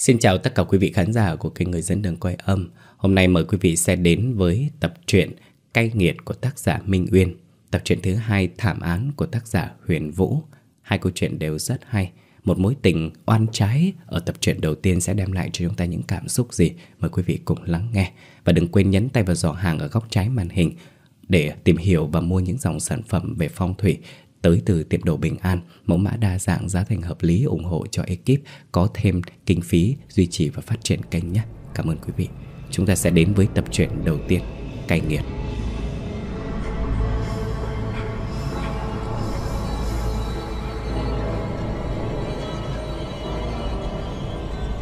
Xin chào tất cả quý vị khán giả của kênh Người dân đường quay âm. Hôm nay mời quý vị sẽ đến với tập truyện Cay nghiệt của tác giả Minh Uyên. Tập truyện thứ hai, Thảm án của tác giả Huyền Vũ. Hai câu chuyện đều rất hay. Một mối tình oan trái ở tập truyện đầu tiên sẽ đem lại cho chúng ta những cảm xúc gì? Mời quý vị cùng lắng nghe. Và đừng quên nhấn tay vào giỏ hàng ở góc trái màn hình để tìm hiểu và mua những dòng sản phẩm về phong thủy tới từ tiệm đồ Bình An, mẫu mã đa dạng giá thành hợp lý ủng hộ cho ekip có thêm kinh phí duy trì và phát triển kênh nhé. Cảm ơn quý vị. Chúng ta sẽ đến với tập truyện đầu tiên, Cay nghiệt.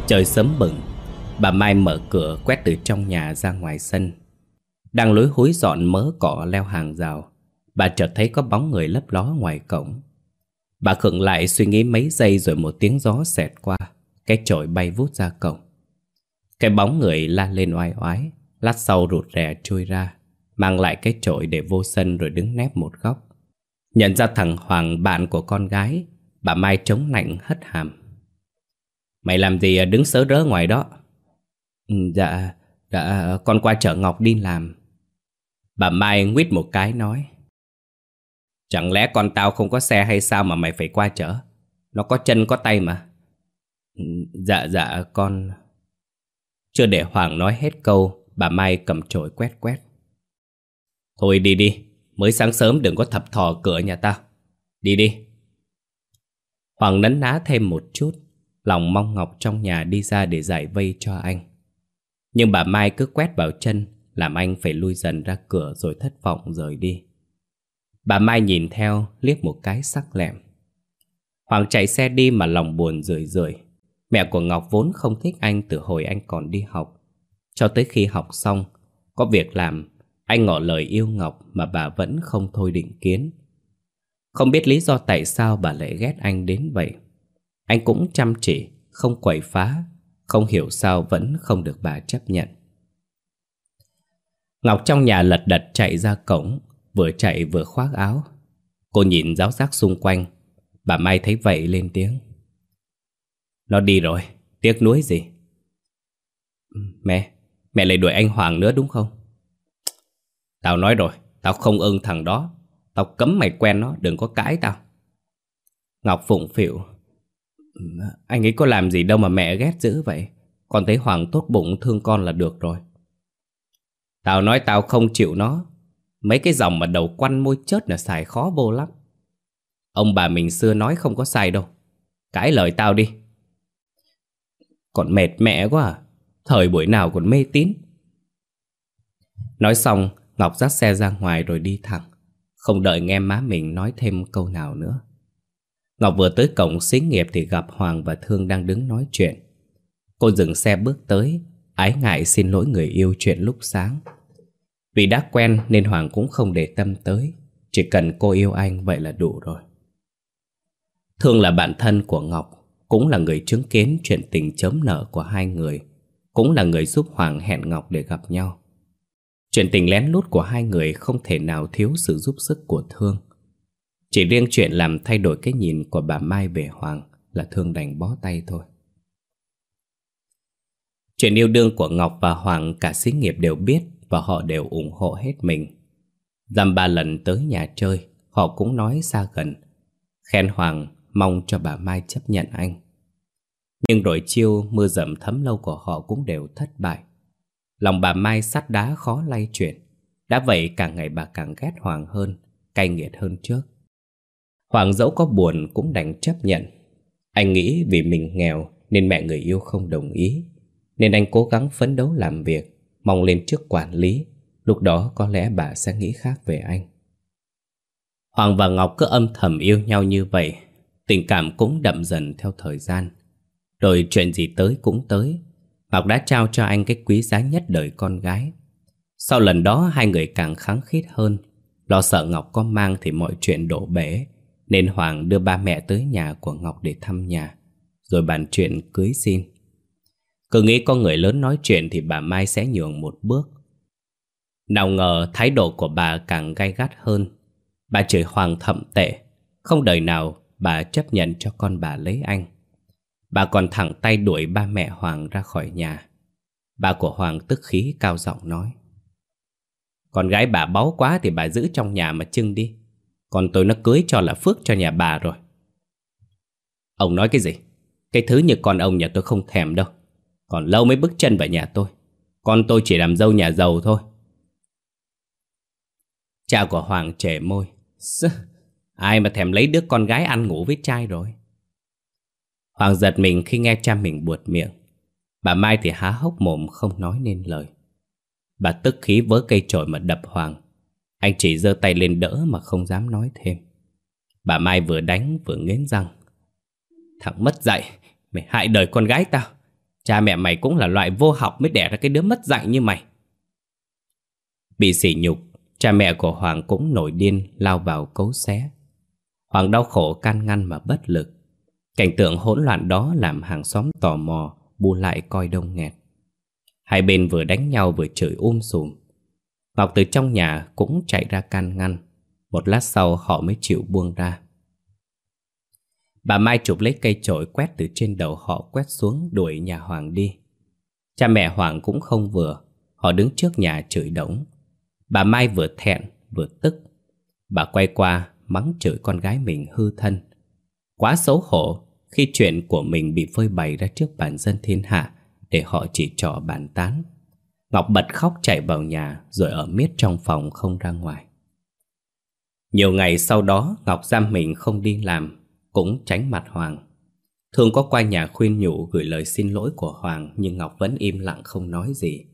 Trời sớm bừng, bà Mai mở cửa quét từ trong nhà ra ngoài sân. Đang lối hối dọn mớ cỏ leo hàng rào Bà chợt thấy có bóng người lấp ló ngoài cổng. Bà khựng lại suy nghĩ mấy giây rồi một tiếng gió xẹt qua, Cái chổi bay vút ra cổng. Cái bóng người la lên oai oái, Lát sau rụt rè chui ra, Mang lại cái chổi để vô sân rồi đứng nép một góc. Nhận ra thằng Hoàng bạn của con gái, Bà Mai chống nạnh hất hàm. Mày làm gì à? đứng sớ rớ ngoài đó. Ừ, dạ Dạ con qua chợ Ngọc đi làm. Bà Mai nguyết một cái nói. Chẳng lẽ con tao không có xe hay sao mà mày phải qua chở? Nó có chân có tay mà. Dạ dạ con... Chưa để Hoàng nói hết câu, bà Mai cầm chổi quét quét. Thôi đi đi, mới sáng sớm đừng có thập thò cửa nhà tao. Đi đi. Hoàng nấn ná thêm một chút, lòng mong Ngọc trong nhà đi ra để giải vây cho anh. Nhưng bà Mai cứ quét vào chân, làm anh phải lui dần ra cửa rồi thất vọng rời đi. Bà Mai nhìn theo, liếc một cái sắc lẹm. Hoàng chạy xe đi mà lòng buồn rười rượi. Mẹ của Ngọc vốn không thích anh từ hồi anh còn đi học. Cho tới khi học xong, có việc làm, anh ngỏ lời yêu Ngọc mà bà vẫn không thôi định kiến. Không biết lý do tại sao bà lại ghét anh đến vậy. Anh cũng chăm chỉ, không quậy phá, không hiểu sao vẫn không được bà chấp nhận. Ngọc trong nhà lật đật chạy ra cổng, Vừa chạy vừa khoác áo. Cô nhìn giáo giác xung quanh. Bà Mai thấy vậy lên tiếng. Nó đi rồi, Tiếc nuối gì? Mẹ Mẹ lại đuổi anh Hoàng nữa đúng không? Tao nói rồi, Tao không ưng thằng đó. Tao cấm mày quen nó, Đừng có cãi tao. Ngọc phụng phịu. Anh ấy có làm gì đâu mà mẹ ghét dữ vậy. Con thấy Hoàng tốt bụng, thương con là được rồi. Tao nói tao không chịu nó. Mấy cái dòng mà đầu quăn môi chớt là xài khó vô lắm. Ông bà mình xưa nói không có sai đâu. Cãi lời tao đi. Còn mệt mẹ quá à. Thời buổi nào còn mê tín. Nói xong, Ngọc dắt xe ra ngoài rồi đi thẳng. Không đợi nghe má mình nói thêm câu nào nữa. Ngọc vừa tới cổng xí nghiệp thì gặp Hoàng và Thương đang đứng nói chuyện. Cô dừng xe bước tới, Ái ngại xin lỗi người yêu chuyện lúc sáng vì đã quen nên Hoàng cũng không để tâm tới. Chỉ cần cô yêu anh vậy là đủ rồi. Thương là bạn thân của Ngọc, Cũng là người chứng kiến chuyện tình chớm nở của hai người, Cũng là người giúp Hoàng hẹn Ngọc để gặp nhau. Chuyện tình lén lút của hai người không thể nào thiếu sự giúp sức của Thương. Chỉ riêng chuyện làm thay đổi cái nhìn của bà Mai về Hoàng Là Thương đành bó tay thôi. Chuyện yêu đương của Ngọc và Hoàng cả xí nghiệp đều biết và họ đều ủng hộ hết mình. Dăm ba lần tới nhà chơi, họ cũng nói xa gần. Khen Hoàng mong cho bà Mai chấp nhận anh. Nhưng rồi chiêu mưa dầm thấm lâu của họ cũng đều thất bại. Lòng bà Mai sắt đá khó lay chuyển. Đã vậy càng ngày bà càng ghét Hoàng hơn, cay nghiệt hơn trước. Hoàng dẫu có buồn cũng đành chấp nhận. Anh nghĩ vì mình nghèo nên mẹ người yêu không đồng ý. Nên anh cố gắng phấn đấu làm việc Mong lên trước quản lý. Lúc đó có lẽ bà sẽ nghĩ khác về anh. Hoàng và Ngọc cứ âm thầm yêu nhau như vậy, Tình cảm cũng đậm dần theo thời gian. Rồi chuyện gì tới cũng tới. Ngọc đã trao cho anh cái quý giá nhất đời con gái. Sau lần đó, hai người càng kháng khít hơn. Lo sợ Ngọc có mang thì mọi chuyện đổ bể, Nên Hoàng đưa ba mẹ tới nhà của Ngọc để thăm nhà, Rồi bàn chuyện cưới xin cứ nghĩ có người lớn nói chuyện thì bà Mai sẽ nhường một bước. Nào ngờ thái độ của bà càng gay gắt hơn. Bà chửi Hoàng thậm tệ, không đời nào bà chấp nhận cho con bà lấy anh. Bà còn thẳng tay đuổi ba mẹ Hoàng ra khỏi nhà Bà của Hoàng tức khí cao giọng nói Con gái bà báu quá thì bà giữ trong nhà mà trưng đi Còn tôi nó cưới cho là phước cho nhà bà rồi Ông nói cái gì? Cái thứ như con ông nhà tôi không thèm đâu còn lâu mới bước chân vào nhà tôi. Con tôi chỉ làm dâu nhà giàu thôi. Cha của Hoàng trẻ môi. Sứ, Ai mà thèm lấy đứa con gái ăn ngủ với trai rồi? Hoàng giật mình khi nghe cha mình buột miệng. Bà Mai thì há hốc mồm không nói nên lời. Bà tức khí vớ cây chổi mà đập Hoàng. Anh chỉ giơ tay lên đỡ mà không dám nói thêm. Bà Mai vừa đánh vừa nghiến răng. Thằng mất dạy Mày hại đời con gái tao. Cha mẹ mày cũng là loại vô học mới đẻ ra cái đứa mất dạy như mày. Bị sỉ nhục, Cha mẹ của Hoàng cũng nổi điên lao vào cấu xé. Hoàng đau khổ can ngăn mà bất lực. Cảnh tượng hỗn loạn đó làm hàng xóm tò mò, Bu lại coi đông nghẹt. Hai bên vừa đánh nhau vừa chửi um sùm. Ngọc từ trong nhà cũng chạy ra can ngăn. Một lát sau họ mới chịu buông ra. Bà Mai chụp lấy cây chổi quét từ trên đầu họ quét xuống đuổi nhà Hoàng đi. Cha mẹ Hoàng cũng không vừa Họ đứng trước nhà chửi đống. Bà Mai vừa thẹn vừa tức. Bà quay qua mắng chửi con gái mình hư thân. Quá xấu hổ khi chuyện của mình bị phơi bày ra trước bản dân thiên hạ để họ chỉ trỏ bàn tán. Ngọc bật khóc chạy vào nhà rồi ở miết trong phòng không ra ngoài. Nhiều ngày sau đó Ngọc giam mình không đi làm, cũng tránh mặt Hoàng. Thường có qua nhà khuyên nhủ gửi lời xin lỗi của Hoàng, nhưng Ngọc vẫn im lặng không nói gì.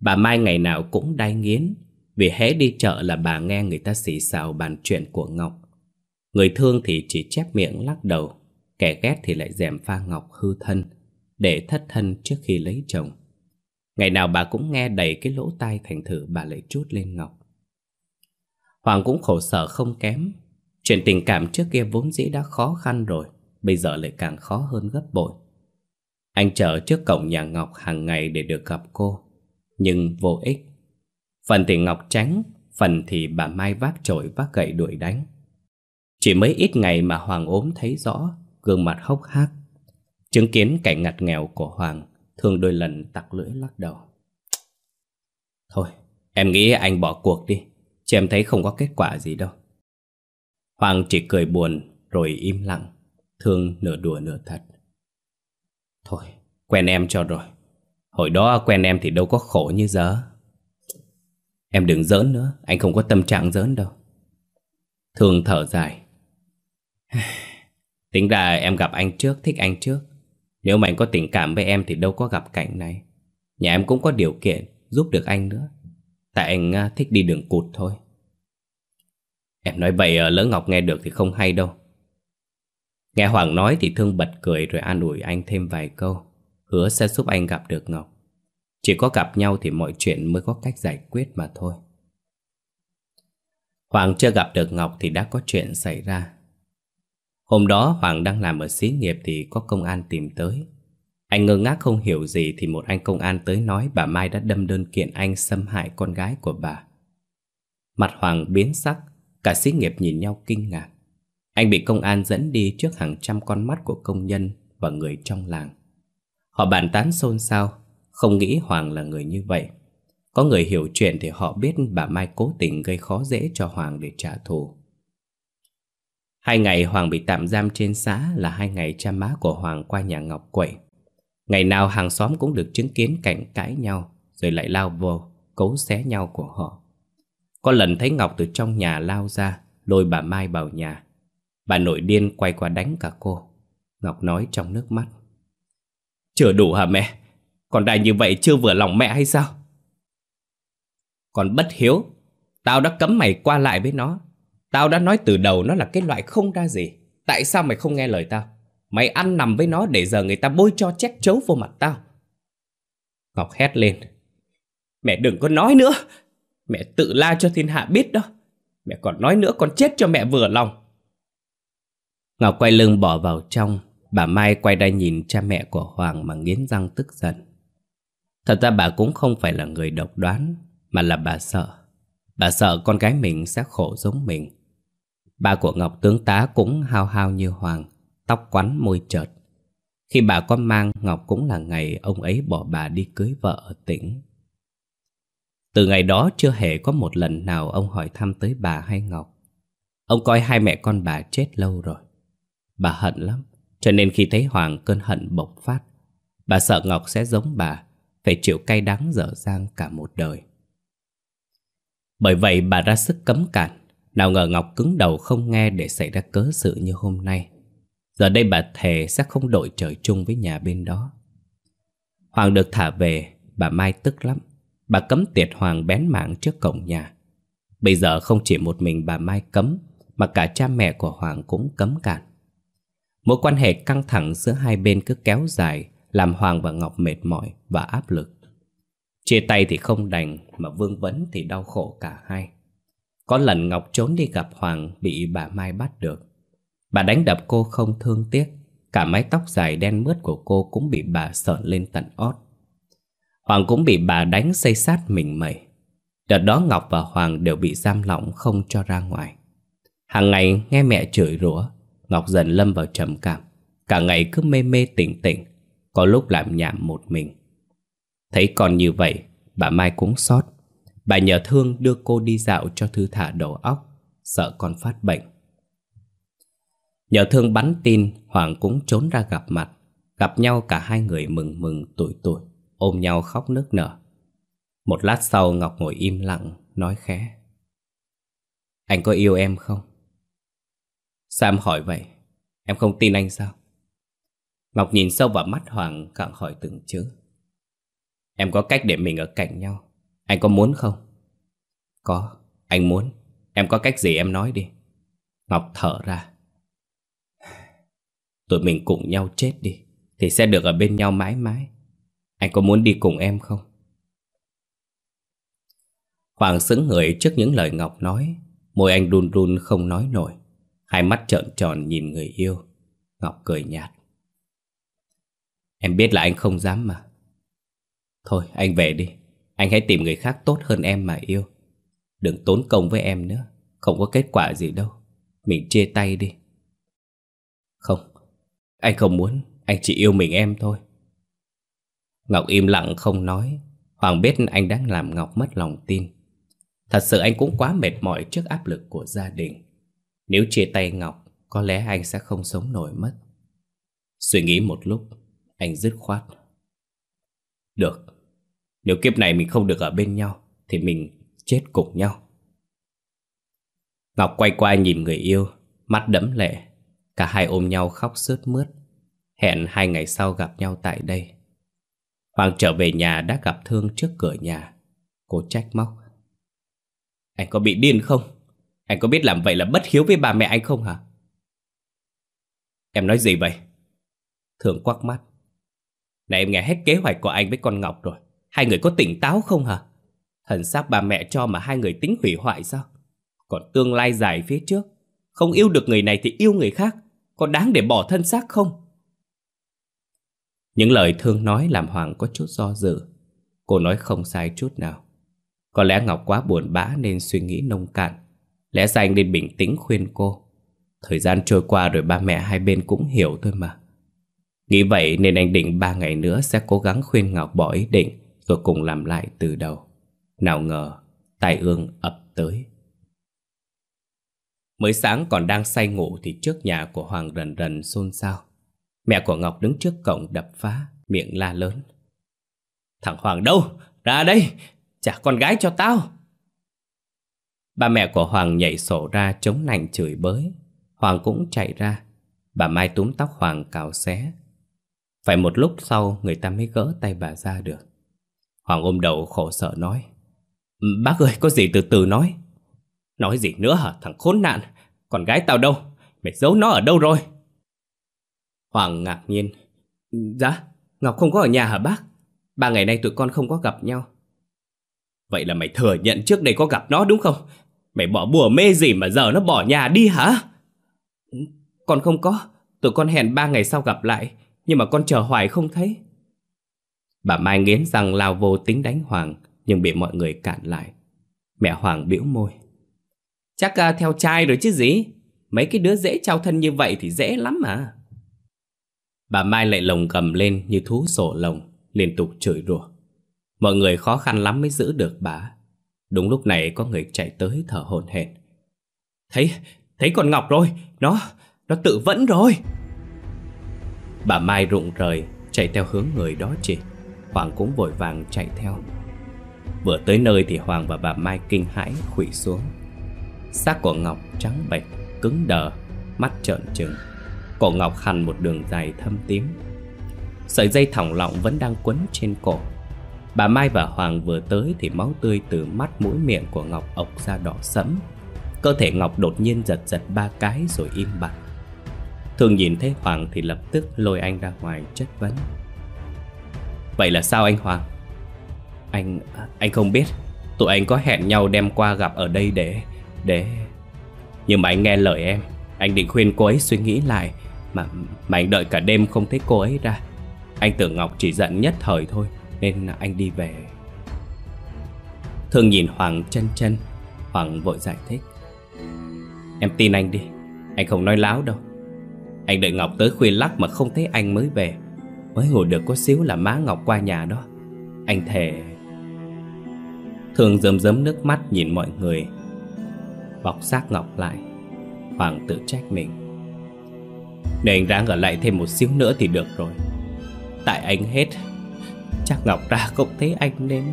Bà Mai ngày nào cũng đai nghiến, vì hễ đi chợ là bà nghe người ta xì xào bàn chuyện của Ngọc. Người thương thì chỉ chép miệng lắc đầu, Kẻ ghét thì lại dèm pha Ngọc hư thân, Để thất thân trước khi lấy chồng Ngày nào bà cũng nghe đầy cái lỗ tai thành thử bà lại chút lên Ngọc Hoàng cũng khổ sở không kém Chuyện tình cảm trước kia vốn dĩ đã khó khăn rồi Bây giờ lại càng khó hơn gấp bội Anh chờ trước cổng nhà Ngọc hàng ngày để được gặp cô Nhưng vô ích Phần thì Ngọc tránh Phần thì bà Mai vác chổi vác gậy đuổi đánh Chỉ mấy ít ngày mà Hoàng ốm thấy rõ gương mặt hốc hác. Chứng kiến cảnh ngặt nghèo của Hoàng, thường đôi lần tặc lưỡi lắc đầu. Thôi, em nghĩ anh bỏ cuộc đi, chứ em thấy không có kết quả gì đâu. Hoàng chỉ cười buồn rồi im lặng, thương nửa đùa nửa thật. Thôi, quen em cho rồi. Hồi đó quen em thì đâu có khổ như giờ. Em đừng giỡn nữa, anh không có tâm trạng giỡn đâu. Thương thở dài. Tính ra em gặp anh trước, thích anh trước Nếu mà anh có tình cảm với em thì đâu có gặp cảnh này Nhà em cũng có điều kiện giúp được anh nữa Tại anh à, thích đi đường cụt thôi Em nói vậy ờ, lỡ Ngọc nghe được thì không hay đâu. Nghe Hoàng nói thì Thương bật cười rồi an ủi anh thêm vài câu. Hứa sẽ giúp anh gặp được Ngọc. Chỉ có gặp nhau thì mọi chuyện mới có cách giải quyết mà thôi. Hoàng chưa gặp được Ngọc thì đã có chuyện xảy ra. Hôm đó Hoàng đang làm ở xí nghiệp thì có công an tìm tới. Anh ngơ ngác không hiểu gì thì một anh công an tới nói bà Mai đã đâm đơn kiện anh xâm hại con gái của bà. Mặt Hoàng biến sắc, cả xí nghiệp nhìn nhau kinh ngạc. Anh bị công an dẫn đi trước hàng trăm con mắt của công nhân và người trong làng. Họ bàn tán xôn xao, không nghĩ Hoàng là người như vậy. Có người hiểu chuyện thì họ biết bà Mai cố tình gây khó dễ cho Hoàng để trả thù. Hai ngày Hoàng bị tạm giam trên xã là hai ngày cha má của Hoàng qua nhà Ngọc quậy. Ngày nào hàng xóm cũng được chứng kiến cảnh cãi nhau rồi lại lao vô, cấu xé nhau của họ. Có lần thấy Ngọc từ trong nhà lao ra, lôi bà Mai vào nhà. Bà nội điên quay qua đánh cả cô. Ngọc nói trong nước mắt. Chưa đủ hả mẹ? Còn đại như vậy chưa vừa lòng mẹ hay sao? Còn bất hiếu, tao đã cấm mày qua lại với nó. Tao đã nói từ đầu nó là cái loại không ra gì Tại sao mày không nghe lời tao Mày ăn nằm với nó để giờ người ta bôi cho chét chấu vô mặt tao Ngọc hét lên Mẹ đừng có nói nữa Mẹ tự la cho thiên hạ biết đó. Mẹ còn nói nữa còn chết cho mẹ vừa lòng. Ngọc quay lưng bỏ vào trong. Bà Mai quay ra nhìn cha mẹ của Hoàng mà nghiến răng tức giận. Thật ra bà cũng không phải là người độc đoán Mà là bà sợ. Bà sợ con gái mình sẽ khổ giống mình. Ba của Ngọc tướng tá cũng hao hao như hoàng Tóc quắn môi trợt Khi bà có mang, Ngọc cũng là ngày ông ấy bỏ bà đi cưới vợ ở tỉnh. Từ ngày đó chưa hề có một lần nào ông hỏi thăm tới bà hay Ngọc. Ông coi hai mẹ con bà chết lâu rồi. Bà hận lắm, cho nên khi thấy Hoàng cơn hận bộc phát, bà sợ Ngọc sẽ giống bà, phải chịu cay đắng dở dang cả một đời. Bởi vậy bà ra sức cấm cản, nào ngờ Ngọc cứng đầu không nghe để xảy ra cớ sự như hôm nay. Giờ đây bà thề sẽ không đội trời chung với nhà bên đó. Hoàng được thả về, bà Mai tức lắm. Bà cấm tiệt Hoàng bén mạng trước cổng nhà. Bây giờ không chỉ một mình bà Mai cấm, mà cả cha mẹ của Hoàng cũng cấm cản. Mối quan hệ căng thẳng giữa hai bên cứ kéo dài, làm Hoàng và Ngọc mệt mỏi và áp lực. Chia tay thì không đành, mà vương vấn thì đau khổ cả hai. Có lần Ngọc trốn đi gặp Hoàng bị bà Mai bắt được. Bà đánh đập cô không thương tiếc, cả mái tóc dài đen mướt của cô cũng bị bà sợn lên tận ót. Hoàng cũng bị bà đánh xây sát mình mẩy. Đợt đó Ngọc và Hoàng đều bị giam lỏng không cho ra ngoài. Hàng ngày nghe mẹ chửi rủa, Ngọc dần lâm vào trầm cảm. Cả ngày cứ mê mê tỉnh tỉnh, có lúc làm nhảm một mình. Thấy con như vậy, bà Mai cũng xót. Bà nhờ thương đưa cô đi dạo cho thư thả đầu óc, sợ con phát bệnh. Nhờ thương bắn tin, Hoàng cũng trốn ra gặp mặt. Gặp nhau cả hai người mừng mừng tuổi tuổi, ôm nhau khóc nức nở. Một lát sau Ngọc ngồi im lặng, nói khẽ. Anh có yêu em không? Sam hỏi vậy? Em không tin anh sao? Ngọc nhìn sâu vào mắt Hoàng cặn hỏi từng chữ. Em có cách để mình ở cạnh nhau. Anh có muốn không? Có, anh muốn. Em có cách gì em nói đi. Ngọc thở ra. Tụi mình cùng nhau chết đi Thì sẽ được ở bên nhau mãi mãi anh có muốn đi cùng em không? Hoàng sững người trước những lời Ngọc nói. Môi anh run run không nói nổi. Hai mắt trợn tròn nhìn người yêu. Ngọc cười nhạt. Em biết là anh không dám mà. Thôi, anh về đi. Anh hãy tìm người khác tốt hơn em mà yêu. Đừng tốn công với em nữa. Không có kết quả gì đâu. Mình chia tay đi. Không. Anh không muốn. Anh chỉ yêu mình em thôi. Ngọc im lặng không nói. Hoàng biết anh đang làm Ngọc mất lòng tin. Thật sự anh cũng quá mệt mỏi trước áp lực của gia đình. Nếu chia tay Ngọc, Có lẽ anh sẽ không sống nổi mất. Suy nghĩ một lúc, Anh dứt khoát. Được, Nếu kiếp này mình không được ở bên nhau, Thì mình chết cùng nhau. Ngọc quay qua nhìn người yêu, Mắt đẫm lệ. Cả hai ôm nhau khóc sướt mướt. Hẹn hai ngày sau gặp nhau tại đây. Hoàng trở về nhà đã gặp Thương trước cửa nhà Cô trách móc Anh có bị điên không? Anh có biết làm vậy là bất hiếu với bà mẹ anh không hả? Em nói gì vậy? Thương quắc mắt Này em nghe hết kế hoạch của anh với con Ngọc rồi Hai người có tỉnh táo không hả? Thần xác bà mẹ cho mà hai người tính hủy hoại sao? Còn tương lai dài phía trước, Không yêu được người này thì yêu người khác Có đáng để bỏ thân xác không? Những lời thương nói làm Hoàng có chút do dự. Cô nói không sai chút nào. Có lẽ Ngọc quá buồn bã nên suy nghĩ nông cạn. Lẽ ra anh nên bình tĩnh khuyên cô. Thời gian trôi qua rồi ba mẹ hai bên cũng hiểu thôi mà. Nghĩ vậy nên anh định ba ngày nữa sẽ cố gắng khuyên Ngọc bỏ ý định Rồi cùng làm lại từ đầu. Nào ngờ, tai ương ập tới. Mới sáng còn đang say ngủ thì trước nhà của Hoàng rần rần xôn xao. Mẹ của Ngọc đứng trước cổng đập phá, miệng la lớn. Thằng Hoàng đâu? Ra đây! Trả con gái cho tao! Ba mẹ của Hoàng nhảy sổ ra chống nành chửi bới. Hoàng cũng chạy ra. Bà Mai túm tóc Hoàng cào xé. Phải một lúc sau người ta mới gỡ tay bà ra được. Hoàng ôm đầu khổ sở nói. Bác ơi, có gì từ từ nói. Nói gì nữa hả thằng khốn nạn? Con gái tao đâu? Mày giấu nó ở đâu rồi? Hoàng ngạc nhiên. Dạ, Ngọc không có ở nhà hả bác? Ba ngày nay tụi con không có gặp nhau. Vậy là mày thừa nhận trước đây có gặp nó đúng không? Mày bỏ bùa mê gì mà giờ nó bỏ nhà đi hả? Con không có, tụi con hẹn ba ngày sau gặp lại, nhưng mà con chờ hoài không thấy. Bà Mai nghiến răng lao vô tính đánh Hoàng, nhưng bị mọi người cản lại. Mẹ Hoàng biểu môi. Chắc à, theo trai rồi chứ gì? Mấy cái đứa dễ trao thân như vậy thì dễ lắm mà. Bà Mai lại lồng gầm lên như thú sổ lồng, liên tục chửi rủa. Mọi người khó khăn lắm mới giữ được bà. Đúng lúc này có người chạy tới thở hổn hển. Thấy, thấy con Ngọc rồi, nó, nó tự vẫn rồi. Bà Mai rụng rời, chạy theo hướng người đó chỉ. Hoàng cũng vội vàng chạy theo. Vừa tới nơi thì Hoàng và bà Mai kinh hãi khủy xuống. Xác của Ngọc trắng bệch, cứng đờ, mắt trợn trừng. Cổ Ngọc hằn một đường dài thâm tím. Sợi dây thòng lọng vẫn đang quấn trên cổ. Bà Mai và Hoàng vừa tới thì máu tươi từ mắt mũi miệng của Ngọc ộc ra đỏ sẫm. Cơ thể Ngọc đột nhiên giật giật ba cái rồi im bặt. Thường nhìn thấy Hoàng thì lập tức lôi anh ra ngoài chất vấn. Vậy là sao anh Hoàng? Anh... anh không biết Tụi anh có hẹn nhau đem qua gặp ở đây để... để... Nhưng mà anh nghe lời em Anh định khuyên cô ấy suy nghĩ lại mà mà anh đợi cả đêm không thấy cô ấy ra. Anh tưởng Ngọc chỉ giận nhất thời thôi, Nên anh đi về. Thương nhìn Hoàng chân chân, Hoàng vội giải thích. Em tin anh đi, Anh không nói láo đâu. Anh đợi Ngọc tới khuya lắc mà không thấy anh mới về. Mới ngồi được có xíu là má Ngọc qua nhà đó. Anh thề. Thường rơm rớm nước mắt nhìn mọi người. Bọc xác Ngọc lại. Hoàng tự trách mình nên anh ráng ở lại thêm một xíu nữa thì được rồi. Tại anh hết, Chắc Ngọc ra cũng thấy anh nên.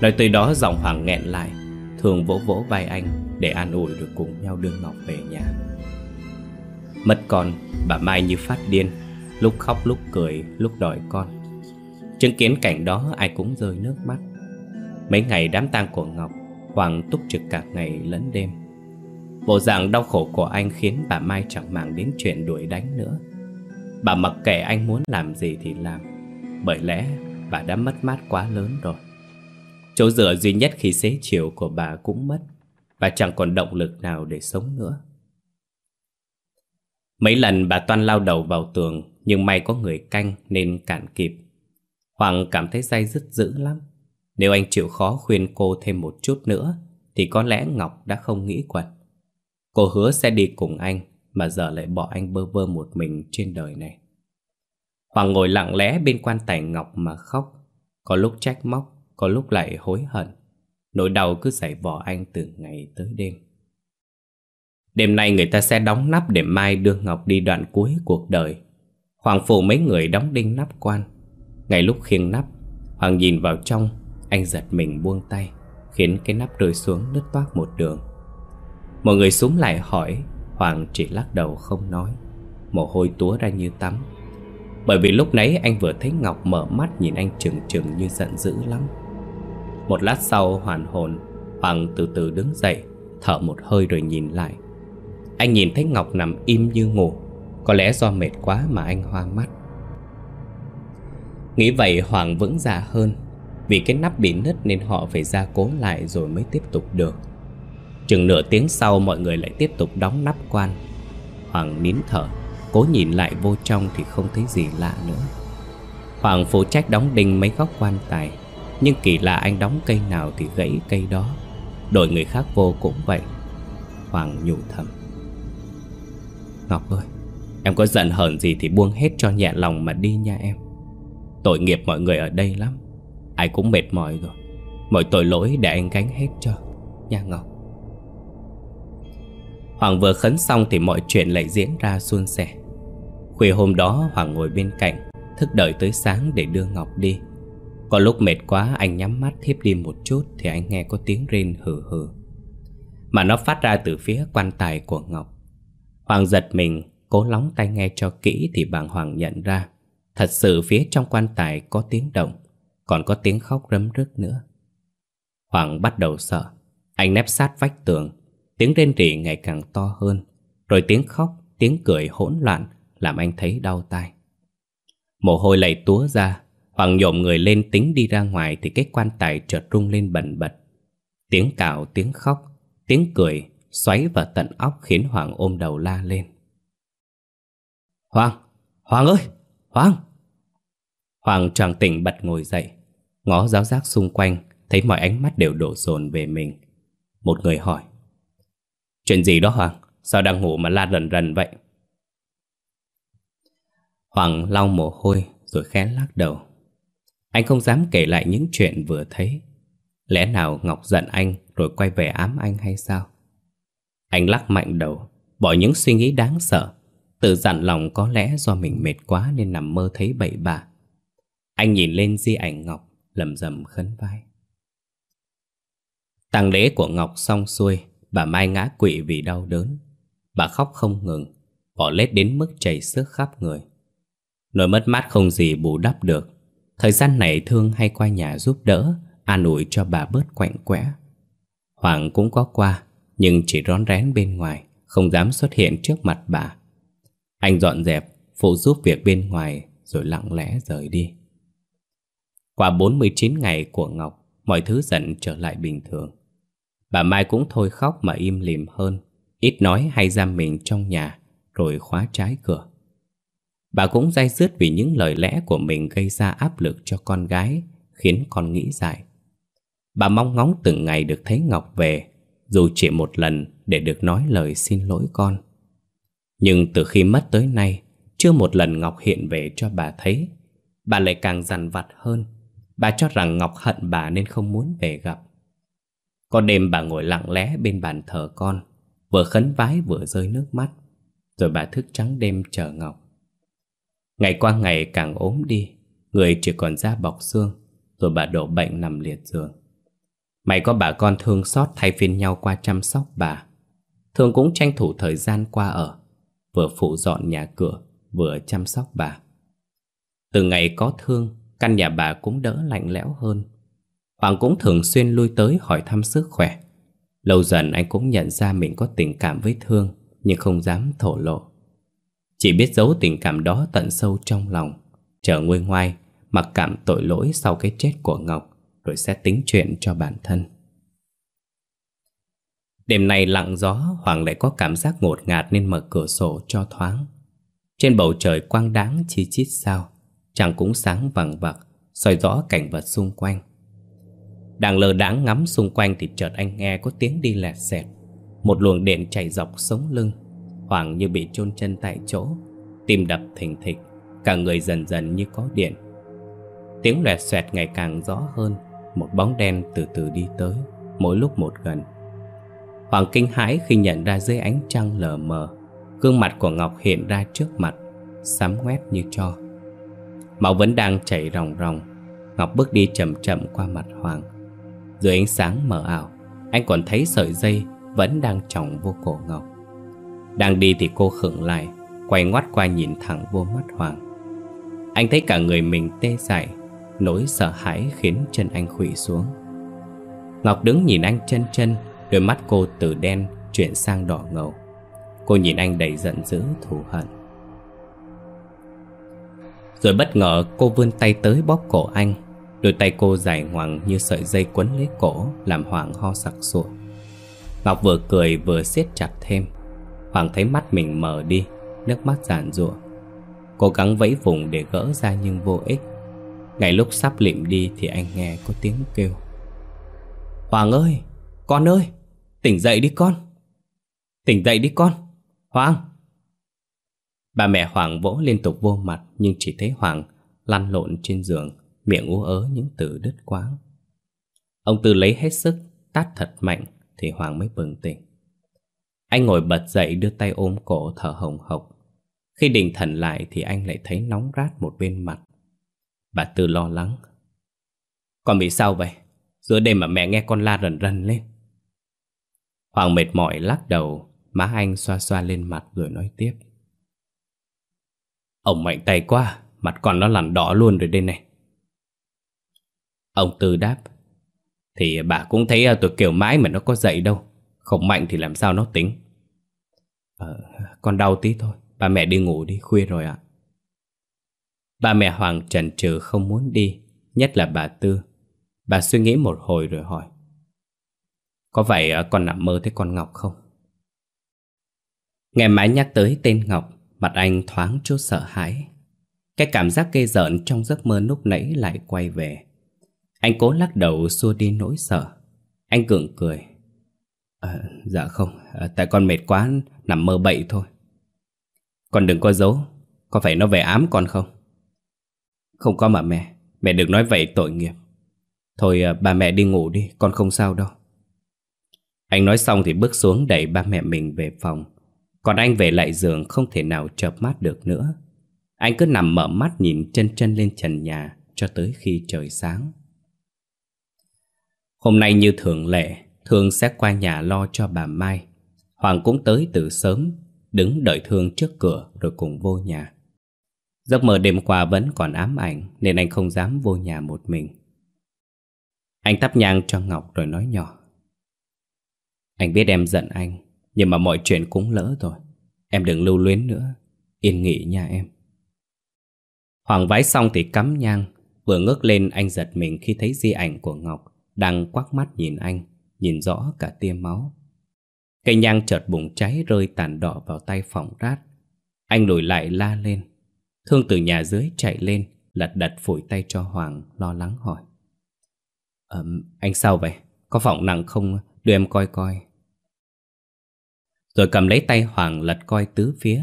Nói tới đó giọng Hoàng nghẹn lại Thường vỗ vỗ vai anh Để an ủi được cùng nhau đưa Ngọc về nhà. Mất con, Bà Mai như phát điên, Lúc khóc lúc cười, lúc đòi con. Chứng kiến cảnh đó, ai cũng rơi nước mắt. Mấy ngày đám tang của Ngọc, Hoàng túc trực cả ngày lẫn đêm. Bộ dạng đau khổ của anh khiến bà Mai chẳng màng đến chuyện đuổi đánh nữa. Bà mặc kệ anh muốn làm gì thì làm, Bởi lẽ bà đã mất mát quá lớn rồi. Chỗ dựa duy nhất khi xế chiều của bà cũng mất, Và chẳng còn động lực nào để sống nữa. Mấy lần bà toan lao đầu vào tường, Nhưng may có người canh nên cản kịp. Hoàng cảm thấy say dứt dữ lắm. Nếu anh chịu khó khuyên cô thêm một chút nữa, Thì có lẽ Ngọc đã không nghĩ quẩn Cô hứa sẽ đi cùng anh, Mà giờ lại bỏ anh bơ vơ một mình trên đời này. Hoàng ngồi lặng lẽ bên quan tài Ngọc mà khóc. Có lúc trách móc, Có lúc lại hối hận. Nỗi đau cứ giải vò anh từ ngày tới đêm. Đêm nay người ta sẽ đóng nắp để mai đưa Ngọc đi đoạn cuối cuộc đời. Hoàng phụ mấy người đóng đinh nắp quan. Ngay lúc khiêng nắp, Hoàng nhìn vào trong, Anh giật mình buông tay, Khiến cái nắp rơi xuống nứt toác một đường. Mọi người xuống lại hỏi. Hoàng chỉ lắc đầu không nói. Mồ hôi túa ra như tắm. Bởi vì lúc nãy anh vừa thấy Ngọc mở mắt Nhìn anh trừng trừng như giận dữ lắm. Một lát sau, hoàn hồn, Hoàng từ từ đứng dậy, Thở một hơi rồi nhìn lại. Anh nhìn thấy Ngọc nằm im như ngủ. Có lẽ do mệt quá mà anh hoa mắt. Nghĩ vậy, Hoàng vững dạ hơn. Vì cái nắp bị nứt nên họ phải ra cố lại rồi mới tiếp tục được. Chừng nửa tiếng sau mọi người lại tiếp tục đóng nắp quan. Hoàng nín thở, Cố nhìn lại vô trong thì không thấy gì lạ nữa. Hoàng phụ trách đóng đinh mấy góc quan tài, Nhưng kỳ lạ anh đóng cây nào thì gãy cây đó. Đội người khác vô cũng vậy. Hoàng nhủ thầm. Ngọc ơi, Em có giận hờn gì thì buông hết cho nhẹ lòng mà đi nha em. Tội nghiệp mọi người ở đây lắm. Ai cũng mệt mỏi rồi. Mọi tội lỗi để anh gánh hết cho. Nha Ngọc. Hoàng vừa khấn xong thì mọi chuyện lại diễn ra suôn sẻ. Khuya hôm đó, Hoàng ngồi bên cạnh, Thức đợi tới sáng để đưa Ngọc đi. Có lúc mệt quá, anh nhắm mắt thiếp đi một chút Thì anh nghe có tiếng rên hừ hừ. Mà nó phát ra từ phía quan tài của Ngọc. Hoàng giật mình, Cố lóng tay nghe cho kỹ Thì bàng Hoàng nhận ra. Thật sự phía trong quan tài có tiếng động, Còn có tiếng khóc rấm rứt nữa. Hoàng bắt đầu sợ. Anh nép sát vách tường Tiếng rên rỉ ngày càng to hơn Rồi tiếng khóc, tiếng cười hỗn loạn Làm anh thấy đau tai. Mồ hôi lầy túa ra Hoàng nhộm người lên tính đi ra ngoài Thì cái quan tài chợt rung lên bẩn bật. Tiếng cào, tiếng khóc Tiếng cười xoáy vào tận óc Khiến Hoàng ôm đầu la lên. Hoàng, Hoàng ơi, Hoàng! Hoàng tròn tỉnh bật ngồi dậy Ngó giáo giác xung quanh Thấy mọi ánh mắt đều đổ dồn về mình. Một người hỏi Chuyện gì đó Hoàng Sao đang ngủ mà la rần rần vậy Hoàng lau mồ hôi rồi khẽ lắc đầu. Anh không dám kể lại những chuyện vừa thấy. Lẽ nào Ngọc giận anh rồi quay về ám anh hay sao? Anh lắc mạnh đầu, bỏ những suy nghĩ đáng sợ. Tự dặn lòng có lẽ do mình mệt quá nên nằm mơ thấy bậy bạ. Anh nhìn lên di ảnh Ngọc, lầm rầm khấn vai. Tàng lễ của Ngọc xong xuôi, bà Mai ngã quỵ vì đau đớn. Bà khóc không ngừng, bỏ lết đến mức chảy xước khắp người. Nỗi mất mát không gì bù đắp được. Thời gian này Thương hay qua nhà giúp đỡ, an ủi cho bà bớt quạnh quẽ. Hoàng cũng có qua, nhưng chỉ rón rén bên ngoài, không dám xuất hiện trước mặt bà. Anh dọn dẹp, phụ giúp việc bên ngoài rồi lặng lẽ rời đi. Qua 49 ngày của Ngọc, mọi thứ dần trở lại bình thường. Bà Mai cũng thôi khóc mà im lìm hơn, ít nói hay giam mình trong nhà, rồi khóa trái cửa. Bà cũng day dứt vì những lời lẽ của mình gây ra áp lực cho con gái, khiến con nghĩ dài. Bà mong ngóng từng ngày được thấy Ngọc về, dù chỉ một lần để được nói lời xin lỗi con. Nhưng từ khi mất tới nay, chưa một lần Ngọc hiện về cho bà thấy. Bà lại càng dằn vặt hơn. Bà cho rằng Ngọc hận bà nên không muốn về gặp. Có đêm bà ngồi lặng lẽ bên bàn thờ con, vừa khấn vái vừa rơi nước mắt. Rồi bà thức trắng đêm chờ Ngọc. Ngày qua ngày càng ốm đi, người chỉ còn da bọc xương, rồi bà đổ bệnh nằm liệt giường. may có bà con thương xót thay phiên nhau qua chăm sóc bà. Thương cũng tranh thủ thời gian qua ở, vừa phụ dọn nhà cửa, vừa chăm sóc bà. Từ ngày có thương, căn nhà bà cũng đỡ lạnh lẽo hơn. Hoàng cũng thường xuyên lui tới hỏi thăm sức khỏe. Lâu dần anh cũng nhận ra mình có tình cảm với thương, nhưng không dám thổ lộ. Chỉ biết giấu tình cảm đó tận sâu trong lòng, chờ nguôi ngoai, mặc cảm tội lỗi sau cái chết của Ngọc, rồi sẽ tính chuyện cho bản thân. Đêm nay lặng gió, Hoàng lại có cảm giác ngột ngạt nên mở cửa sổ cho thoáng. Trên bầu trời quang đáng chi chít sao, chẳng cũng sáng vằng vặc, soi rõ cảnh vật xung quanh. Đang lờ đãng ngắm xung quanh thì chợt anh nghe có tiếng đi lẹt xẹt. Một luồng điện chạy dọc sống lưng, Hoàng như bị chôn chân tại chỗ, tim đập thình thịch, cả người dần dần như có điện. Tiếng lẹt xoẹt ngày càng rõ hơn, một bóng đen từ từ đi tới, mỗi lúc một gần. Hoàng kinh hãi khi nhận ra dưới ánh trăng lờ mờ Gương mặt của Ngọc hiện ra trước mặt Sám ngoét như cho Máu vẫn đang chảy ròng ròng Ngọc bước đi chậm chậm qua mặt Hoàng dưới ánh sáng mờ ảo, Anh còn thấy sợi dây Vẫn đang tròng vô cổ Ngọc. Đang đi thì cô khựng lại, Quay ngoắt qua nhìn thẳng vô mắt Hoàng. Anh thấy cả người mình tê dại, Nỗi sợ hãi khiến chân anh khủy xuống. Ngọc đứng nhìn anh chân chân, Đôi mắt cô từ đen chuyển sang đỏ ngầu. Cô nhìn anh đầy giận dữ, thù hận. Rồi bất ngờ cô vươn tay tới bóp cổ anh. Đôi tay cô dài ngoằng như sợi dây quấn lấy cổ, Làm Hoàng ho sặc sụa. Ngọc vừa cười vừa siết chặt thêm. Hoàng thấy mắt mình mở đi, Nước mắt giàn rụa Cố gắng vẫy vùng để gỡ ra nhưng vô ích. Ngay lúc sắp lịm đi thì anh nghe có tiếng kêu. Hoàng ơi! Con ơi! Tỉnh dậy đi con. Tỉnh dậy đi con, Hoàng. Bà mẹ Hoàng vỗ liên tục vô mặt Nhưng chỉ thấy Hoàng lăn lộn trên giường. Miệng ú ớ những từ đứt quáng. Ông Tư lấy hết sức Tát thật mạnh Thì Hoàng mới bừng tỉnh. Anh ngồi bật dậy đưa tay ôm cổ thở hồng hộc. Khi định thần lại Thì anh lại thấy nóng rát một bên mặt. Bà Tư lo lắng. Con bị sao vậy? Giữa đêm mà mẹ nghe con la rần rần lên. Hoàng mệt mỏi lắc đầu, má anh xoa xoa lên mặt rồi nói tiếp. Ông mạnh tay quá, mặt con nó lằn đỏ luôn rồi đây này. Ông Tư đáp, thì bà cũng thấy à, tôi kiểu mãi mà nó có dậy đâu, không mạnh thì làm sao nó tính. à, con đau tí thôi, ba mẹ đi ngủ đi, khuya rồi ạ. Ba mẹ Hoàng trần trừ không muốn đi, nhất là bà Tư. Bà suy nghĩ một hồi rồi hỏi. Có phải à, con nằm mơ thấy con Ngọc không? Nghe mãi nhắc tới tên Ngọc Mặt anh thoáng chút sợ hãi Cái cảm giác gây giận trong giấc mơ lúc nãy lại quay về anh cố lắc đầu xua đi nỗi sợ. Anh gượng cười. À, Dạ không, à, tại con mệt quá nằm mơ bậy thôi. Con đừng có giấu Có phải nó về ám con không? Không có mà mẹ Mẹ đừng nói vậy tội nghiệp. Thôi à, ba mẹ đi ngủ đi Con không sao đâu. Anh nói xong thì bước xuống đẩy ba mẹ mình về phòng. Còn anh về lại giường Không thể nào chợp mắt được nữa. Anh cứ nằm mở mắt nhìn chân chân lên trần nhà Cho tới khi trời sáng. Hôm nay như thường lệ, Thương sẽ qua nhà lo cho bà Mai. Hoàng cũng tới từ sớm, Đứng đợi Thương trước cửa rồi cùng vô nhà. Giấc mơ đêm qua vẫn còn ám ảnh, Nên anh không dám vô nhà một mình. Anh tắp nhang cho Ngọc rồi nói nhỏ. Anh biết em giận anh, Nhưng mà mọi chuyện cũng lỡ rồi. Em đừng lưu luyến nữa, Yên nghỉ nha em. Hoàng vái xong thì cắm nhang, Vừa ngước lên anh giật mình khi thấy di ảnh của Ngọc. Đang quắc mắt nhìn anh Nhìn rõ cả tia máu. Cây nhang chợt bùng cháy rơi tàn đỏ vào tay phỏng rát. Anh lùi lại la lên. Thương từ nhà dưới chạy lên Lật đật phủi tay cho Hoàng Lo lắng hỏi. Ừm, anh sao vậy? Có phỏng nặng không? Đưa em coi coi. Rồi cầm lấy tay Hoàng lật coi tứ phía.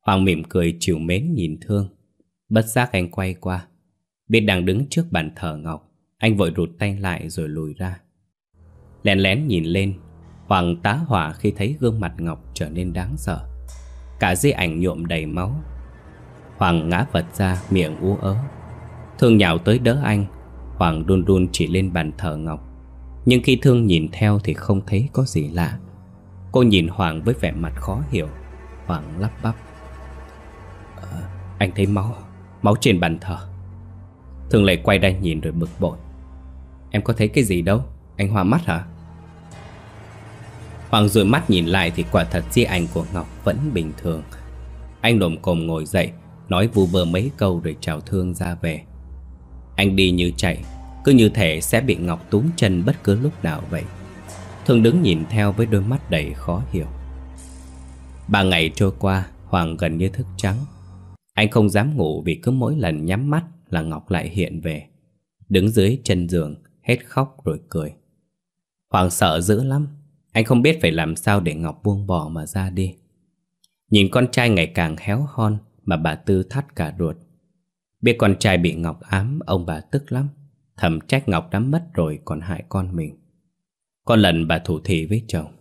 Hoàng mỉm cười chiều mến nhìn Thương. Bất giác anh quay qua. Biết đang đứng trước bàn thờ Ngọc anh vội rụt tay lại rồi lùi ra. Lén lén nhìn lên Hoàng tá hỏa khi thấy gương mặt Ngọc trở nên đáng sợ. Cả di ảnh nhuộm đầy máu. Hoàng ngã vật ra miệng ú ớ. Thương nhào tới đỡ anh Hoàng đun đun chỉ lên bàn thờ Ngọc. Nhưng khi Thương nhìn theo thì không thấy có gì lạ. Cô nhìn Hoàng với vẻ mặt khó hiểu. Hoàng lắp bắp. À, Anh thấy máu Máu trên bàn thờ. Thương lại quay ra nhìn rồi bực bội. Em có thấy cái gì đâu. Anh hoa mắt hả? Hoàng rồi mắt nhìn lại thì quả thật di ảnh của Ngọc vẫn bình thường. Anh lồm cồm ngồi dậy, Nói vu vơ mấy câu rồi chào thương ra về. Anh đi như chạy, Cứ như thể sẽ bị Ngọc túm chân bất cứ lúc nào vậy. Thương đứng nhìn theo với đôi mắt đầy khó hiểu. Ba ngày trôi qua, Hoàng gần như thức trắng. Anh không dám ngủ vì cứ mỗi lần nhắm mắt là Ngọc lại hiện về. Đứng dưới chân giường Hết khóc rồi cười Hoàng sợ dữ lắm Anh không biết phải làm sao để Ngọc buông bỏ mà ra đi Nhìn con trai ngày càng héo hon mà bà Tư thắt cả ruột. Biết con trai bị Ngọc ám, ông bà tức lắm. Thầm trách Ngọc đã mất rồi còn hại con mình. Có lần bà thủ thị với chồng.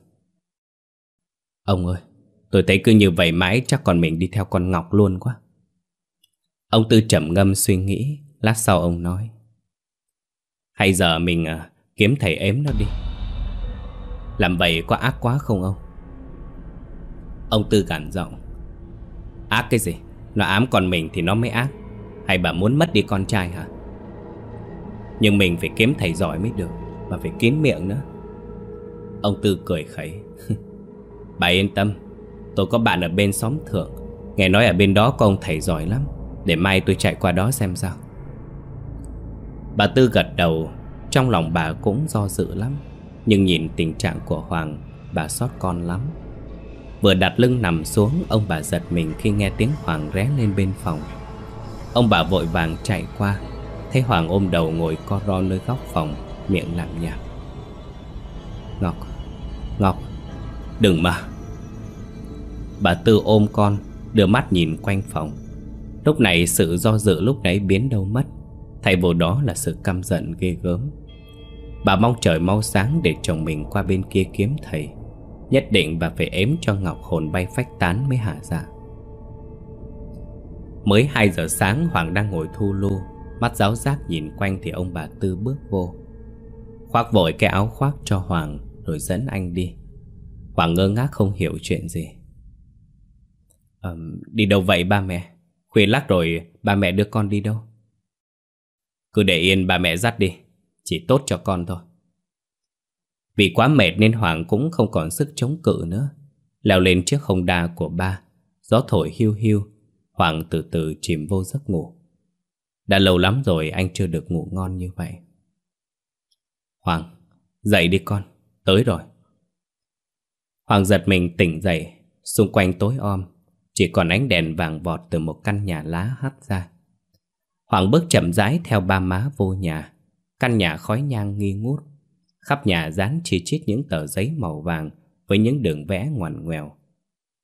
Ông ơi, tôi thấy cứ như vậy mãi chắc con mình đi theo con Ngọc luôn quá. Ông Tư trầm ngâm suy nghĩ, lát sau ông nói. Hay giờ mình à, kiếm thầy ếm nó đi. Làm vậy có ác quá không ông? Ông Tư gằn giọng. Ác cái gì? Nó ám con mình thì nó mới ác Hay bà muốn mất đi con trai hả Nhưng mình phải kiếm thầy giỏi mới được Và phải kín miệng nữa Ông Tư cười khẩy Bà yên tâm Tôi có bạn ở bên xóm thượng Nghe nói ở bên đó có ông thầy giỏi lắm Để mai tôi chạy qua đó xem sao Bà Tư gật đầu, Trong lòng bà cũng do dự lắm, Nhưng nhìn tình trạng của Hoàng, Bà xót con lắm. Vừa đặt lưng nằm xuống, Ông bà giật mình khi nghe tiếng Hoàng ré lên bên phòng. Ông bà vội vàng chạy qua, Thấy Hoàng ôm đầu ngồi co ro nơi góc phòng, Miệng làm nhạt Ngọc Ngọc, Đừng mà. Bà Tư ôm con, Đưa mắt nhìn quanh phòng. Lúc này sự do dự lúc nãy biến đâu mất. Thay vào đó là sự căm giận ghê gớm. Bà mong trời mau sáng để chồng mình qua bên kia kiếm thầy Nhất định bà phải ếm cho Ngọc hồn bay phách tán mới hạ dạ. Mới 2 giờ sáng Hoàng đang ngồi thu lu Mắt giáo giác nhìn quanh thì ông bà Tư bước vô. Khoác vội cái áo khoác cho Hoàng Rồi dẫn anh đi. Hoàng ngơ ngác không hiểu chuyện gì. À, Đi đâu vậy ba mẹ? Khuya lắc rồi ba mẹ đưa con đi đâu? Cứ để yên ba mẹ dắt đi. Chỉ tốt cho con thôi. Vì quá mệt nên Hoàng cũng không còn sức chống cự nữa. Leo lên chiếc hông đa của ba. Gió thổi hiu hiu. Hoàng từ từ chìm vô giấc ngủ. Đã lâu lắm rồi anh chưa được ngủ ngon như vậy. Hoàng, dậy đi con, tới rồi. Hoàng giật mình tỉnh dậy. Xung quanh tối om. Chỉ còn ánh đèn vàng vọt từ một căn nhà lá hắt ra. Hoàng bước chậm rãi theo ba má vô nhà Căn nhà khói nhang nghi ngút Khắp nhà dán chi chít những tờ giấy màu vàng với những đường vẽ ngoằn ngoèo.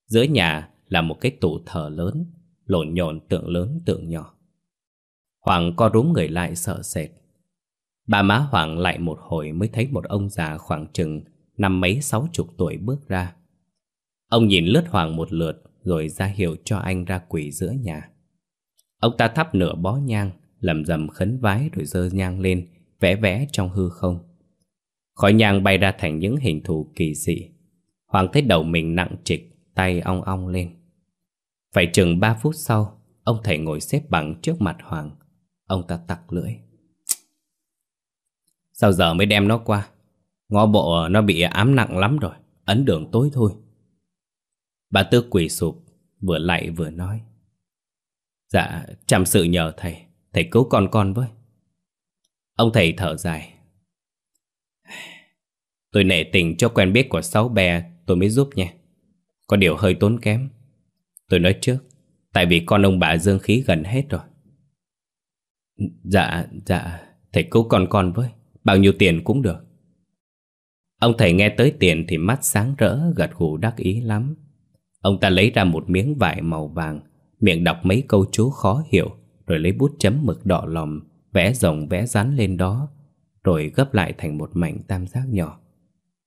Giữa nhà là một cái tủ thờ lớn, Lộn nhộn tượng lớn tượng nhỏ Hoàng co rúm người lại sợ sệt Bà má Hoàng lại một hồi mới thấy một ông già khoảng chừng năm mấy sáu chục tuổi bước ra. Ông nhìn lướt Hoàng một lượt rồi ra hiệu cho anh ra quỷ giữa nhà. Ông ta thắp nửa bó nhang, lầm rầm khấn vái rồi dơ nhang lên, vẽ vẽ trong hư không. Khói nhang bay ra thành những hình thù kỳ dị. Hoàng thấy đầu mình nặng trịch, tay ong ong lên. Phải chừng ba phút sau, ông thầy ngồi xếp bằng trước mặt Hoàng. Ông ta tặc lưỡi. Sao giờ mới đem nó qua? Ngõ bộ nó bị ám nặng lắm rồi, ấn đường tối thôi. Bà Tư quỳ sụp, vừa lạy vừa nói. Dạ, chăm sự nhờ thầy, thầy cứu con con với. Ông thầy thở dài. Tôi nể tình cho quen biết của sáu bè tôi mới giúp nha. Có điều hơi tốn kém. Tôi nói trước, tại vì con ông bà dương khí gần hết rồi. Dạ, dạ, thầy cứu con con với, bao nhiêu tiền cũng được. Ông thầy nghe tới tiền thì mắt sáng rỡ, gật gù đắc ý lắm. Ông ta lấy ra một miếng vải màu vàng, miệng đọc mấy câu chú khó hiểu, rồi lấy bút chấm mực đỏ lòm, vẽ rồng vẽ rắn lên đó, rồi gấp lại thành một mảnh tam giác nhỏ,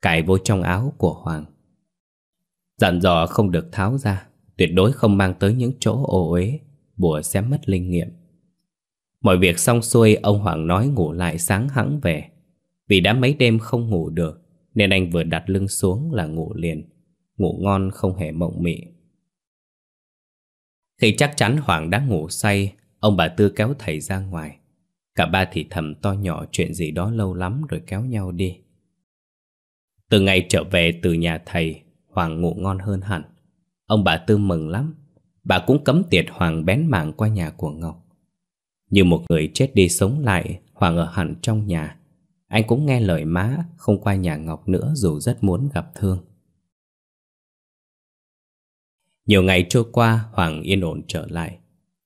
cài vô trong áo của Hoàng. Dặn dò không được tháo ra, tuyệt đối không mang tới những chỗ ô uế, bùa sẽ mất linh nghiệm. Mọi việc xong xuôi, ông Hoàng nói ngủ lại sáng hẳn về. Vì đã mấy đêm không ngủ được, nên anh vừa đặt lưng xuống là ngủ liền Ngủ ngon không hề mộng mị khi chắc chắn Hoàng đã ngủ say. Ông bà Tư kéo thầy ra ngoài. Cả ba thì thầm to nhỏ chuyện gì đó lâu lắm rồi kéo nhau đi. Từ ngày trở về từ nhà thầy, Hoàng ngủ ngon hơn hẳn. Ông bà Tư mừng lắm. Bà cũng cấm tiệt Hoàng bén mảng qua nhà của Ngọc. Như một người chết đi sống lại, Hoàng ở hẳn trong nhà. Anh cũng nghe lời má Không qua nhà Ngọc nữa dù rất muốn gặp Thương. Nhiều ngày trôi qua, Hoàng yên ổn trở lại.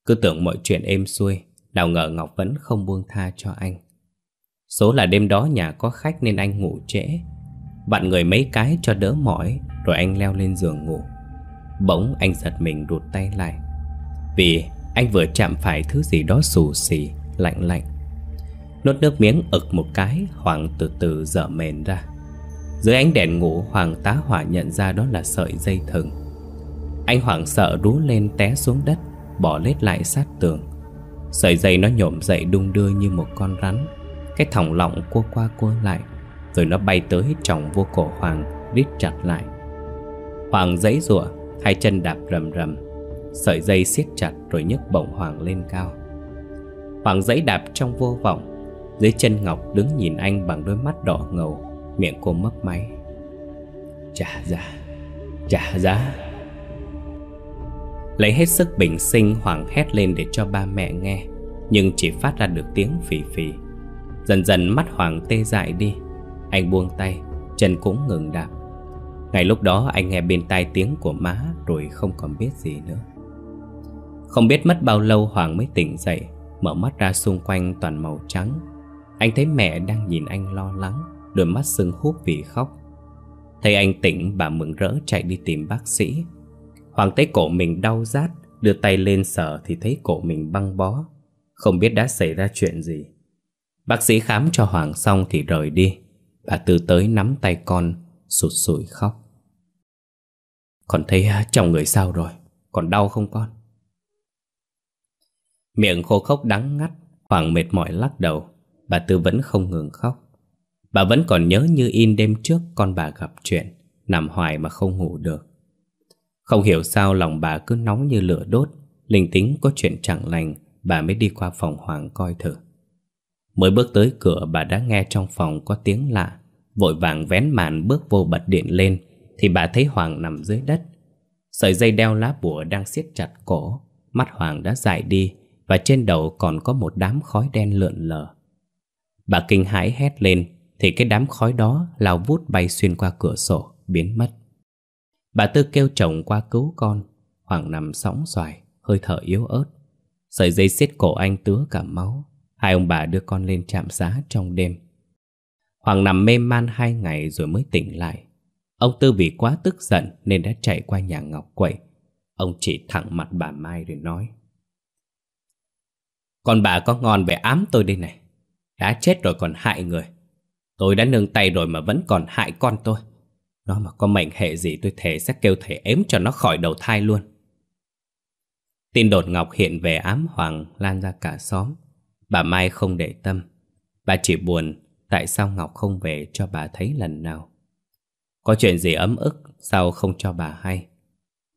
Cứ tưởng mọi chuyện êm xuôi, Nào ngờ Ngọc vẫn không buông tha cho anh. Số là đêm đó nhà có khách nên anh ngủ trễ. Bạn người mấy cái cho đỡ mỏi, Rồi anh leo lên giường ngủ. Bỗng anh giật mình rụt tay lại. Vì anh vừa chạm phải thứ gì đó xù xì, Lạnh lạnh. Nốt nước miếng ực một cái, Hoàng từ từ dở mền ra. Dưới ánh đèn ngủ, Hoàng tá hỏa nhận ra đó là sợi dây thừng. Anh hoảng sợ rú lên té xuống đất, Bỏ lết lại sát tường. Sợi dây nó nhổm dậy đung đưa như một con rắn. Cái thòng lọng cua qua cua lại, Rồi nó bay tới trọng vô cổ Hoàng, Rít chặt lại. Hoàng giấy rủa Hai chân đạp rầm rầm. Sợi dây siết chặt rồi nhấc bổng Hoàng lên cao. Hoàng giấy đạp trong vô vọng. Dưới chân Ngọc đứng nhìn anh bằng đôi mắt đỏ ngầu, Miệng cô mấp máy. Trả giá Trả giá Lấy hết sức bình sinh Hoàng hét lên để cho ba mẹ nghe, Nhưng chỉ phát ra được tiếng phì phì. Dần dần mắt Hoàng tê dại đi, Anh buông tay, Chân cũng ngừng đạp. Ngay lúc đó anh nghe bên tai tiếng của má Rồi không còn biết gì nữa. Không biết mất bao lâu Hoàng mới tỉnh dậy, Mở mắt ra xung quanh toàn màu trắng. Anh thấy mẹ đang nhìn anh lo lắng, Đôi mắt sưng húp vì khóc. Thấy anh tỉnh, bà mừng rỡ chạy đi tìm bác sĩ. Hoàng thấy cổ mình đau rát, Đưa tay lên sờ thì thấy cổ mình băng bó. Không biết đã xảy ra chuyện gì. Bác sĩ khám cho Hoàng xong thì rời đi. Bà Tư tới nắm tay con, Sụt sùi khóc. Còn thấy à, chồng người sao rồi? Còn đau không con? Miệng khô khốc đắng ngắt, Hoàng mệt mỏi lắc đầu. Bà Tư vẫn không ngừng khóc. Bà vẫn còn nhớ như in đêm trước con bà gặp chuyện, Nằm hoài mà không ngủ được. Không hiểu sao lòng bà cứ nóng như lửa đốt. Linh tính có chuyện chẳng lành, Bà mới đi qua phòng Hoàng coi thử. Mới bước tới cửa, bà đã nghe trong phòng có tiếng lạ. Vội vàng vén màn bước vô bật điện lên, Thì bà thấy Hoàng nằm dưới đất. Sợi dây đeo lá bùa đang siết chặt cổ. Mắt Hoàng đã dại đi, Và trên đầu còn có một đám khói đen lượn lờ. Bà kinh hãi hét lên, Thì cái đám khói đó lao vút bay xuyên qua cửa sổ, Biến mất. Bà Tư kêu chồng qua cứu con. Hoàng nằm sóng xoài, Hơi thở yếu ớt. Sợi dây xiết cổ anh tứa cả máu. Hai ông bà đưa con lên trạm xá trong đêm. Hoàng nằm mê man hai ngày rồi mới tỉnh lại. Ông Tư vì quá tức giận nên đã chạy qua nhà Ngọc quậy. Ông chỉ thẳng mặt bà Mai rồi nói, Con bà có ngon về ám tôi đây này. Đã chết rồi còn hại người. Tôi đã nương tay rồi mà vẫn còn hại con tôi. Nó mà có mệnh hệ gì tôi thề sẽ kêu thầy ếm cho nó khỏi đầu thai luôn. Tin đột ngọc hiện về ám hoàng, lan ra cả xóm. Bà Mai không để tâm. Bà chỉ buồn tại sao Ngọc không về cho bà thấy lần nào. Có chuyện gì ấm ức sao không cho bà hay?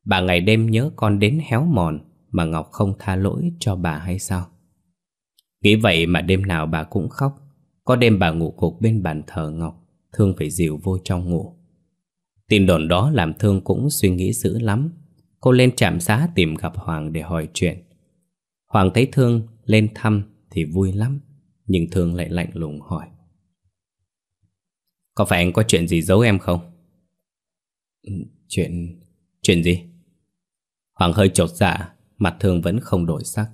Bà ngày đêm nhớ con đến héo mòn Mà Ngọc không tha lỗi cho bà hay sao? Nghĩ vậy mà đêm nào bà cũng khóc. Có đêm bà ngủ cục bên bàn thờ Ngọc, Thương phải dìu vô trong ngủ. Tin đồn đó làm Thương cũng suy nghĩ dữ lắm Cô lên trạm xá tìm gặp Hoàng để hỏi chuyện Hoàng thấy Thương lên thăm thì vui lắm, Nhưng Thương lại lạnh lùng hỏi Có phải anh có chuyện gì giấu em không? Ừ, chuyện... chuyện gì? Hoàng hơi chột dạ Mặt Thương vẫn không đổi sắc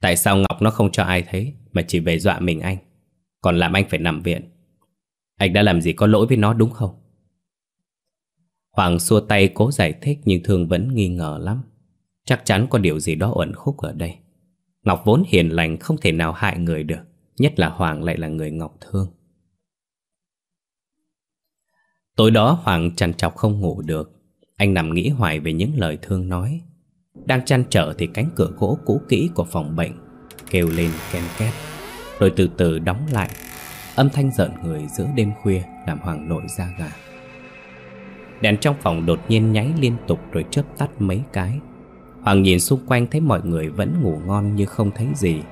Tại sao Ngọc nó không cho ai thấy Mà chỉ về dọa mình anh Còn làm anh phải nằm viện Anh đã làm gì có lỗi với nó đúng không? Hoàng xua tay cố giải thích nhưng Thương vẫn nghi ngờ lắm. Chắc chắn có điều gì đó uẩn khúc ở đây. Ngọc vốn hiền lành không thể nào hại người được, nhất là Hoàng lại là người Ngọc thương. Tối đó Hoàng chằn chọc không ngủ được, anh nằm nghĩ hoài về những lời Thương nói. Đang chăn trở thì cánh cửa gỗ cũ kỹ của phòng bệnh kêu lên ken két, rồi từ từ đóng lại. Âm thanh giận người giữa đêm khuya làm Hoàng nổi da gà. Đèn trong phòng đột nhiên nháy liên tục rồi chớp tắt mấy cái. Hoàng nhìn xung quanh thấy mọi người vẫn ngủ ngon như không thấy gì.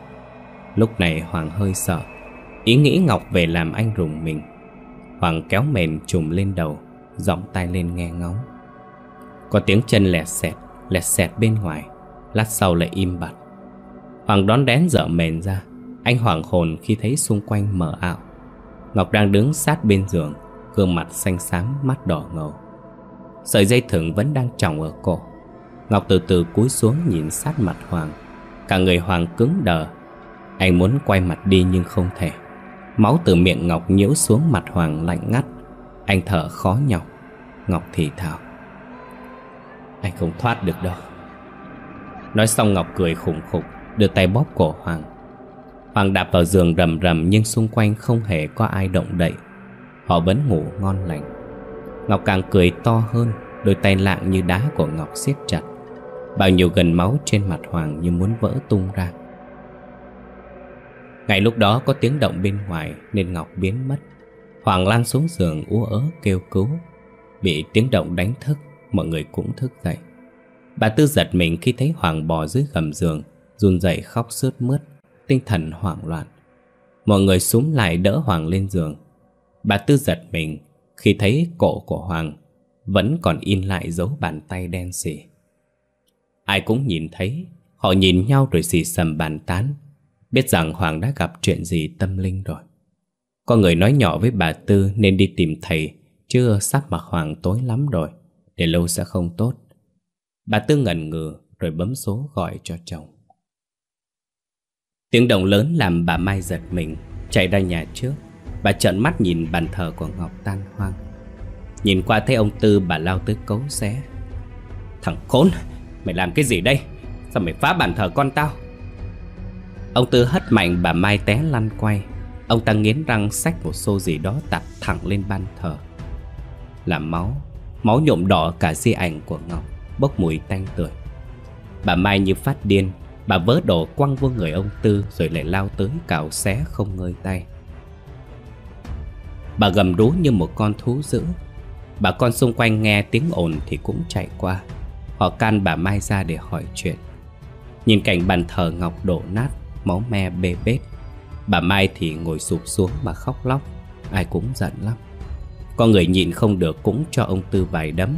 Lúc này Hoàng hơi sợ. Ý nghĩ Ngọc về làm anh rùng mình. Hoàng kéo mền trùm lên đầu, Giọng tai lên nghe ngóng. Có tiếng chân lẹt xẹt Lẹt xẹt bên ngoài. Lát sau lại im bặt. Hoàng đón đén dở mền ra. Anh hoảng hồn khi thấy xung quanh mờ ảo. Ngọc đang đứng sát bên giường, Gương mặt xanh xám, mắt đỏ ngầu. Sợi dây thừng vẫn đang tròng ở cổ. Ngọc từ từ cúi xuống nhìn sát mặt Hoàng. Cả người Hoàng cứng đờ. Anh muốn quay mặt đi nhưng không thể. Máu từ miệng Ngọc nhiễu xuống mặt Hoàng lạnh ngắt. Anh thở khó nhọc. Ngọc thì thào. Anh không thoát được đâu. Nói xong Ngọc cười khủng khục, Đưa tay bóp cổ Hoàng. Hoàng đạp vào giường rầm rầm Nhưng xung quanh không hề có ai động đậy. Họ vẫn ngủ ngon lành. Ngọc càng cười to hơn, Đôi tay lạng như đá của Ngọc siết chặt. Bao nhiêu gần máu trên mặt Hoàng như muốn vỡ tung ra. Ngay lúc đó có tiếng động bên ngoài Nên Ngọc biến mất. Hoàng lan xuống giường ú ớ kêu cứu. Bị tiếng động đánh thức, Mọi người cũng thức dậy. Bà Tư giật mình khi thấy Hoàng bò dưới gầm giường, Run dậy khóc sướt mướt, Tinh thần hoảng loạn. Mọi người súng lại đỡ Hoàng lên giường. Bà Tư giật mình khi thấy cổ của Hoàng vẫn còn in lại dấu bàn tay đen xỉ. Ai cũng nhìn thấy, họ nhìn nhau rồi xì sầm bàn tán, biết rằng Hoàng đã gặp chuyện gì tâm linh rồi. Có người nói nhỏ với bà Tư nên đi tìm thầy, chưa sắp mặt Hoàng tối lắm rồi, để lâu sẽ không tốt. Bà Tư ngần ngừ rồi bấm số gọi cho chồng. Tiếng động lớn làm bà Mai giật mình, chạy ra nhà trước. Bà trợn mắt nhìn bàn thờ của Ngọc tan hoang. Nhìn qua thấy ông Tư, bà lao tới cấu xé. Thằng khốn, Mày làm cái gì đây? Sao mày phá bàn thờ con tao? Ông Tư hất mạnh bà Mai té lăn quay. Ông ta nghiến răng xách một xô gì đó tạt thẳng lên ban thờ. Là máu Máu nhuộm đỏ cả di ảnh của Ngọc, Bốc mùi tanh tưởi Bà Mai như phát điên, Bà vớ đồ quăng vô người ông Tư, Rồi lại lao tới cào xé không ngơi tay. Bà gầm rú như một con thú dữ. Bà con xung quanh nghe tiếng ồn thì cũng chạy qua. Họ can bà Mai ra để hỏi chuyện. Nhìn cảnh bàn thờ ngọc đổ nát, Máu me bê bết. Bà Mai thì ngồi sụp xuống mà khóc lóc. Ai cũng giận lắm. Có người nhịn không được cũng cho ông Tư vài đấm.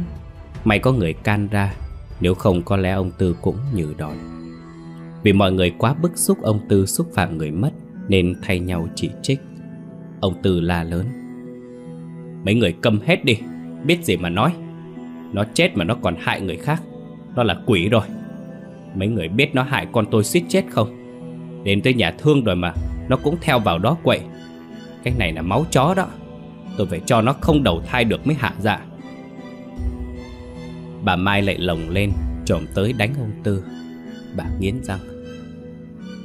May có người can ra, Nếu không có lẽ ông Tư cũng như đòn. Vì mọi người quá bức xúc, ông Tư xúc phạm người mất, Nên thay nhau chỉ trích. Ông Tư la lớn. Mấy người câm hết đi. Biết gì mà nói. Nó chết mà nó còn hại người khác. Nó là quỷ rồi. Mấy người biết nó hại con tôi suýt chết không? Đến tới nhà thương rồi mà Nó cũng theo vào đó quậy. Cái này là máu chó đó. Tôi phải cho nó không đầu thai được mới hạ dạ. Bà Mai lại lồng lên Trộm tới đánh ông Tư. Bà nghiến răng.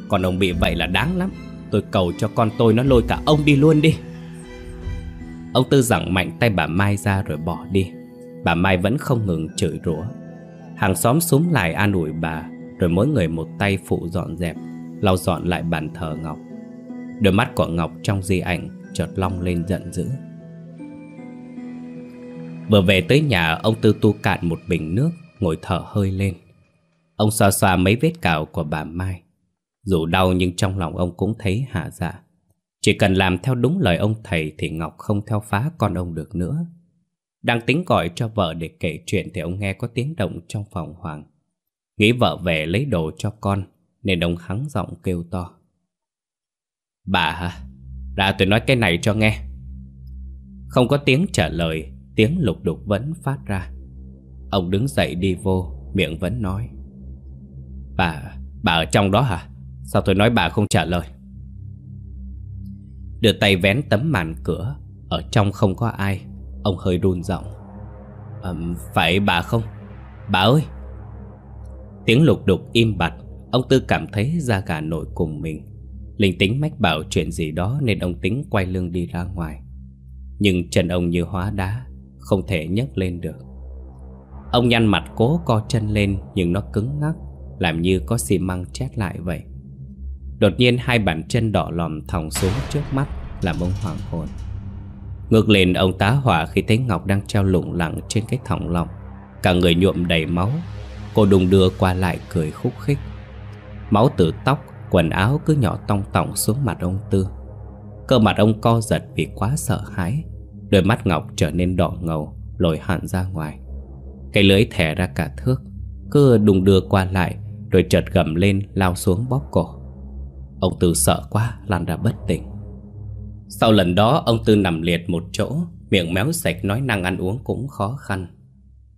Còn ông bị vậy là đáng lắm. Tôi cầu cho con tôi nó lôi cả ông đi luôn đi. Ông Tư giẳng mạnh tay bà Mai ra rồi bỏ đi. Bà Mai vẫn không ngừng chửi rủa. Hàng xóm súng lại an ủi bà, Rồi mỗi người một tay phụ dọn dẹp, Lau dọn lại bàn thờ Ngọc. Đôi mắt của Ngọc trong di ảnh Chợt long lên giận dữ. Vừa về tới nhà, Ông Tư tu cạn một bình nước, Ngồi thở hơi lên. Ông xoa xoa mấy vết cào của bà Mai. Dù đau nhưng trong lòng ông cũng thấy hạ dạ. Chỉ cần làm theo đúng lời ông thầy Thì Ngọc không theo phá con ông được nữa đang tính gọi cho vợ để kể chuyện thì ông nghe có tiếng động trong phòng Hoàng. Nghĩ vợ về lấy đồ cho con nên ông hắng giọng kêu to. Bà hả? Ra tôi nói cái này cho nghe. Không có tiếng trả lời, tiếng lục đục vẫn phát ra. Ông đứng dậy đi vô, miệng vẫn nói. Bà, bà ở trong đó hả? Sao tôi nói bà không trả lời? Đưa tay vén tấm màn cửa, ở trong không có ai. Ông hơi run giọng. À, Phải bà không? Bà ơi! Tiếng lục đục im bặt. Ông Tư cảm thấy da gà nổi cùng mình. Linh tính mách bảo chuyện gì đó Nên ông tính quay lưng đi ra ngoài. Nhưng chân ông như hóa đá Không thể nhấc lên được. Ông nhăn mặt cố co chân lên Nhưng nó cứng ngắc Làm như có xi măng chét lại vậy. Đột nhiên hai bàn chân đỏ lòm thòng xuống trước mắt Làm ông hoảng hồn. Ngược lên ông tá hỏa khi thấy Ngọc đang treo lủng lẳng trên cái thòng lọng. Cả người nhuộm đầy máu. Cô đùng đưa qua lại cười khúc khích. Máu từ tóc, quần áo cứ nhỏ tong tỏng xuống mặt ông Tư. Cơ mặt ông co giật vì quá sợ hãi. Đôi mắt Ngọc trở nên đỏ ngầu Lồi hẳn ra ngoài. Cái lưới thẻ ra cả thước Cứ đùng đưa qua lại Rồi chợt gầm lên lao xuống bóp cổ. Ông Tư sợ quá lăn ra bất tỉnh. Sau lần đó, ông Tư nằm liệt một chỗ, Miệng méo sạch nói năng ăn uống cũng khó khăn.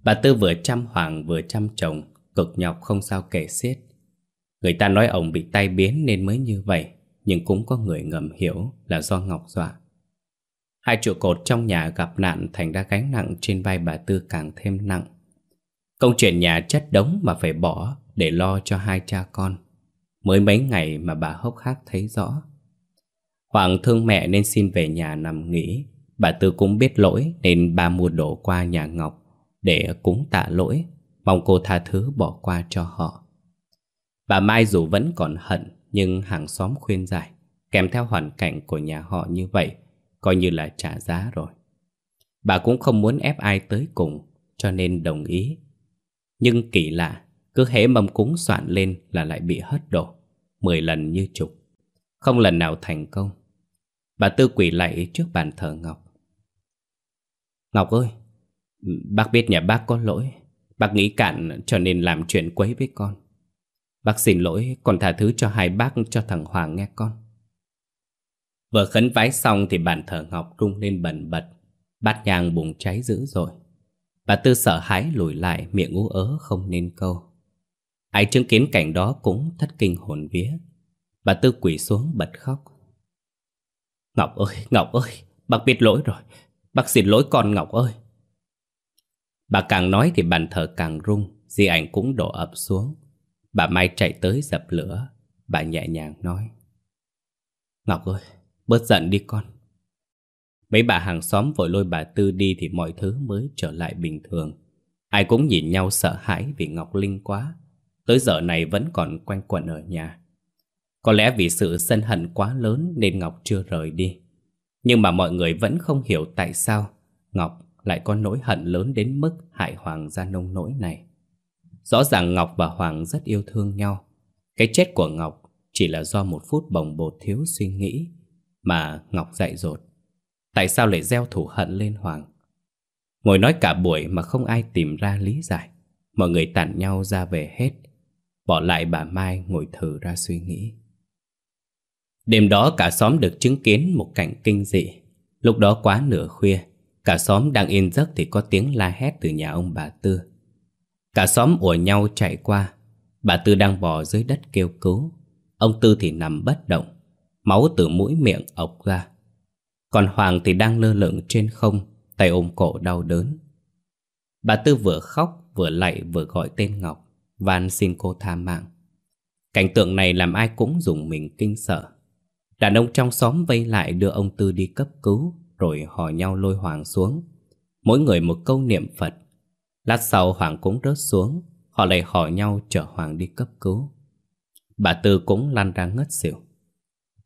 Bà Tư vừa chăm hoàng vừa chăm chồng, Cực nhọc không sao kể xiết. Người ta nói ông bị tai biến nên mới như vậy, Nhưng cũng có người ngầm hiểu là do Ngọc dọa. Hai trụ cột trong nhà gặp nạn thành ra gánh nặng trên vai bà Tư càng thêm nặng. Công chuyện nhà chất đống mà phải bỏ để lo cho hai cha con. Mới mấy ngày mà bà hốc hác thấy rõ. Hoàng thương mẹ nên xin về nhà nằm nghỉ. Bà Tư cũng biết lỗi nên bà mua đồ qua nhà Ngọc Để cúng tạ lỗi. Mong cô tha thứ bỏ qua cho họ. Bà Mai dù vẫn còn hận, Nhưng hàng xóm khuyên giải, Kèm theo hoàn cảnh của nhà họ như vậy, Coi như là trả giá rồi. Bà cũng không muốn ép ai tới cùng, Cho nên đồng ý. Nhưng kỳ lạ cứ hễ mâm cúng soạn lên là lại bị hất đổ, Mười lần như chục Không lần nào thành công. Bà Tư quỷ lại trước bàn thờ Ngọc. Ngọc ơi, Bác biết nhà bác có lỗi. Bác nghĩ cạn cho nên làm chuyện quấy với con. Bác xin lỗi, Còn tha thứ cho hai bác, cho thằng Hoàng nghe con. Vừa khấn vái xong Thì bàn thờ Ngọc rung lên bần bật. Bát nhang bùng cháy dữ rồi Bà Tư sợ hãi lùi lại, Miệng ú ớ không nên câu. Ai chứng kiến cảnh đó cũng thất kinh hồn vía Bà Tư quỷ xuống bật khóc Ngọc ơi, Ngọc ơi, bác biết lỗi rồi. Bác xin lỗi con Ngọc ơi. Bà càng nói thì bàn thờ càng rung, di ảnh cũng đổ ập xuống. Bà Mai chạy tới dập lửa, bà nhẹ nhàng nói. Ngọc ơi, bớt giận đi con. Mấy bà hàng xóm vội lôi bà Tư đi thì mọi thứ mới trở lại bình thường. Ai cũng nhìn nhau sợ hãi vì Ngọc Linh quá. Tới giờ này vẫn còn quanh quẩn ở nhà. Có lẽ vì sự sân hận quá lớn nên Ngọc chưa rời đi. Nhưng mà mọi người vẫn không hiểu tại sao Ngọc lại có nỗi hận lớn đến mức hại Hoàng ra nông nỗi này. Rõ ràng Ngọc và Hoàng rất yêu thương nhau. Cái chết của Ngọc chỉ là do một phút bồng bột thiếu suy nghĩ mà Ngọc dạy dột. Tại sao lại gieo thủ hận lên Hoàng? Ngồi nói cả buổi mà không ai tìm ra lý giải. Mọi người tản nhau ra về hết. Bỏ lại bà Mai ngồi thử ra suy nghĩ. Đêm đó cả xóm được chứng kiến một cảnh kinh dị. Lúc đó quá nửa khuya, cả xóm đang yên giấc thì có tiếng la hét từ nhà ông bà Tư. Cả xóm ùa nhau chạy qua, bà Tư đang bò dưới đất kêu cứu. Ông Tư thì nằm bất động, máu từ mũi miệng ọc ra. Còn Hoàng thì đang lơ lửng trên không, tay ôm cổ đau đớn. Bà Tư vừa khóc vừa lạy vừa gọi tên Ngọc Van xin cô tha mạng. Cảnh tượng này làm ai cũng dùng mình kinh sợ. Đàn ông trong xóm vây lại đưa ông Tư đi cấp cứu, Rồi hò nhau lôi Hoàng xuống. Mỗi người một câu niệm Phật. Lát sau Hoàng cũng rớt xuống, Họ lại hò nhau chở Hoàng đi cấp cứu. Bà Tư cũng lăn ra ngất xỉu.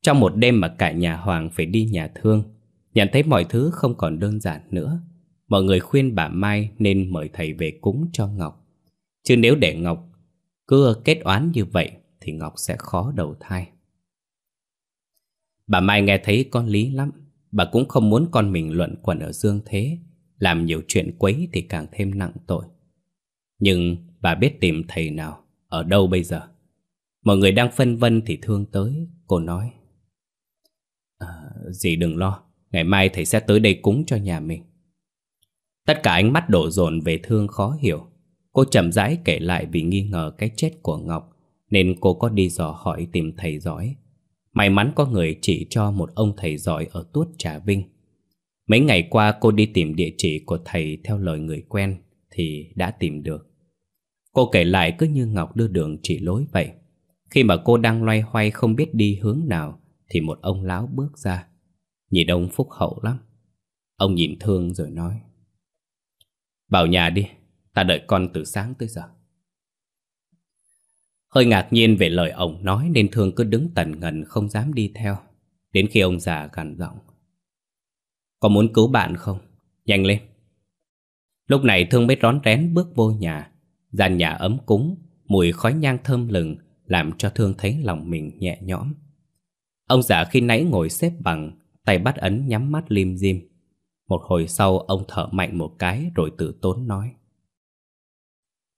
Trong một đêm mà cả nhà Hoàng phải đi nhà thương, Nhận thấy mọi thứ không còn đơn giản nữa, Mọi người khuyên bà Mai nên mời thầy về cúng cho Ngọc. Chứ nếu để Ngọc cứ kết oán như vậy Thì Ngọc sẽ khó đầu thai. Bà Mai nghe thấy con lý lắm. Bà cũng không muốn con mình luận quẩn ở dương thế Làm nhiều chuyện quấy thì càng thêm nặng tội. Nhưng bà biết tìm thầy nào Ở đâu bây giờ? Mọi người đang phân vân thì thương tới Cô nói. À, Dì đừng lo Ngày mai thầy sẽ tới đây cúng cho nhà mình. Tất cả ánh mắt đổ dồn về thương khó hiểu. Cô chậm rãi kể lại vì nghi ngờ cái chết của Ngọc, Nên cô có đi dò hỏi tìm thầy giỏi. May mắn có người chỉ cho một ông thầy giỏi ở Tuốt Trà Vinh. Mấy ngày qua cô đi tìm địa chỉ của thầy theo lời người quen Thì đã tìm được. Cô kể lại cứ như Ngọc đưa đường chỉ lối vậy. Khi mà cô đang loay hoay không biết đi hướng nào Thì một ông láo bước ra. Nhìn ông phúc hậu lắm. Ông nhìn thương rồi nói, Vào nhà đi Ta đợi con từ sáng tới giờ. Hơi ngạc nhiên về lời ông nói Nên thương cứ đứng tần ngần không dám đi theo. Đến khi ông già gằn giọng, Có muốn cứu bạn không? Nhanh lên. Lúc này thương mới rón rén bước vô nhà. Gian nhà ấm cúng, Mùi khói nhang thơm lừng Làm cho thương thấy lòng mình nhẹ nhõm. Ông già khi nãy ngồi xếp bằng, Tay bắt ấn nhắm mắt lim dim. Một hồi sau, ông thở mạnh một cái Rồi tự tốn nói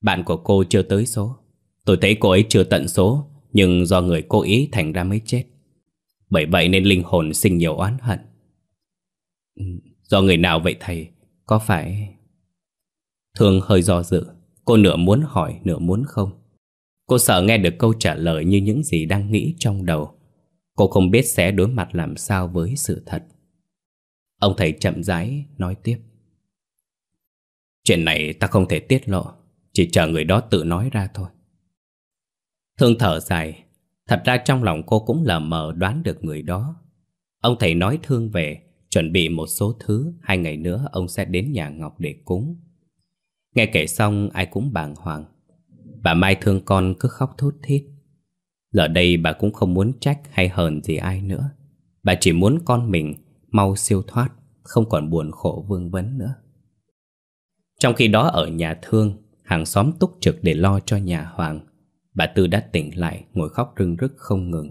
bạn của cô chưa tới số. Tôi thấy cô ấy chưa tận số, Nhưng do người cố ý thành ra mới chết. Bởi vậy nên linh hồn sinh nhiều oán hận. Ừ, do người nào vậy thầy? Có phải Thương hơi do dự. Cô nửa muốn hỏi, nửa muốn không? Cô sợ nghe được câu trả lời như những gì đang nghĩ trong đầu. Cô không biết sẽ đối mặt làm sao với sự thật. Ông thầy chậm rãi nói tiếp. Chuyện này ta không thể tiết lộ. Chỉ chờ người đó tự nói ra thôi. Thương thở dài. Thật ra trong lòng cô cũng lờ mờ đoán được người đó. Ông thầy nói thương về, Chuẩn bị một số thứ, Hai ngày nữa ông sẽ đến nhà Ngọc để cúng. Nghe kể xong, ai cũng bàng hoàng. Bà Mai thương con cứ khóc thút thít. Giờ đây bà cũng không muốn trách hay hờn gì ai nữa. Bà chỉ muốn con mình mau siêu thoát, Không còn buồn khổ vương vấn nữa. Trong khi đó ở nhà thương Hàng xóm túc trực để lo cho nhà Hoàng. Bà Tư đã tỉnh lại, Ngồi khóc rưng rức không ngừng.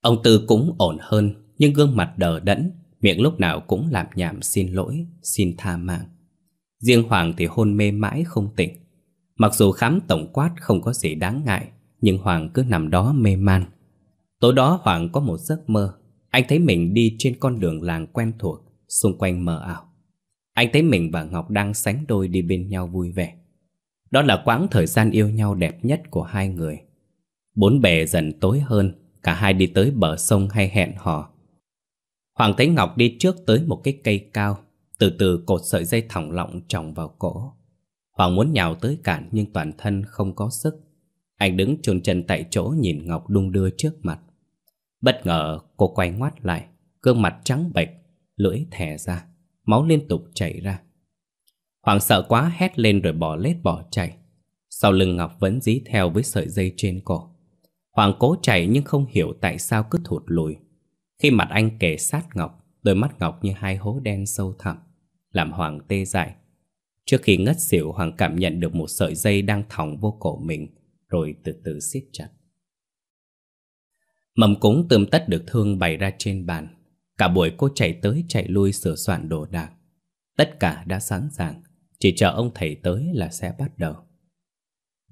Ông Tư cũng ổn hơn, Nhưng gương mặt đờ đẫn, Miệng lúc nào cũng làm nhảm xin lỗi, Xin tha mạng. Riêng Hoàng thì hôn mê mãi không tỉnh. Mặc dù khám tổng quát không có gì đáng ngại, Nhưng Hoàng cứ nằm đó mê man. Tối đó Hoàng có một giấc mơ. Anh thấy mình đi trên con đường làng quen thuộc, Xung quanh mờ ảo. Anh thấy mình và Ngọc đang sánh đôi đi bên nhau vui vẻ. Đó là quãng thời gian yêu nhau đẹp nhất của hai người. Bốn bề dần tối hơn, Cả hai đi tới bờ sông hay hẹn hò. Hoàng Thế Ngọc đi trước tới một cái cây cao, Từ từ cột sợi dây thòng lọng tròng vào cổ. Hoàng muốn nhào tới cản nhưng toàn thân không có sức. Anh đứng chôn chân tại chỗ nhìn Ngọc đung đưa trước mặt. Bất ngờ, cô quay ngoắt lại, Gương mặt trắng bệch, Lưỡi thè ra, Máu liên tục chảy ra. Hoàng sợ quá, hét lên rồi bỏ lết bỏ chạy. Sau lưng Ngọc vẫn dí theo với sợi dây trên cổ. Hoàng cố chạy nhưng không hiểu tại sao cứ thụt lùi. Khi mặt anh kề sát Ngọc, Đôi mắt Ngọc như hai hố đen sâu thẳm, Làm Hoàng tê dại. Trước khi ngất xỉu, Hoàng cảm nhận được một sợi dây đang thòng vô cổ mình, Rồi từ từ siết chặt. Mầm cúng tươm tất được thương bày ra trên bàn. Cả buổi cô chạy tới chạy lui sửa soạn đồ đạc. Tất cả đã sẵn sàng chỉ chờ ông thầy tới là sẽ bắt đầu.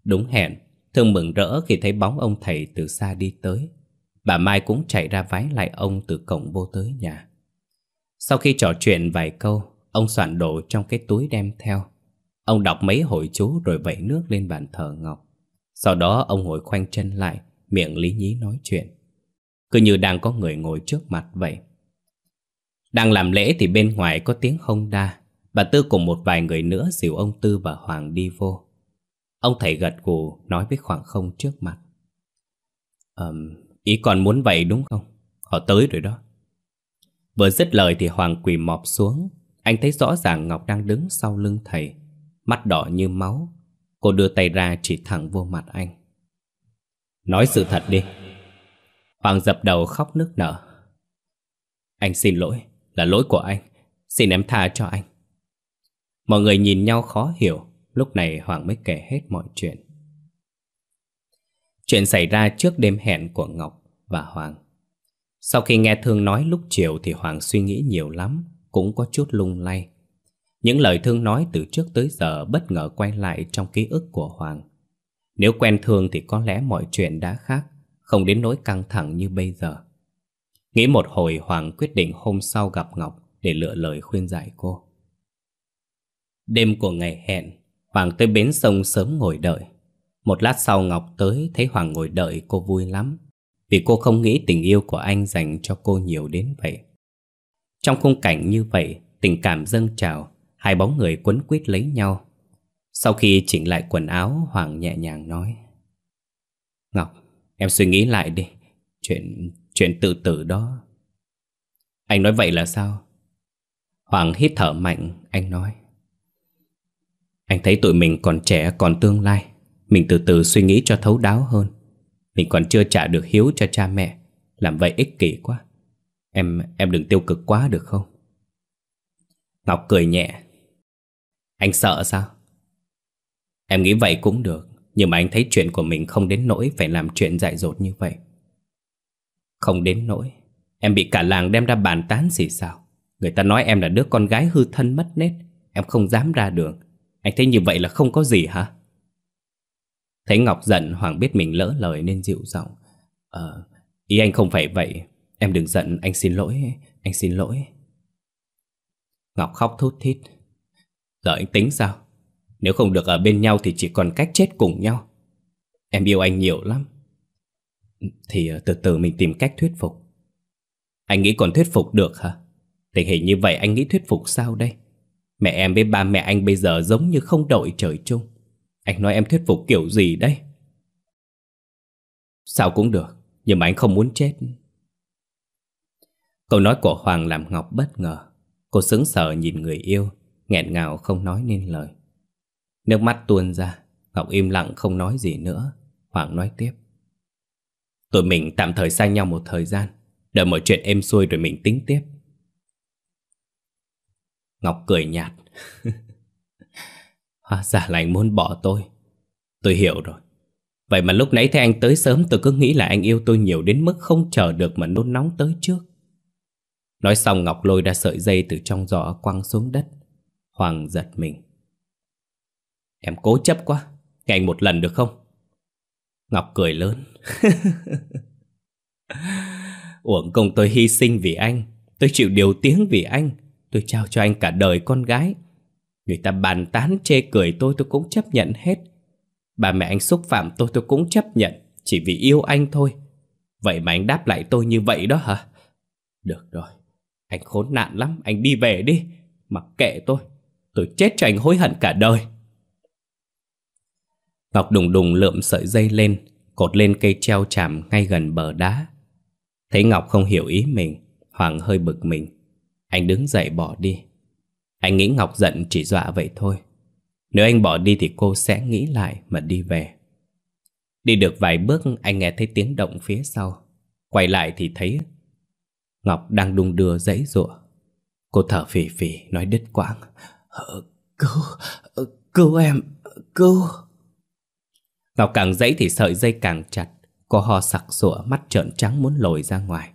Đúng hẹn Thương mừng rỡ khi thấy bóng ông thầy từ xa đi tới. Bà Mai cũng chạy ra vái lại ông từ cổng vô tới nhà. Sau khi trò chuyện vài câu, Ông soạn đồ trong cái túi đem theo. Ông đọc mấy hội chú rồi vẩy nước lên bàn thờ Ngọc. Sau đó ông ngồi khoanh chân lại, Miệng lý nhí nói chuyện. Cứ như đang có người ngồi trước mặt vậy. Đang làm lễ thì bên ngoài có tiếng hông đa. Bà Tư cùng một vài người nữa dìu ông Tư và Hoàng đi vô. Ông thầy gật gù nói với khoảng không trước mặt. Um, ý còn muốn vậy đúng không? Họ tới rồi đó. Vừa dứt lời thì Hoàng quỳ mọp xuống. Anh thấy rõ ràng Ngọc đang đứng sau lưng thầy. Mắt đỏ như máu. Cô đưa tay ra chỉ thẳng vô mặt anh. Nói sự thật đi. Hoàng dập đầu khóc nức nở. Anh xin lỗi, là lỗi của anh. Xin em tha cho anh. Mọi người nhìn nhau khó hiểu. Lúc này Hoàng mới kể hết mọi chuyện. Chuyện xảy ra trước đêm hẹn của Ngọc và Hoàng. Sau khi nghe Thương nói lúc chiều thì Hoàng suy nghĩ nhiều lắm, cũng có chút lung lay. Những lời Thương nói từ trước tới giờ bất ngờ quay lại trong ký ức của Hoàng. Nếu quen Thương thì có lẽ mọi chuyện đã khác, không đến nỗi căng thẳng như bây giờ. Nghĩ một hồi Hoàng quyết định hôm sau gặp Ngọc để lựa lời khuyên giải cô. Đêm của ngày hẹn, Hoàng tới bến sông sớm ngồi đợi. Một lát sau Ngọc tới thấy Hoàng ngồi đợi cô vui lắm. Vì cô không nghĩ tình yêu của anh dành cho cô nhiều đến vậy. Trong khung cảnh như vậy, tình cảm dâng trào, hai bóng người quấn quýt lấy nhau. Sau khi chỉnh lại quần áo, Hoàng nhẹ nhàng nói. Ngọc, em suy nghĩ lại đi. Chuyện, chuyện tự tử đó. Anh nói vậy là sao? Hoàng hít thở mạnh, anh nói. Anh thấy tụi mình còn trẻ, còn tương lai. Mình từ từ suy nghĩ cho thấu đáo hơn. Mình còn chưa trả được hiếu cho cha mẹ. Làm vậy ích kỷ quá. Em em đừng tiêu cực quá được không? Ngọc cười nhẹ. Anh sợ sao? Em nghĩ vậy cũng được Nhưng mà anh thấy chuyện của mình không đến nỗi Phải làm chuyện dại dột như vậy. Không đến nỗi. Em bị cả làng đem ra bàn tán gì sao Người ta nói em là đứa con gái hư thân mất nết. Em không dám ra đường. Anh thấy như vậy là không có gì hả? Thấy Ngọc giận Hoàng biết mình lỡ lời nên dịu giọng. Ờ, ý anh không phải vậy. Em đừng giận, anh xin lỗi, anh xin lỗi. Ngọc khóc thút thít. Giờ anh tính sao? Nếu không được ở bên nhau thì chỉ còn cách chết cùng nhau. Em yêu anh nhiều lắm. Thì ờ, từ từ mình tìm cách thuyết phục. Anh nghĩ còn thuyết phục được hả? Tình hình như vậy anh nghĩ thuyết phục sao đây? Mẹ em với ba mẹ anh bây giờ giống như không đội trời chung anh nói em thuyết phục kiểu gì đấy? Sao cũng được, nhưng mà anh không muốn chết. Câu nói của Hoàng làm Ngọc bất ngờ. Cô sững sờ nhìn người yêu, nghẹn ngào không nói nên lời. Nước mắt tuôn ra, Ngọc im lặng không nói gì nữa. Hoàng nói tiếp. Tụi mình tạm thời xa nhau một thời gian, đợi mọi chuyện êm xuôi rồi mình tính tiếp. Ngọc cười nhạt. Hóa ra là anh muốn bỏ tôi. Tôi hiểu rồi. Vậy mà lúc nãy thấy anh tới sớm, tôi cứ nghĩ là anh yêu tôi nhiều đến mức không chờ được mà nôn nóng tới trước. Nói xong, Ngọc lôi ra sợi dây từ trong giỏ quăng xuống đất. Hoàng giật mình. Em cố chấp quá. Nghe anh một lần được không? Ngọc cười lớn. Uổng công tôi hy sinh vì anh. Tôi chịu điều tiếng vì anh. Tôi trao cho anh cả đời con gái. Người ta bàn tán, chê cười tôi tôi cũng chấp nhận hết. Bà mẹ anh xúc phạm tôi tôi cũng chấp nhận, Chỉ vì yêu anh thôi. Vậy mà anh đáp lại tôi như vậy đó hả? Được rồi, Anh khốn nạn lắm, Anh đi về đi, Mặc kệ tôi. Tôi chết cho anh hối hận cả đời. Ngọc đùng đùng lượm sợi dây lên, Cột lên cây treo chạm ngay gần bờ đá. Thấy Ngọc không hiểu ý mình, Hoàng hơi bực mình. Anh đứng dậy bỏ đi. Anh nghĩ Ngọc giận chỉ dọa vậy thôi. Nếu anh bỏ đi thì cô sẽ nghĩ lại mà đi về. Đi được vài bước anh nghe thấy tiếng động phía sau. Quay lại thì thấy Ngọc đang đung đưa dãy rụa Cô thở phì phì nói đứt quãng. Ờ, cứu, ờ, cứu em, cứu. Ngọc càng dãy thì sợi dây càng chặt. Cô ho sặc sụa mắt trợn trắng muốn lồi ra ngoài.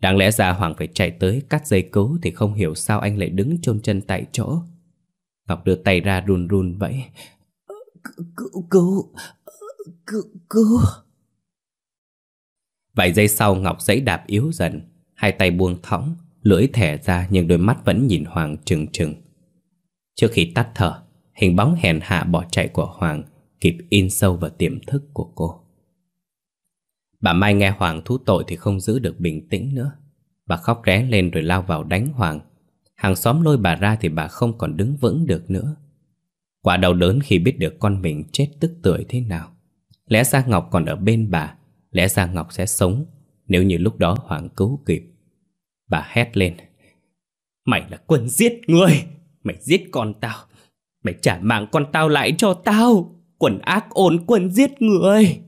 Đáng lẽ ra Hoàng phải chạy tới cắt dây cứu Thì không hiểu sao anh lại đứng chôn chân tại chỗ. Ngọc đưa tay ra run run vậy. Cứu, cứu, cứu, cứu. Vài giây sau Ngọc giấy đạp yếu dần Hai tay buông thõng Lưỡi thẻ ra nhưng đôi mắt vẫn nhìn Hoàng trừng trừng. Trước khi tắt thở Hình bóng hèn hạ bỏ chạy của Hoàng Kịp in sâu vào tiềm thức của cô Bà Mai nghe Hoàng thú tội thì không giữ được bình tĩnh nữa. Bà khóc ré lên rồi lao vào đánh Hoàng. Hàng xóm lôi bà ra thì bà không còn đứng vững được nữa Quả đau đớn khi biết được con mình chết tức tuổi thế nào Lẽ ra Ngọc còn ở bên bà, Lẽ ra Ngọc sẽ sống, Nếu như lúc đó Hoàng cứu kịp Bà hét lên, Mày là quân giết người, Mày giết con tao, Mày trả mạng con tao lại cho tao, Quần ác ôn quân giết người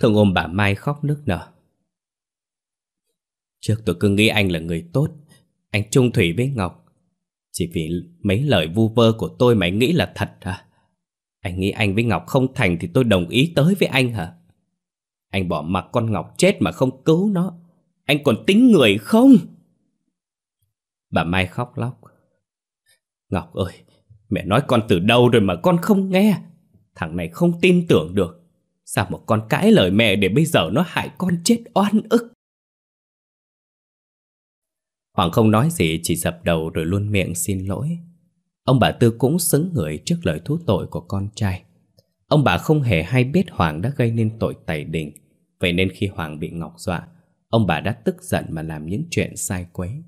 thường ôm bà Mai khóc nức nở. Trước tôi cứ nghĩ anh là người tốt, Anh trung thủy với Ngọc. Chỉ vì mấy lời vu vơ của tôi mà anh nghĩ là thật hả? Anh nghĩ anh với Ngọc không thành Thì tôi đồng ý tới với anh hả? Anh bỏ mặc con Ngọc chết mà không cứu nó, Anh còn tính người không? Bà Mai khóc lóc. Ngọc ơi, Mẹ nói con từ đâu rồi mà con không nghe? Thằng này không tin tưởng được. Sao một con cãi lời mẹ để bây giờ nó hại con chết oan ức? Hoàng không nói gì, chỉ dập đầu rồi luôn miệng xin lỗi. Ông bà Tư cũng xứng người trước lời thú tội của con trai. Ông bà không hề hay biết Hoàng đã gây nên tội tẩy đình. Vậy nên khi Hoàng bị Ngọc dọa, Ông bà đã tức giận mà làm những chuyện sai quấy.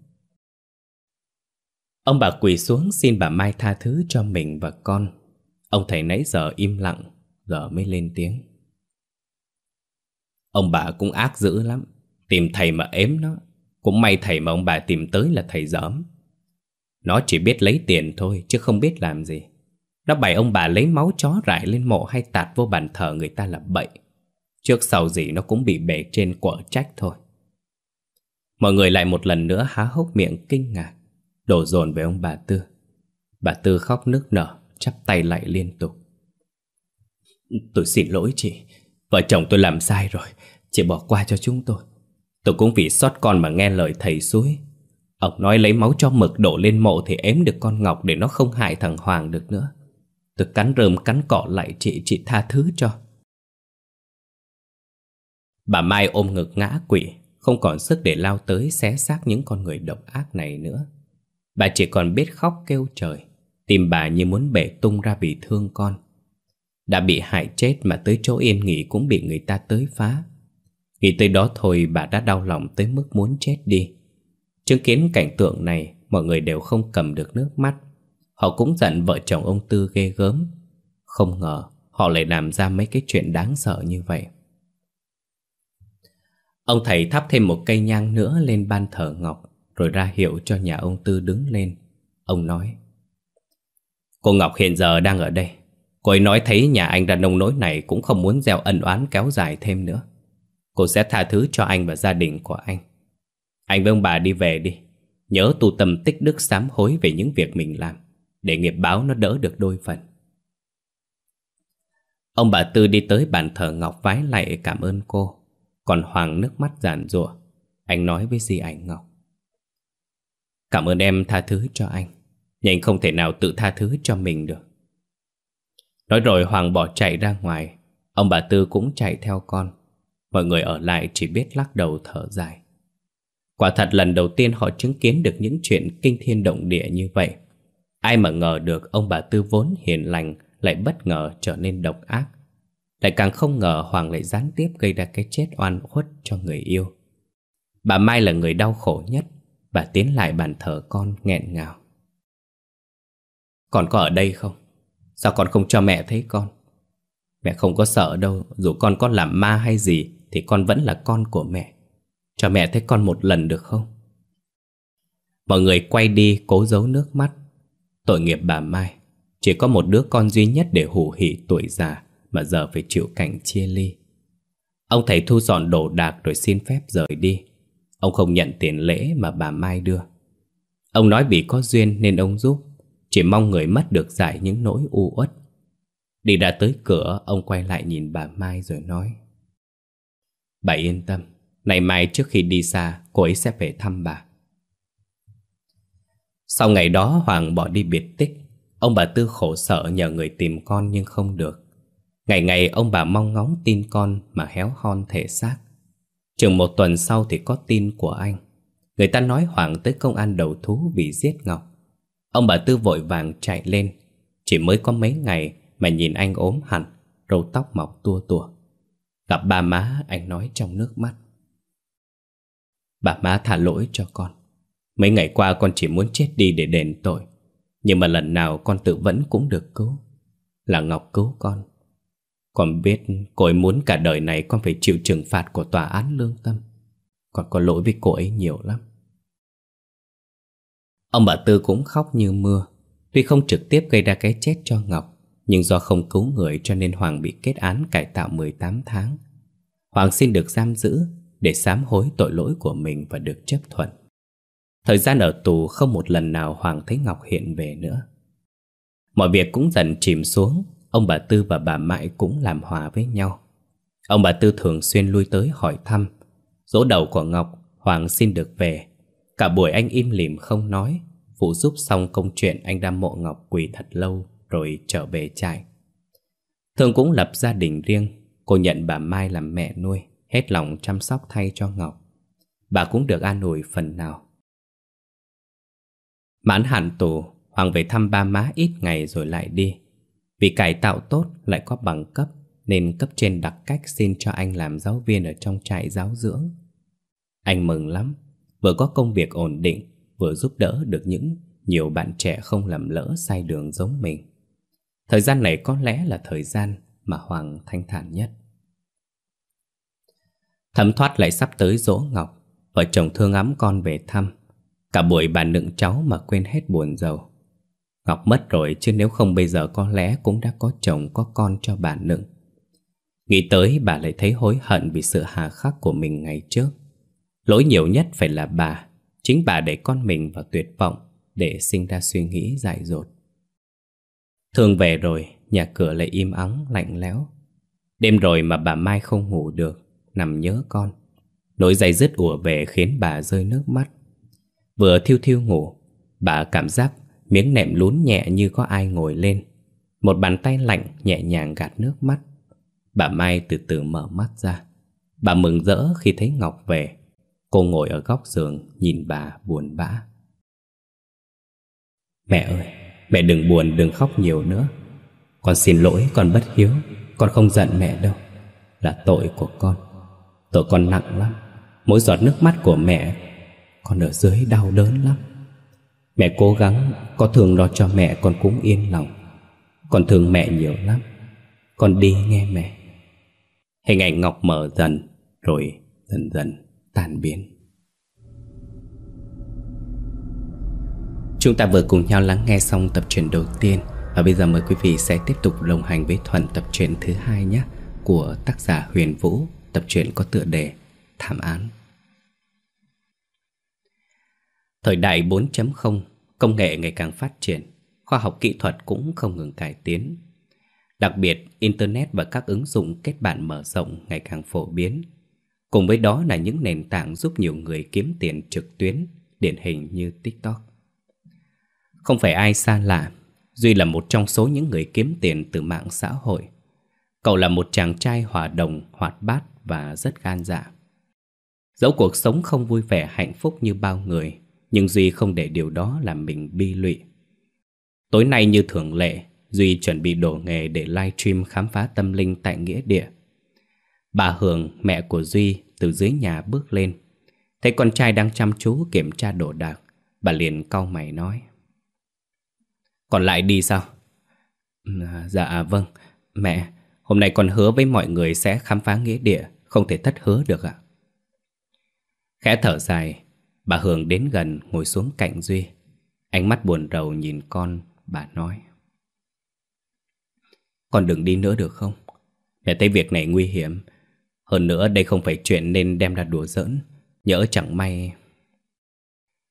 Ông bà quỳ xuống xin bà Mai tha thứ cho mình và con. Ông thầy nãy giờ im lặng, Giờ mới lên tiếng. Ông bà cũng ác dữ lắm. Tìm thầy mà ếm nó. Cũng may thầy mà ông bà tìm tới là thầy giỡm. Nó chỉ biết lấy tiền thôi, Chứ không biết làm gì. Nó bày ông bà lấy máu chó rải lên mộ Hay tạt vô bàn thờ người ta là bậy. Trước sau gì nó cũng bị bể trên quở trách thôi. Mọi người lại một lần nữa há hốc miệng kinh ngạc. Đổ dồn về ông bà Tư. Bà Tư khóc nức nở, Chắp tay lại liên tục. Tôi xin lỗi chị. Vợ chồng tôi làm sai rồi. Chị bỏ qua cho chúng tôi. Tôi cũng vì xót con mà nghe lời thầy suối. Ông nói lấy máu cho mực đổ lên mộ Thì ém được con Ngọc để nó không hại thằng Hoàng được nữa. Tôi cắn rơm cắn cỏ lại chị Chị tha thứ cho. Bà Mai ôm ngực ngã quỷ Không còn sức để lao tới xé xác những con người độc ác này nữa. Bà chỉ còn biết khóc kêu trời, Tìm bà như muốn bể tung ra vì thương con. Đã bị hại chết mà tới chỗ yên nghỉ cũng bị người ta tới phá. Nghĩ tới đó thôi bà đã đau lòng tới mức muốn chết đi. Chứng kiến cảnh tượng này, Mọi người đều không cầm được nước mắt. Họ cũng giận vợ chồng ông Tư ghê gớm. Không ngờ, họ lại làm ra mấy cái chuyện đáng sợ như vậy. Ông thầy thắp thêm một cây nhang nữa lên ban thờ Ngọc, Rồi ra hiệu cho nhà ông Tư đứng lên. Ông nói, Cô Ngọc hiện giờ đang ở đây. Cô ấy nói thấy nhà anh ra nông nỗi này Cũng không muốn gieo ân oán kéo dài thêm nữa. Cô sẽ tha thứ cho anh và gia đình của anh. Anh với ông bà đi về đi. Nhớ tu tâm tích đức sám hối về những việc mình làm, Để nghiệp báo nó đỡ được đôi phần. Ông bà Tư đi tới bàn thờ Ngọc vái lại cảm ơn cô. Còn Hoàng nước mắt giàn rủa Anh nói với di ảnh Ngọc. Cảm ơn em tha thứ cho anh, Nhưng anh không thể nào tự tha thứ cho mình được. Nói rồi Hoàng bỏ chạy ra ngoài. Ông bà Tư cũng chạy theo con. Mọi người ở lại chỉ biết lắc đầu thở dài. Quả thật lần đầu tiên họ chứng kiến được những chuyện kinh thiên động địa như vậy. Ai mà ngờ được ông bà Tư vốn hiền lành Lại bất ngờ trở nên độc ác. Lại càng không ngờ Hoàng lại gián tiếp gây ra cái chết oan khuất cho người yêu. Bà Mai là người đau khổ nhất. Bà tiến lại bàn thờ con nghẹn ngào. Con có ở đây không? Sao con không cho mẹ thấy con? Mẹ không có sợ đâu, Dù con có làm ma hay gì thì con vẫn là con của mẹ. Cho mẹ thấy con một lần được không? Mọi người quay đi cố giấu nước mắt. Tội nghiệp bà Mai, Chỉ có một đứa con duy nhất để hủ hỉ tuổi già Mà giờ phải chịu cảnh chia ly. Ông thầy thu dọn đồ đạc rồi xin phép rời đi. Ông không nhận tiền lễ mà bà Mai đưa. Ông nói vì có duyên nên ông giúp, Chỉ mong người mất được giải những nỗi u uất. Đi đã tới cửa, Ông quay lại nhìn bà Mai rồi nói. Bà yên tâm ngày mai trước khi đi xa, Cô ấy sẽ về thăm bà. Sau ngày đó, Hoàng bỏ đi biệt tích. Ông bà Tư khổ sở nhờ người tìm con nhưng không được. Ngày ngày, ông bà mong ngóng tin con mà héo hon thể xác. Chừng một tuần sau thì có tin của anh. Người ta nói Hoàng tới công an đầu thú vì giết Ngọc. Ông bà Tư vội vàng chạy lên. Chỉ mới có mấy ngày mà nhìn anh ốm hẳn, Râu tóc mọc tua tủa. Gặp bà má, anh nói trong nước mắt. Bà má thả lỗi cho con. Mấy ngày qua con chỉ muốn chết đi để đền tội. Nhưng mà lần nào con tự vẫn cũng được cứu. Là Ngọc cứu con. Con biết cô ấy muốn cả đời này con phải chịu trừng phạt của tòa án lương tâm. Con có lỗi với cô ấy nhiều lắm. Ông bà Tư cũng khóc như mưa. Tuy không trực tiếp gây ra cái chết cho Ngọc nhưng do không cứu người cho nên Hoàng bị kết án cải tạo 18 tháng. Hoàng xin được giam giữ để sám hối tội lỗi của mình và được chấp thuận. Thời gian ở tù không một lần nào Hoàng thấy Ngọc hiện về nữa. Mọi việc cũng dần chìm xuống, Ông bà Tư và bà Mại cũng làm hòa với nhau. Ông bà Tư thường xuyên lui tới hỏi thăm. Dỗ đầu của Ngọc, Hoàng xin được về. Cả buổi anh im lìm không nói. Phụ giúp xong công chuyện, anh đam mộ Ngọc quỳ thật lâu. Rồi trở về trại. Thường cũng lập gia đình riêng, Cô nhận bà Mai làm mẹ nuôi, Hết lòng chăm sóc thay cho Ngọc. Bà cũng được an ủi phần nào. Mãn hạn tù, Hoàng về thăm ba má ít ngày rồi lại đi. Vì cải tạo tốt lại có bằng cấp, Nên cấp trên đặt cách xin cho anh làm giáo viên ở trong trại giáo dưỡng. Anh mừng lắm, Vừa có công việc ổn định, Vừa giúp đỡ được những nhiều bạn trẻ không lầm lỡ sai đường giống mình. Thời gian này có lẽ là thời gian mà Hoàng thanh thản nhất. Thấm thoát lại sắp tới dỗ Ngọc, Vợ chồng thương ấm con về thăm. Cả buổi bà nựng cháu mà quên hết buồn giàu. Ngọc mất rồi chứ nếu không bây giờ có lẽ cũng đã có chồng, có con cho bà nựng. Nghĩ tới bà lại thấy hối hận vì sự hà khắc của mình ngày trước. Lỗi nhiều nhất phải là bà, Chính bà để con mình vào tuyệt vọng Để sinh ra suy nghĩ dại dột. Thương về rồi Nhà cửa lại im ắng lạnh lẽo. Đêm rồi mà bà Mai không ngủ được Nằm nhớ con. Nỗi dày dứt ùa về khiến bà rơi nước mắt. Vừa thiêu thiêu ngủ Bà cảm giác miếng nệm lún nhẹ như có ai ngồi lên. Một bàn tay lạnh nhẹ nhàng gạt nước mắt. Bà Mai từ từ mở mắt ra. Bà mừng rỡ khi thấy Ngọc về. Cô ngồi ở góc giường nhìn bà buồn bã. Mẹ ơi, mẹ đừng buồn, đừng khóc nhiều nữa. Con xin lỗi, con bất hiếu. Con không giận mẹ đâu. Là tội của con. Tội con nặng lắm. Mỗi giọt nước mắt của mẹ, Con ở dưới đau đớn lắm. Mẹ cố gắng, Có thường lo cho mẹ, con cũng yên lòng. Con thương mẹ nhiều lắm. Con đi nghe mẹ. Hình ảnh Ngọc mở dần, Rồi dần dần tan biến. Chúng ta vừa cùng nhau lắng nghe xong tập truyện đầu tiên. Và bây giờ mời quý vị sẽ tiếp tục đồng hành với Thuận tập truyện thứ hai nhé Của tác giả Huyền Vũ Tập truyện có tựa đề Thảm án. Thời đại 4.0 Công nghệ ngày càng phát triển Khoa học kỹ thuật cũng không ngừng cải tiến. Đặc biệt, Internet và các ứng dụng kết bạn mở rộng ngày càng phổ biến. Cùng với đó là những nền tảng giúp nhiều người kiếm tiền trực tuyến, điển hình như TikTok. Không phải ai xa lạ, Duy là một trong số những người kiếm tiền từ mạng xã hội. Cậu là một chàng trai hòa đồng, hoạt bát và rất gan dạ. Dẫu cuộc sống không vui vẻ hạnh phúc như bao người, nhưng Duy không để điều đó làm mình bi lụy. Tối nay như thường lệ, Duy chuẩn bị đổ nghề để livestream khám phá tâm linh tại Nghĩa Địa. Bà Hường, mẹ của Duy, từ dưới nhà bước lên. Thấy con trai đang chăm chú kiểm tra đồ đạc, bà liền cau mày nói. Còn lại đi sao? À, dạ vâng, mẹ, hôm nay con hứa với mọi người sẽ khám phá nghĩa địa, không thể thất hứa được ạ. Khẽ thở dài, bà Hường đến gần ngồi xuống cạnh Duy. Ánh mắt buồn rầu nhìn con, bà nói. Con đừng đi nữa được không? Mẹ thấy việc này nguy hiểm, hơn nữa đây không phải chuyện nên đem ra đùa giỡn Nhỡ chẳng may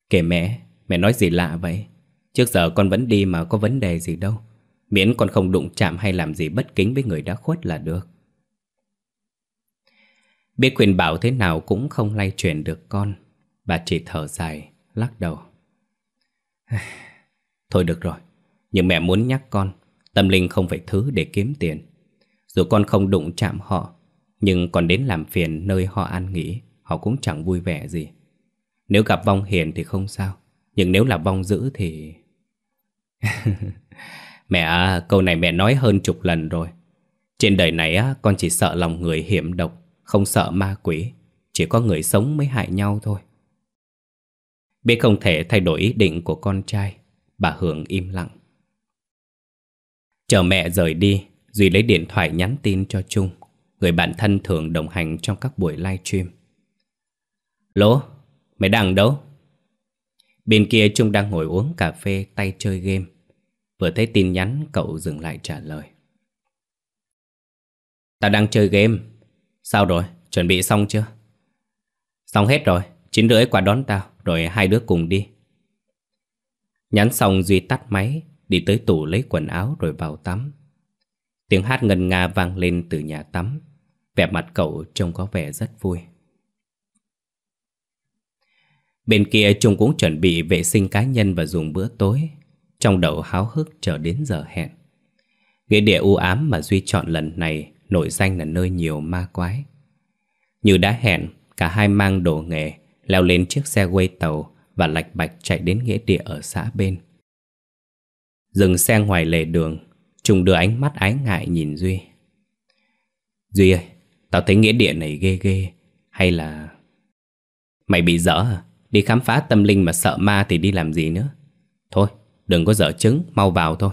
Kể mẹ Mẹ nói gì lạ vậy Trước giờ con vẫn đi mà có vấn đề gì đâu. Miễn con không đụng chạm hay làm gì bất kính với người đã khuất là được. Biết khuyên bảo thế nào cũng không lay chuyển được con. Bà chỉ thở dài, lắc đầu. Thôi được rồi Nhưng mẹ muốn nhắc con Tâm linh không phải thứ để kiếm tiền. Dù con không đụng chạm họ nhưng còn đến làm phiền nơi họ an nghỉ Họ cũng chẳng vui vẻ gì. Nếu gặp vong hiền thì không sao. Nhưng nếu là vong dữ thì... mẹ câu này mẹ nói hơn chục lần rồi. Trên đời này á, con chỉ sợ lòng người hiểm độc Không sợ ma quỷ. Chỉ có người sống mới hại nhau thôi. Biết không thể thay đổi ý định của con trai Bà Hường im lặng. Chờ mẹ rời đi Duy lấy điện thoại nhắn tin cho Trung Người bạn thân thường đồng hành trong các buổi live stream Lỗ, mày đang đâu? Bên kia Trung đang ngồi uống cà phê tay chơi game. Vừa thấy tin nhắn, cậu dừng lại trả lời. Tao đang chơi game. Sao rồi? Chuẩn bị xong chưa? Xong hết rồi. Chín rưỡi qua đón tao, Rồi hai đứa cùng đi. Nhắn xong Duy tắt máy, Đi tới tủ lấy quần áo rồi vào tắm. Tiếng hát ngân nga vang lên từ nhà tắm. Vẻ mặt cậu trông có vẻ rất vui. Bên kia Trung cũng chuẩn bị vệ sinh cá nhân và dùng bữa tối. Trong đầu háo hức chờ đến giờ hẹn. Nghĩa địa u ám mà Duy chọn lần này Nổi danh là nơi nhiều ma quái. Như đã hẹn, Cả hai mang đồ nghề, Leo lên chiếc xe quay tàu Và lạch bạch chạy đến nghĩa địa ở xã bên. Dừng xe ngoài lề đường, Trung đưa ánh mắt ái ngại nhìn Duy. Duy ơi, Tao thấy nghĩa địa này ghê ghê, Hay là Mày bị dở à? Đi khám phá tâm linh mà sợ ma thì đi làm gì nữa? Thôi đừng có dở chứng, Mau vào thôi.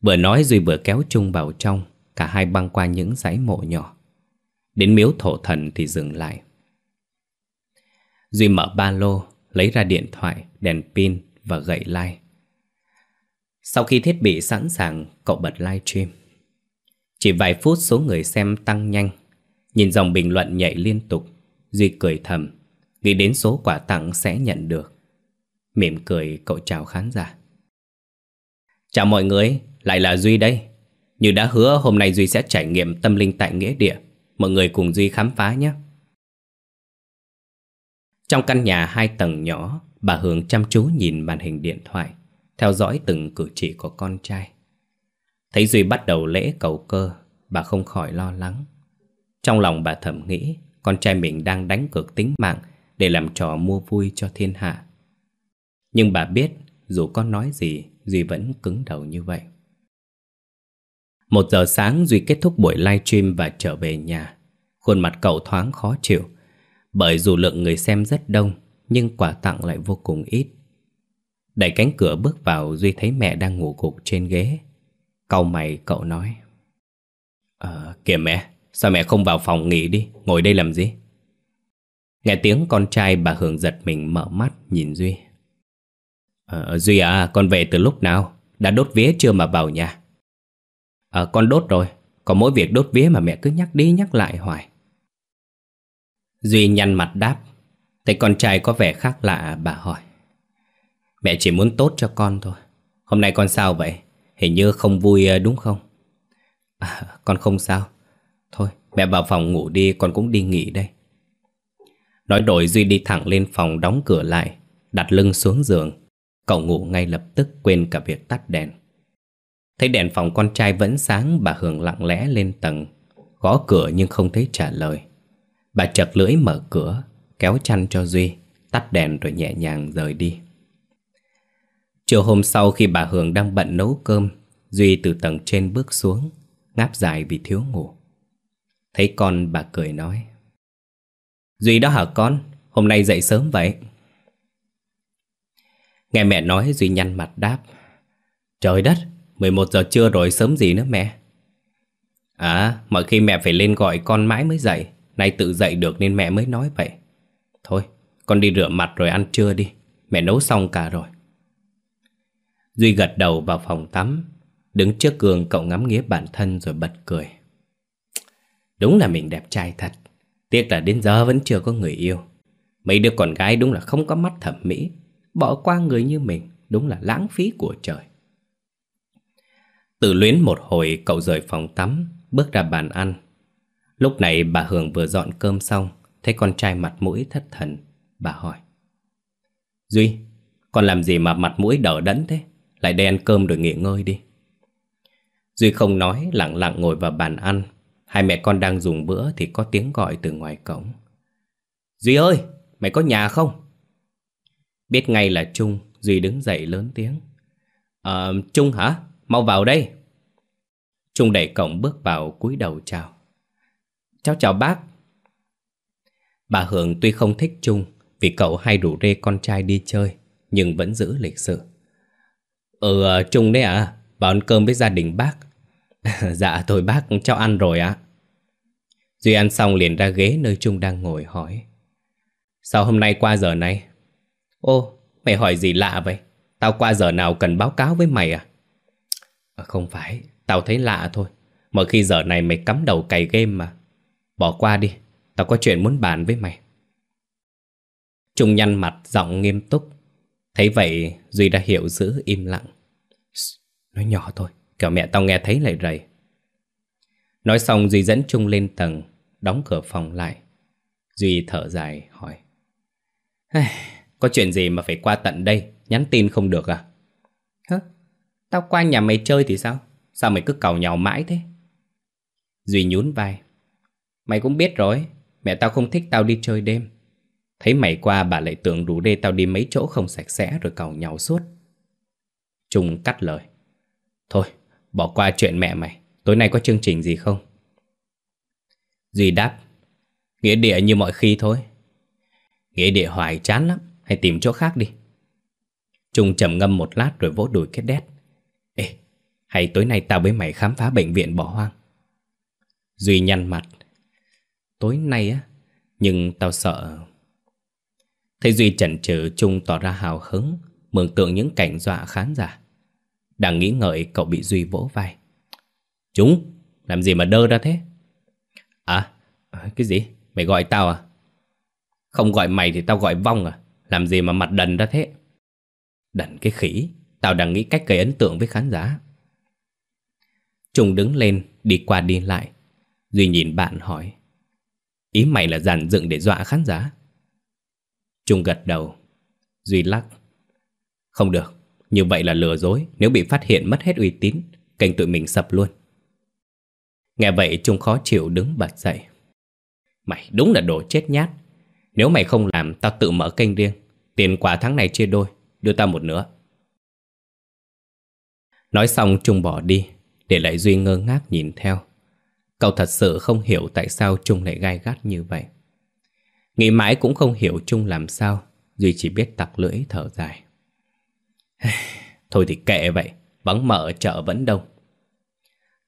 Vừa nói Duy vừa kéo Trung vào trong Cả hai băng qua những dãy mộ nhỏ. Đến miếu thổ thần thì dừng lại. Duy mở ba lô Lấy ra điện thoại, đèn pin và gậy like Sau khi thiết bị sẵn sàng Cậu bật live stream Chỉ vài phút số người xem tăng nhanh. Nhìn dòng bình luận nhảy liên tục Duy cười thầm. Nghĩ đến số quà tặng sẽ nhận được. Mỉm cười cậu chào khán giả. Chào mọi người, lại là Duy đây. Như đã hứa hôm nay Duy sẽ trải nghiệm tâm linh tại nghĩa địa. Mọi người cùng Duy khám phá nhé. Trong căn nhà hai tầng nhỏ Bà Hương chăm chú nhìn màn hình điện thoại Theo dõi từng cử chỉ của con trai. Thấy Duy bắt đầu lễ cầu cơ Bà không khỏi lo lắng. Trong lòng bà thầm nghĩ Con trai mình đang đánh cược tính mạng để làm trò mua vui cho thiên hạ Nhưng bà biết Dù con nói gì Duy vẫn cứng đầu như vậy một giờ sáng Duy kết thúc buổi live stream và trở về nhà. Khuôn mặt cậu thoáng khó chịu. Bởi dù lượng người xem rất đông, nhưng quà tặng lại vô cùng ít. Đẩy cánh cửa bước vào Duy thấy mẹ đang ngủ gục trên ghế. Cau mày cậu nói. Ờ, kìa mẹ, sao mẹ không vào phòng nghỉ đi, ngồi đây làm gì? Nghe tiếng con trai bà Hường giật mình mở mắt nhìn Duy. à, Duy à, con về từ lúc nào? Đã đốt vía chưa mà vào nhà? À, con đốt rồi có mỗi việc đốt vía mà mẹ cứ nhắc đi nhắc lại hoài Duy nhăn mặt đáp Thấy con trai có vẻ khác lạ bà hỏi Mẹ chỉ muốn tốt cho con thôi Hôm nay con sao vậy? Hình như không vui ờ, đúng không? À, con không sao Thôi mẹ vào phòng ngủ đi Con cũng đi nghỉ đây Nói đổi Duy đi thẳng lên phòng đóng cửa lại, Đặt lưng xuống giường. Cậu ngủ ngay lập tức, quên cả việc tắt đèn. Thấy đèn phòng con trai vẫn sáng, Bà Hường lặng lẽ lên tầng, Gõ cửa nhưng không thấy trả lời. Bà chật lưỡi mở cửa, Kéo chăn cho Duy, Tắt đèn rồi nhẹ nhàng rời đi. Chiều hôm sau khi bà Hường đang bận nấu cơm, Duy từ tầng trên bước xuống, Ngáp dài vì thiếu ngủ. Thấy con, bà cười nói Duy đó hả con? Hôm nay dậy sớm vậy. Nghe mẹ nói, Duy nhăn mặt đáp. Trời đất 11 giờ trưa rồi sớm gì nữa mẹ? À mọi khi mẹ phải lên gọi con mãi mới dậy, Nay tự dậy được nên mẹ mới nói vậy. Thôi, con đi rửa mặt rồi ăn trưa đi, Mẹ nấu xong cả rồi. Duy gật đầu vào phòng tắm, Đứng trước gương cậu ngắm nghía bản thân rồi bật cười. Đúng là mình đẹp trai thật. Tiếc là đến giờ vẫn chưa có người yêu. Mấy đứa con gái đúng là không có mắt thẩm mỹ. Bỏ qua người như mình Đúng là lãng phí của trời. Tự luyến một hồi cậu rời phòng tắm Bước ra bàn ăn. Lúc này bà Hường vừa dọn cơm xong Thấy con trai mặt mũi thất thần. Bà hỏi Duy, con làm gì mà mặt mũi đỏ đẫn thế? Lại đây ăn cơm rồi nghỉ ngơi đi. Duy không nói lặng lặng ngồi vào bàn ăn Hai mẹ con đang dùng bữa Thì có tiếng gọi từ ngoài cổng. Duy ơi, mày có nhà không? Biết ngay là Trung Duy đứng dậy lớn tiếng. Ờ, Trung hả? Mau vào đây. Trung đẩy cổng bước vào cúi đầu chào. Cháu chào bác. Bà Hường tuy không thích Trung Vì cậu hay rủ rê con trai đi chơi Nhưng vẫn giữ lịch sự. Ừ ờ, Trung đấy à Vào ăn cơm với gia đình bác. Dạ thôi bác cháu ăn rồi ạ. Duy ăn xong liền ra ghế nơi Trung đang ngồi, hỏi. Sao hôm nay qua giờ này? Ô, mày hỏi gì lạ vậy? Tao qua giờ nào cần báo cáo với mày à? à không phải, Tao thấy lạ thôi. Mỗi khi giờ này mày cắm đầu cày game mà. Bỏ qua đi, Tao có chuyện muốn bàn với mày. Trung nhăn mặt, giọng nghiêm túc. Thấy vậy, Duy đã hiểu giữ im lặng. Nói nhỏ thôi Kẻo mẹ tao nghe thấy lại rầy. Nói xong, Duy dẫn Trung lên tầng. Đóng cửa phòng lại. Duy thở dài hỏi. Có chuyện gì mà phải qua tận đây? Nhắn tin không được à? Hả? Tao qua nhà mày chơi thì sao? Sao mày cứ cầu nhau mãi thế? Duy nhún vai. Mày cũng biết rồi. Mẹ tao không thích tao đi chơi đêm. Thấy mày qua bà lại tưởng đủ đê tao đi mấy chỗ không sạch sẽ rồi cầu nhau suốt. Trung cắt lời. Thôi bỏ qua chuyện mẹ mày. Tối nay có chương trình gì không Duy đáp, Nghĩa địa như mọi khi thôi. Nghĩa địa hoài chán lắm, Hãy tìm chỗ khác đi. Trung trầm ngâm một lát rồi vỗ đùi kết đét, Ê, Hay tối nay tao với mày khám phá bệnh viện bỏ hoang. Duy nhăn mặt, Tối nay á, Nhưng tao sợ. Thấy Duy chần chừ, Trung tỏ ra hào hứng, Mường tượng những cảnh dọa khán giả. Đang nghĩ ngợi, cậu bị Duy vỗ vai, Chúng, Làm gì mà đơ ra thế? À cái gì? Mày gọi tao à? Không gọi mày thì tao gọi vong à? Làm gì mà mặt đần ra thế? Đần cái khỉ, Tao đang nghĩ cách gây ấn tượng với khán giả. Trung đứng lên, Đi qua đi lại. Duy nhìn bạn hỏi, Ý mày là giàn dựng để dọa khán giả? Trung gật đầu. Duy lắc, Không được, Như vậy là lừa dối. Nếu bị phát hiện mất hết uy tín, Kênh tụi mình sập luôn. Nghe vậy Trung khó chịu đứng bật dậy. Mày đúng là đồ chết nhát. Nếu mày không làm, tao tự mở kênh riêng. Tiền quả tháng này chia đôi, Đưa tao một nửa. Nói xong Trung bỏ đi, Để lại Duy ngơ ngác nhìn theo. Cậu thật sự không hiểu tại sao Trung lại gai gắt như vậy. Nghĩ mãi cũng không hiểu Trung làm sao, Duy chỉ biết tặc lưỡi thở dài. Thôi thì kệ vậy, Vắng mở chợ vẫn đông.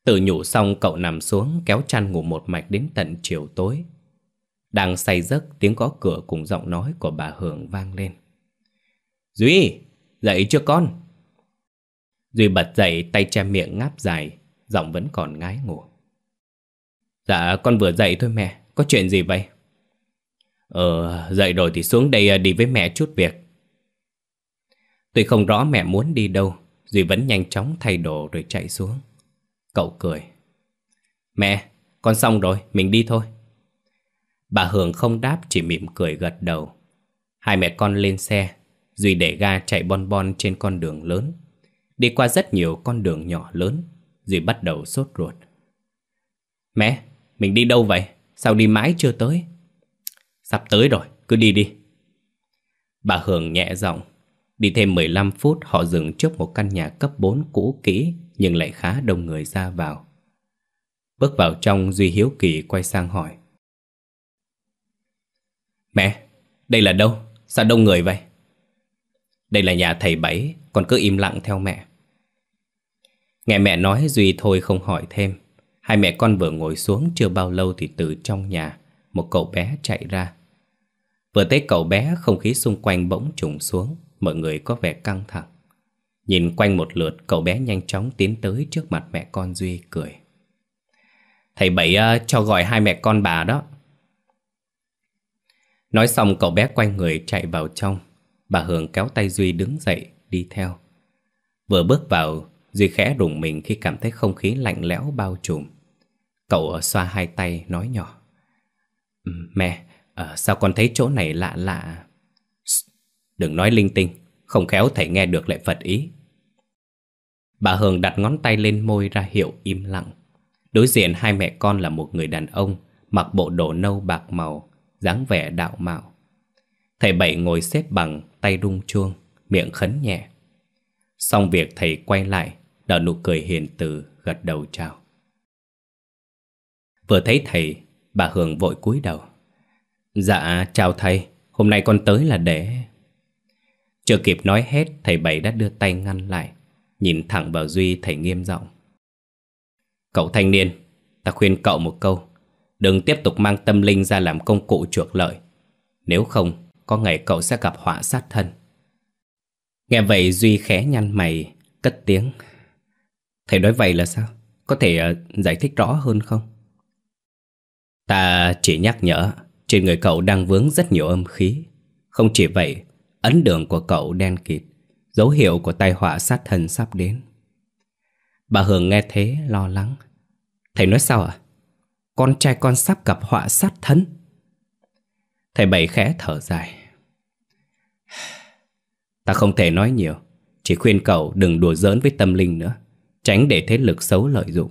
Tự nhủ xong cậu nằm xuống, Kéo chăn ngủ một mạch đến tận chiều tối. Đang say giấc, Tiếng có cửa cùng giọng nói của bà Hường vang lên. Duy, Dậy chưa con. Duy bật dậy, tay che miệng ngáp dài, Giọng vẫn còn ngái ngủ. Dạ con vừa dậy thôi mẹ, Có chuyện gì vậy? Ờ dậy rồi thì xuống đây à, đi với mẹ chút việc. Tuy không rõ mẹ muốn đi đâu, Duy vẫn nhanh chóng thay đồ rồi chạy xuống. Cậu cười. Mẹ con xong rồi mình đi thôi. Bà Hường không đáp chỉ mỉm cười gật đầu. Hai mẹ con lên xe Duy để ga chạy bon bon trên con đường lớn. Đi qua rất nhiều con đường nhỏ lớn Duy bắt đầu sốt ruột. Mẹ, mình đi đâu vậy? Sao đi mãi chưa tới? Sắp tới rồi, cứ đi đi. Bà Hường nhẹ giọng. Đi thêm 15 phút họ dừng trước một căn nhà cấp 4 cũ kỹ. Nhưng lại khá đông người ra vào Bước vào trong Duy Hiếu Kỳ quay sang hỏi Mẹ, đây là đâu? Sao đông người vậy? Đây là nhà thầy Bảy, con cứ im lặng theo mẹ. Nghe mẹ nói Duy thôi không hỏi thêm. Hai mẹ con vừa ngồi xuống chưa bao lâu thì từ trong nhà, một cậu bé chạy ra. Vừa thấy cậu bé, không khí xung quanh bỗng trùng xuống, mọi người có vẻ căng thẳng. Nhìn quanh một lượt, cậu bé nhanh chóng tiến tới trước mặt mẹ con Duy cười. Thầy Bảy uh, cho gọi hai mẹ con bà đó. Nói xong cậu bé quay người chạy vào trong. Bà Hường kéo tay Duy đứng dậy Đi theo. Vừa bước vào Duy khẽ rùng mình khi cảm thấy không khí lạnh lẽo bao trùm. Cậu ờ, xoa hai tay nói nhỏ. Ừ, mẹ à, Sao con thấy chỗ này lạ lạ? Đừng nói linh tinh Không khéo thầy nghe được lại Phật ý. Bà Hường đặt ngón tay lên môi ra hiệu im lặng Đối diện hai mẹ con là một người đàn ông Mặc bộ đồ nâu bạc màu dáng vẻ đạo mạo Thầy Bảy ngồi xếp bằng, tay rung chuông, miệng khấn nhẹ. Xong việc thầy quay lại, đợi nụ cười hiền từ, gật đầu chào. Vừa thấy thầy, bà Hường vội cúi đầu. Dạ, chào thầy, Hôm nay con tới là để... Chưa kịp nói hết, thầy Bảy đã đưa tay ngăn lại. Nhìn thẳng vào Duy, thầy nghiêm giọng Cậu thanh niên, ta khuyên cậu một câu. Đừng tiếp tục mang tâm linh ra làm công cụ chuộc lợi. Nếu không, có ngày cậu sẽ gặp họa sát thân. Nghe vậy Duy khẽ nhăn mày, cất tiếng. Thầy nói vậy là sao? Có thể ờ, giải thích rõ hơn không? Ta chỉ nhắc nhở, trên người cậu đang vướng rất nhiều âm khí. Không chỉ vậy, ấn đường của cậu đen kịt, dấu hiệu của tai họa sát thần sắp đến. Bà Hường nghe thế lo lắng. Thầy nói sao ạ? Con trai con sắp gặp họa sát thân. Thầy Bảy khẽ thở dài. Ta không thể nói nhiều, chỉ khuyên cậu đừng đùa giỡn với tâm linh nữa, tránh để thế lực xấu lợi dụng.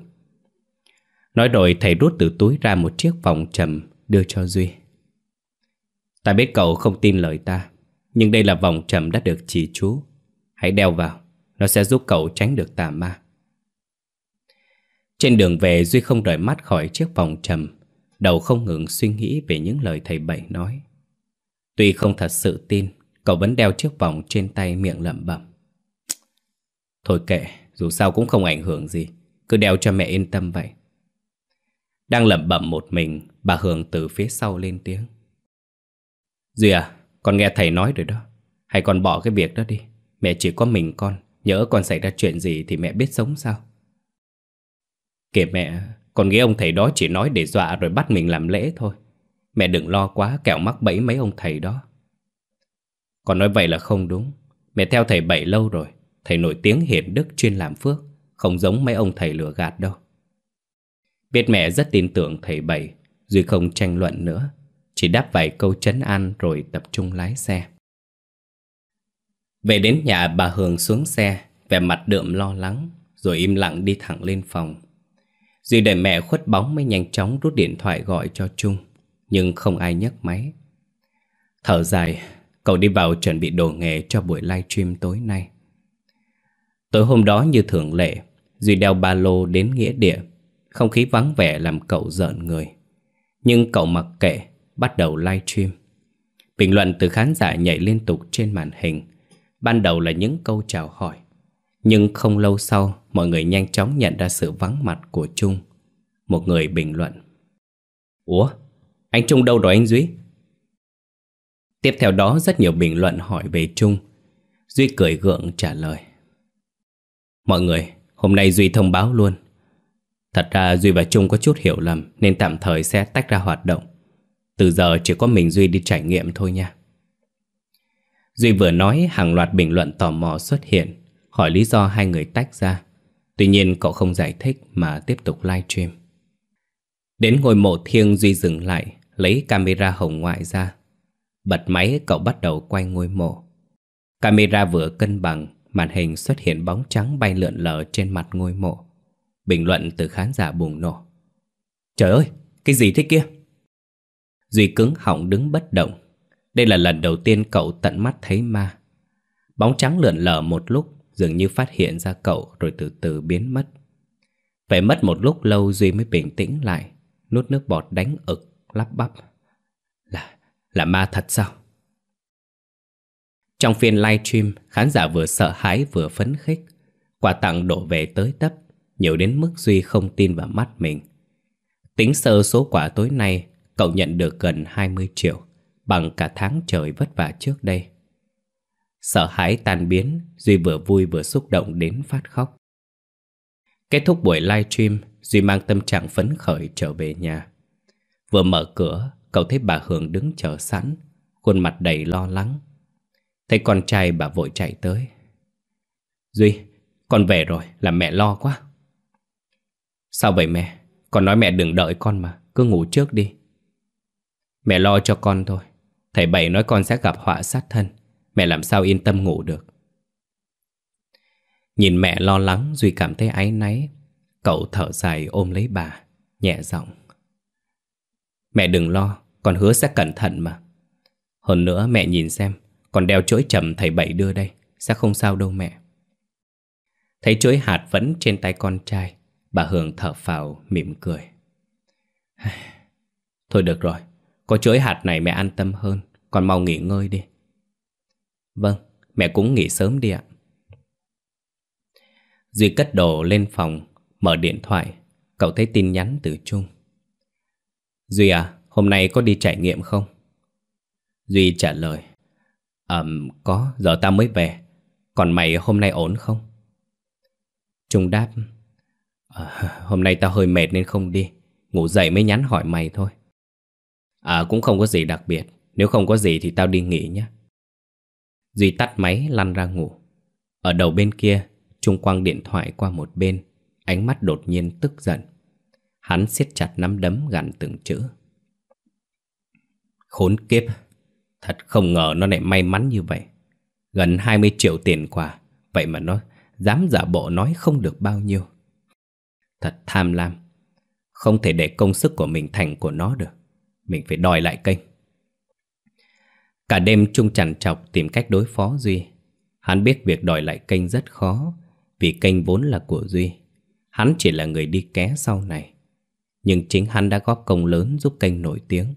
Nói rồi thầy rút từ túi ra một chiếc vòng trầm đưa cho Duy. Ta biết cậu không tin lời ta, nhưng đây là vòng trầm đã được chỉ chú. Hãy đeo vào, nó sẽ giúp cậu tránh được tà ma. Trên đường về Duy không rời mắt khỏi chiếc vòng trầm, đầu không ngừng suy nghĩ về những lời thầy Bảy nói. Tuy không thật sự tin, cậu vẫn đeo chiếc vòng trên tay miệng lẩm bẩm. Thôi kệ, dù sao cũng không ảnh hưởng gì, cứ đeo cho mẹ yên tâm vậy. Đang lẩm bẩm một mình, bà Hường từ phía sau lên tiếng. Duy à, con nghe thầy nói rồi đó. hãy con bỏ cái việc đó đi. Mẹ chỉ có mình con, nhớ con xảy ra chuyện gì thì mẹ biết sống sao? Kìa mẹ, con nghĩ ông thầy đó chỉ nói để dọa rồi bắt mình làm lễ thôi. Mẹ đừng lo quá kẻo mắc bẫy mấy ông thầy đó. Con nói vậy là không đúng. Mẹ theo thầy Bảy lâu rồi. Thầy nổi tiếng hiền đức chuyên làm phước. Không giống mấy ông thầy lừa gạt đâu. Biết mẹ rất tin tưởng thầy Bảy. Duy không tranh luận nữa. Chỉ đáp vài câu chấn an rồi tập trung lái xe. Về đến nhà bà Hường xuống xe, vẻ mặt đượm lo lắng, rồi im lặng đi thẳng lên phòng. Duy để mẹ khuất bóng mới nhanh chóng rút điện thoại gọi cho Trung, nhưng không ai nhấc máy. Thở dài, cậu đi vào chuẩn bị đồ nghề cho buổi live stream tối nay. Tối hôm đó như thường lệ, Duy đeo ba lô đến nghĩa địa, không khí vắng vẻ làm cậu giận người. Nhưng cậu mặc kệ, bắt đầu live stream Bình luận từ khán giả nhảy liên tục trên màn hình. Ban đầu là những câu chào hỏi. Nhưng không lâu sau, mọi người nhanh chóng nhận ra sự vắng mặt của Trung. Một người bình luận. Ủa? Anh Trung đâu rồi anh Duy? Tiếp theo đó rất nhiều bình luận hỏi về Trung. Duy cười gượng trả lời. Mọi người, hôm nay Duy thông báo luôn. Thật ra Duy và Trung có chút hiểu lầm nên tạm thời sẽ tách ra hoạt động. Từ giờ chỉ có mình Duy đi trải nghiệm thôi nha. Duy vừa nói hàng loạt bình luận tò mò xuất hiện, hỏi lý do hai người tách ra. Tuy nhiên cậu không giải thích mà tiếp tục live stream. Đến ngôi mộ thiêng Duy dừng lại, lấy camera hồng ngoại ra. Bật máy cậu bắt đầu quay ngôi mộ. Camera vừa cân bằng, màn hình xuất hiện bóng trắng bay lượn lờ trên mặt ngôi mộ. Bình luận từ khán giả bùng nổ. Trời ơi, cái gì thế kia? Duy cứng họng đứng bất động. Đây là lần đầu tiên cậu tận mắt thấy ma. Bóng trắng lượn lờ một lúc, dường như phát hiện ra cậu rồi từ từ biến mất. Phải mất một lúc lâu Duy mới bình tĩnh lại, nuốt nước bọt đánh ực, lắp bắp. Là, là ma thật sao? Trong phiên livestream, khán giả vừa sợ hãi vừa phấn khích. Quà tặng đổ về tới tấp, nhiều đến mức Duy không tin vào mắt mình. Tính sơ số quả tối nay, cậu nhận được gần 20 triệu, bằng cả tháng trời vất vả trước đây. Sợ hãi tan biến, Duy vừa vui vừa xúc động đến phát khóc. Kết thúc buổi live stream Duy mang tâm trạng phấn khởi trở về nhà. Vừa mở cửa, cậu thấy bà Hường đứng chờ sẵn, khuôn mặt đầy lo lắng. Thấy con trai bà vội chạy tới. Duy, con về rồi, làm mẹ lo quá. Sao vậy mẹ? Con nói mẹ đừng đợi con mà, cứ ngủ trước đi. Mẹ lo cho con thôi. Thầy Bảy nói con sẽ gặp họa sát thân. Mẹ làm sao yên tâm ngủ được. Nhìn mẹ lo lắng, Duy cảm thấy áy náy. Cậu thở dài ôm lấy bà, Nhẹ giọng. Mẹ đừng lo, Con hứa sẽ cẩn thận mà. Hơn nữa, mẹ nhìn xem Còn đeo chuỗi trầm thầy Bảy đưa đây, Sẽ không sao đâu mẹ. Thấy chuỗi hạt vẫn trên tay con trai, Bà Hường thở phào, mỉm cười. Thôi được rồi có chuỗi hạt này mẹ an tâm hơn. Còn mau nghỉ ngơi đi. Vâng, mẹ cũng nghỉ sớm đi ạ. Duy cất đồ lên phòng Mở điện thoại. Cậu thấy tin nhắn từ Trung. Duy à, hôm nay có đi trải nghiệm không? Duy trả lời. Ừm, có, giờ ta mới về. Còn mày hôm nay ổn không? Trung đáp. À, Hôm nay tao hơi mệt nên không đi. Ngủ dậy mới nhắn hỏi mày thôi. À cũng không có gì đặc biệt. Nếu không có gì thì tao đi nghỉ nhé. Duy tắt máy, lăn ra ngủ. Ở đầu bên kia, Trung quăng điện thoại qua một bên. Ánh mắt đột nhiên tức giận. Hắn siết chặt nắm đấm gằn từng chữ. Khốn kiếp! Thật không ngờ nó lại may mắn như vậy. Gần 20 triệu tiền quà. Vậy mà nó dám giả bộ nói không được bao nhiêu. Thật tham lam. Không thể để công sức của mình thành của nó được. Mình phải đòi lại kênh. Cả đêm Trung chằn chọc tìm cách đối phó Duy. Hắn biết việc đòi lại kênh rất khó, Vì kênh vốn là của Duy. Hắn chỉ là người đi ké sau này. Nhưng chính hắn đã góp công lớn giúp kênh nổi tiếng.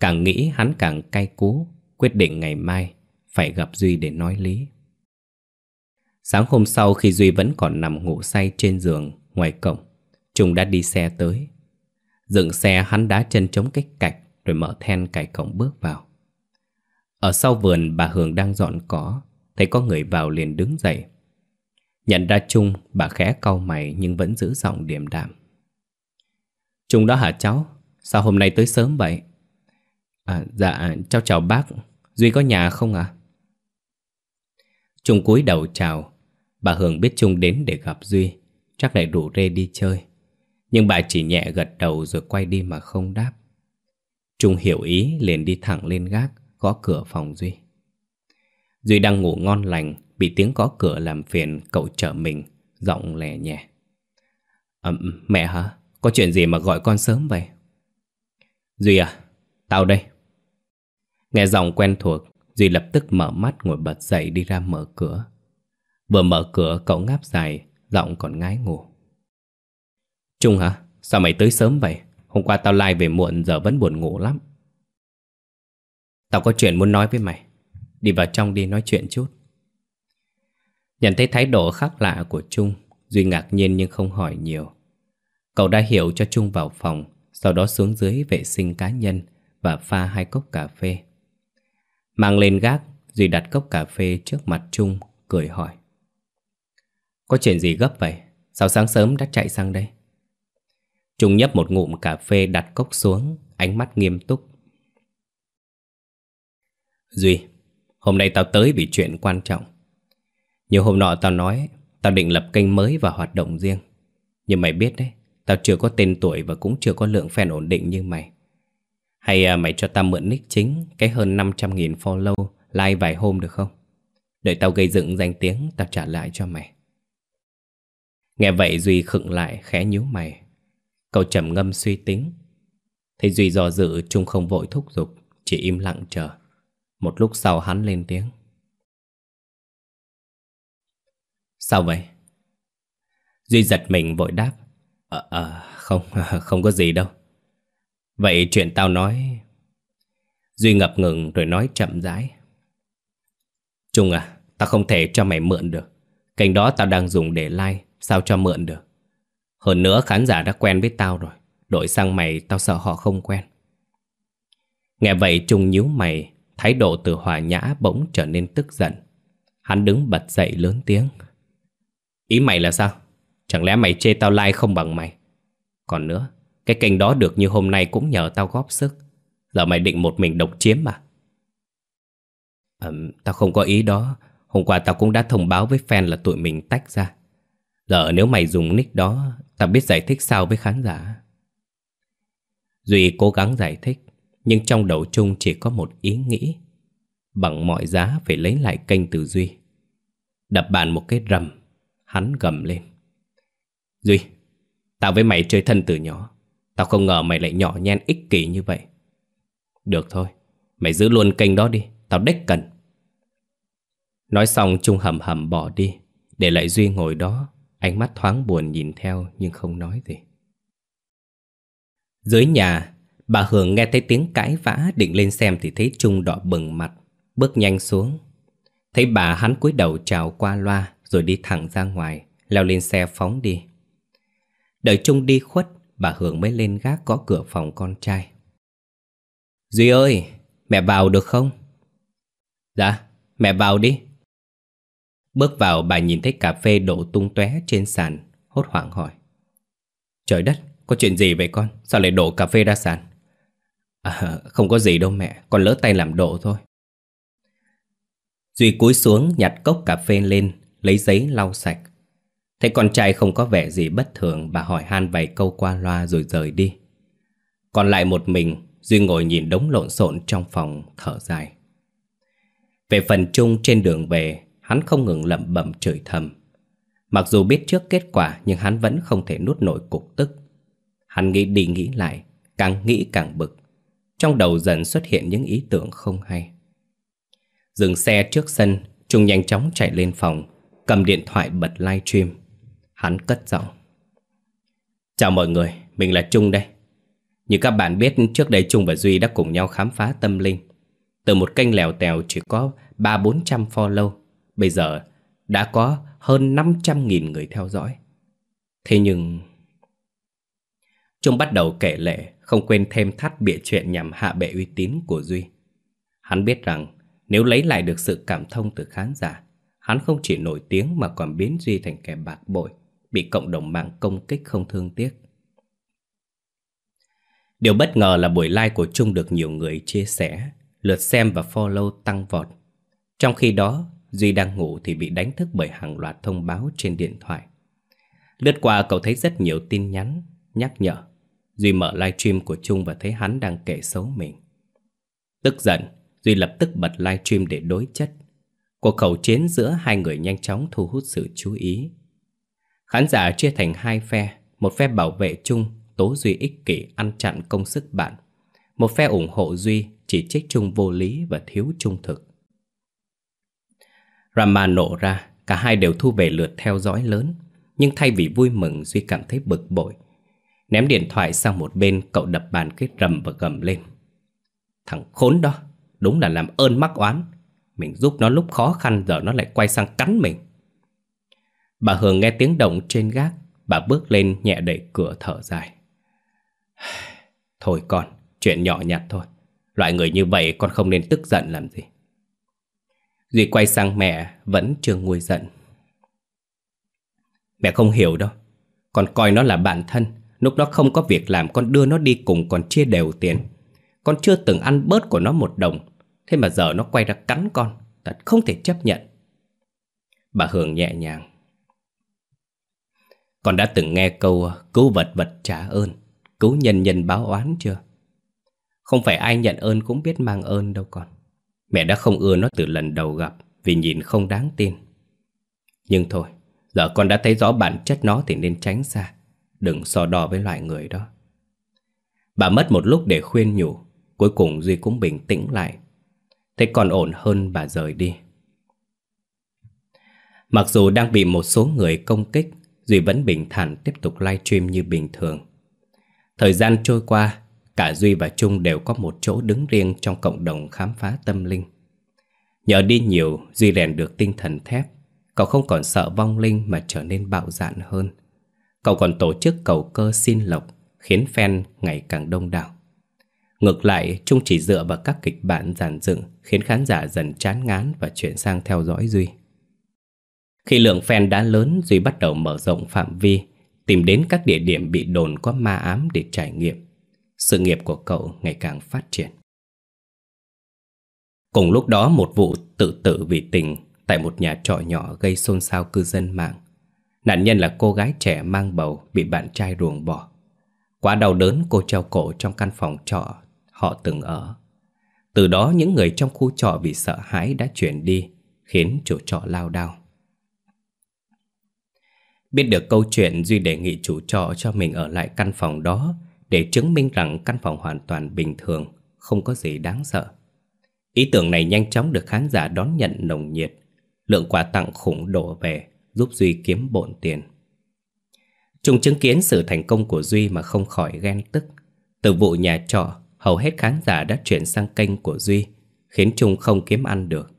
Càng nghĩ hắn càng cay cú, Quyết định ngày mai Phải gặp Duy để nói lý. Sáng hôm sau khi Duy vẫn còn nằm ngủ say trên giường Ngoài cổng, Trung đã đi xe tới. Dựng xe hắn đá chân chống cách cạch Rồi mở then cài cổng bước vào Ở sau vườn bà Hường đang dọn cỏ Thấy có người vào liền đứng dậy Nhận ra Trung Bà khẽ cau mày nhưng vẫn giữ giọng điềm đạm Trung đó hả cháu Sao hôm nay tới sớm vậy À, dạ, cháu chào bác. Duy có nhà không ạ? À? Trung cúi đầu chào. Bà Hường biết Trung đến để gặp Duy. Chắc lại rủ rê đi chơi. Nhưng bà chỉ nhẹ gật đầu rồi quay đi mà không đáp. Trung hiểu ý liền đi thẳng lên gác, gõ cửa phòng Duy. Duy đang ngủ ngon lành, bị tiếng gõ cửa làm phiền cậu trở mình, giọng lẻ nhẹ. À, mẹ hả? Có chuyện gì mà gọi con sớm vậy? Duy à, tao đây. Nghe giọng quen thuộc, Duy lập tức mở mắt ngồi bật dậy đi ra mở cửa. Vừa mở cửa cậu ngáp dài, giọng còn ngái ngủ. Trung hả? Sao mày tới sớm vậy? Hôm qua tao like về muộn giờ vẫn buồn ngủ lắm. Tao có chuyện muốn nói với mày. Đi vào trong đi nói chuyện chút. Nhận thấy thái độ khác lạ của Trung, Duy ngạc nhiên nhưng không hỏi nhiều. Cậu đã hiểu cho Trung vào phòng, sau đó xuống dưới vệ sinh cá nhân và pha hai cốc cà phê. Mang lên gác, Duy đặt cốc cà phê trước mặt Trung, cười hỏi. Có chuyện gì gấp vậy? Sao sáng sớm đã chạy sang đây? Trung nhấp một ngụm cà phê đặt cốc xuống, ánh mắt nghiêm túc. Duy, hôm nay tao tới vì chuyện quan trọng. Nhiều hôm nọ tao nói, tao định lập kênh mới và hoạt động riêng. Nhưng mày biết đấy, tao chưa có tên tuổi và cũng chưa có lượng fan ổn định như mày. Hay à, mày cho tao mượn nick chính Cái hơn 500.000 follow Like vài hôm được không Đợi tao gây dựng danh tiếng Tao trả lại cho mày Nghe vậy Duy khựng lại khẽ nhíu mày Cậu trầm ngâm suy tính Thấy Duy do dự Trung không vội thúc giục Chỉ im lặng chờ Một lúc sau hắn lên tiếng Sao vậy? Duy giật mình vội đáp Ờ, à, không, không có gì đâu Vậy chuyện tao nói... Duy ngập ngừng rồi nói chậm rãi. Trung à, tao không thể cho mày mượn được. Kênh đó tao đang dùng để like, sao cho mượn được. Hơn nữa khán giả đã quen với tao rồi. Đổi sang mày tao sợ họ không quen. Nghe vậy Trung nhíu mày, thái độ từ hòa nhã bỗng trở nên tức giận. Hắn đứng bật dậy lớn tiếng. Ý mày là sao? Chẳng lẽ mày chê tao like không bằng mày? Còn nữa, cái kênh đó được như hôm nay cũng nhờ tao góp sức Giờ mày định một mình độc chiếm mà à, Tao không có ý đó Hôm qua tao cũng đã thông báo với fan là tụi mình tách ra Giờ nếu mày dùng nick đó Tao biết giải thích sao với khán giả. Duy cố gắng giải thích, Nhưng trong đầu chung chỉ có một ý nghĩ. Bằng mọi giá phải lấy lại kênh từ Duy. Đập bàn một cái rầm, Hắn gầm lên. Duy, Tao với mày chơi thân từ nhỏ. Tao không ngờ mày lại nhỏ nhen ích kỷ như vậy. Được thôi, Mày giữ luôn kênh đó đi, Tao đếch cần. Nói xong Trung hầm hầm bỏ đi, Để lại Duy ngồi đó. Ánh mắt thoáng buồn nhìn theo Nhưng không nói gì Dưới nhà Bà Hường nghe thấy tiếng cãi vã định lên xem thì thấy Trung đỏ bừng mặt, bước nhanh xuống. Thấy bà hắn cúi đầu chào qua loa rồi đi thẳng ra ngoài, leo lên xe phóng đi. Đợi Trung đi khuất, bà Hường mới lên gác có cửa phòng con trai. Duy ơi, mẹ vào được không? Dạ, mẹ vào đi. Bước vào bà nhìn thấy cà phê đổ tung tóe trên sàn, hốt hoảng hỏi. Trời đất, có chuyện gì vậy con? Sao lại đổ cà phê ra sàn? À, không có gì đâu mẹ, con lỡ tay làm đổ thôi. Duy cúi xuống nhặt cốc cà phê lên, lấy giấy lau sạch. Thấy con trai không có vẻ gì bất thường, bà hỏi han vài câu qua loa rồi rời đi. Còn lại một mình, Duy ngồi nhìn đống lộn xộn trong phòng, thở dài. Về phần chung trên đường về, hắn không ngừng lẩm bẩm chửi thầm. Mặc dù biết trước kết quả nhưng hắn vẫn không thể nuốt nổi cục tức. Hắn nghĩ đi nghĩ lại, càng nghĩ càng bực. Trong đầu dần xuất hiện những ý tưởng không hay. Dừng xe trước sân, Trung nhanh chóng chạy lên phòng, cầm điện thoại bật live stream. Hắn cất giọng. Chào mọi người, mình là Trung đây. Như các bạn biết, trước đây Trung và Duy đã cùng nhau khám phá tâm linh. Từ một kênh lèo tèo chỉ có 3-400 follow, bây giờ đã có hơn 500.000 người theo dõi. Thế nhưng... Trung bắt đầu kể lệ, không quên thêm thắt bịa chuyện nhằm hạ bệ uy tín của Duy. Hắn biết rằng nếu lấy lại được sự cảm thông từ khán giả, hắn không chỉ nổi tiếng mà còn biến Duy thành kẻ bạc bội, bị cộng đồng mạng công kích không thương tiếc. Điều bất ngờ là buổi live của Trung được nhiều người chia sẻ, lượt xem và follow tăng vọt. Trong khi đó, Duy đang ngủ thì bị đánh thức bởi hàng loạt thông báo trên điện thoại. Lướt qua cậu thấy rất nhiều tin nhắn, nhắc nhở. Duy mở livestream của Trung và thấy hắn đang kể xấu mình. Tức giận, Duy lập tức bật livestream để đối chất. Cuộc khẩu chiến giữa hai người nhanh chóng thu hút sự chú ý. Khán giả chia thành hai phe, một phe bảo vệ Trung, tố Duy ích kỷ ăn chặn công sức bạn. Một phe ủng hộ Duy, chỉ trích Trung vô lý và thiếu trung thực. Rama nổ ra, cả hai đều thu về lượt theo dõi lớn. Nhưng thay vì vui mừng, Duy cảm thấy bực bội. Ném điện thoại sang một bên, cậu đập bàn cái rầm và gầm lên. Thằng khốn đó, đúng là làm ơn mắc oán. Mình giúp nó lúc khó khăn giờ nó lại quay sang cắn mình. Bà Hường nghe tiếng động trên gác, bà bước lên nhẹ đẩy cửa thở dài. Thôi con, chuyện nhỏ nhặt thôi. Loại người như vậy con không nên tức giận làm gì. Duy quay sang mẹ vẫn chưa nguôi giận. Mẹ không hiểu đâu. Con coi nó là bạn thân. Lúc nó không có việc làm con đưa nó đi cùng còn chia đều tiền. Con chưa từng ăn bớt của nó một đồng. Thế mà giờ nó quay ra cắn con. Thật không thể chấp nhận. Bà Hường nhẹ nhàng. Con đã từng nghe câu cứu vật vật trả ơn, cứu nhân nhân báo oán chưa? Không phải ai nhận ơn cũng biết mang ơn đâu con. Mẹ đã không ưa nó từ lần đầu gặp vì nhìn không đáng tin. Nhưng thôi, giờ con đã thấy rõ bản chất nó thì nên tránh xa. Đừng so đo với loại người đó. Bà mất một lúc để khuyên nhủ, cuối cùng Duy cũng bình tĩnh lại. Thấy còn ổn hơn bà rời đi. Mặc dù đang bị một số người công kích, Duy vẫn bình thản tiếp tục live stream như bình thường. Thời gian trôi qua, cả Duy và Trung đều có một chỗ đứng riêng trong cộng đồng khám phá tâm linh. Nhờ đi nhiều, Duy rèn được tinh thần thép. Cậu không còn sợ vong linh mà trở nên bạo dạn hơn. Cậu còn tổ chức cầu cơ xin lộc, khiến fan ngày càng đông đảo. Ngược lại, Trung chỉ dựa vào các kịch bản giản dựng khiến khán giả dần chán ngán và chuyển sang theo dõi Duy. Khi lượng fan đã lớn, Duy bắt đầu mở rộng phạm vi, tìm đến các địa điểm bị đồn có ma ám để trải nghiệm. Sự nghiệp của cậu ngày càng phát triển. Cùng lúc đó một vụ tự tử vì tình tại một nhà trọ nhỏ gây xôn xao cư dân mạng. Nạn nhân là cô gái trẻ mang bầu bị bạn trai ruồng bỏ. Quá đau đớn cô treo cổ trong căn phòng trọ họ từng ở. Từ đó những người trong khu trọ vì sợ hãi đã chuyển đi, khiến chủ trọ lao đao. Biết được câu chuyện Duy đề nghị chủ trọ cho mình ở lại căn phòng đó để chứng minh rằng căn phòng hoàn toàn bình thường, không có gì đáng sợ. Ý tưởng này nhanh chóng được khán giả đón nhận nồng nhiệt, lượng quà tặng khủng đổ về giúp Duy kiếm bộn tiền. Chúng chứng kiến sự thành công của Duy mà không khỏi ghen tức. Từ vụ nhà trọ, hầu hết khán giả đã chuyển sang kênh của Duy, khiến Trung không kiếm ăn được.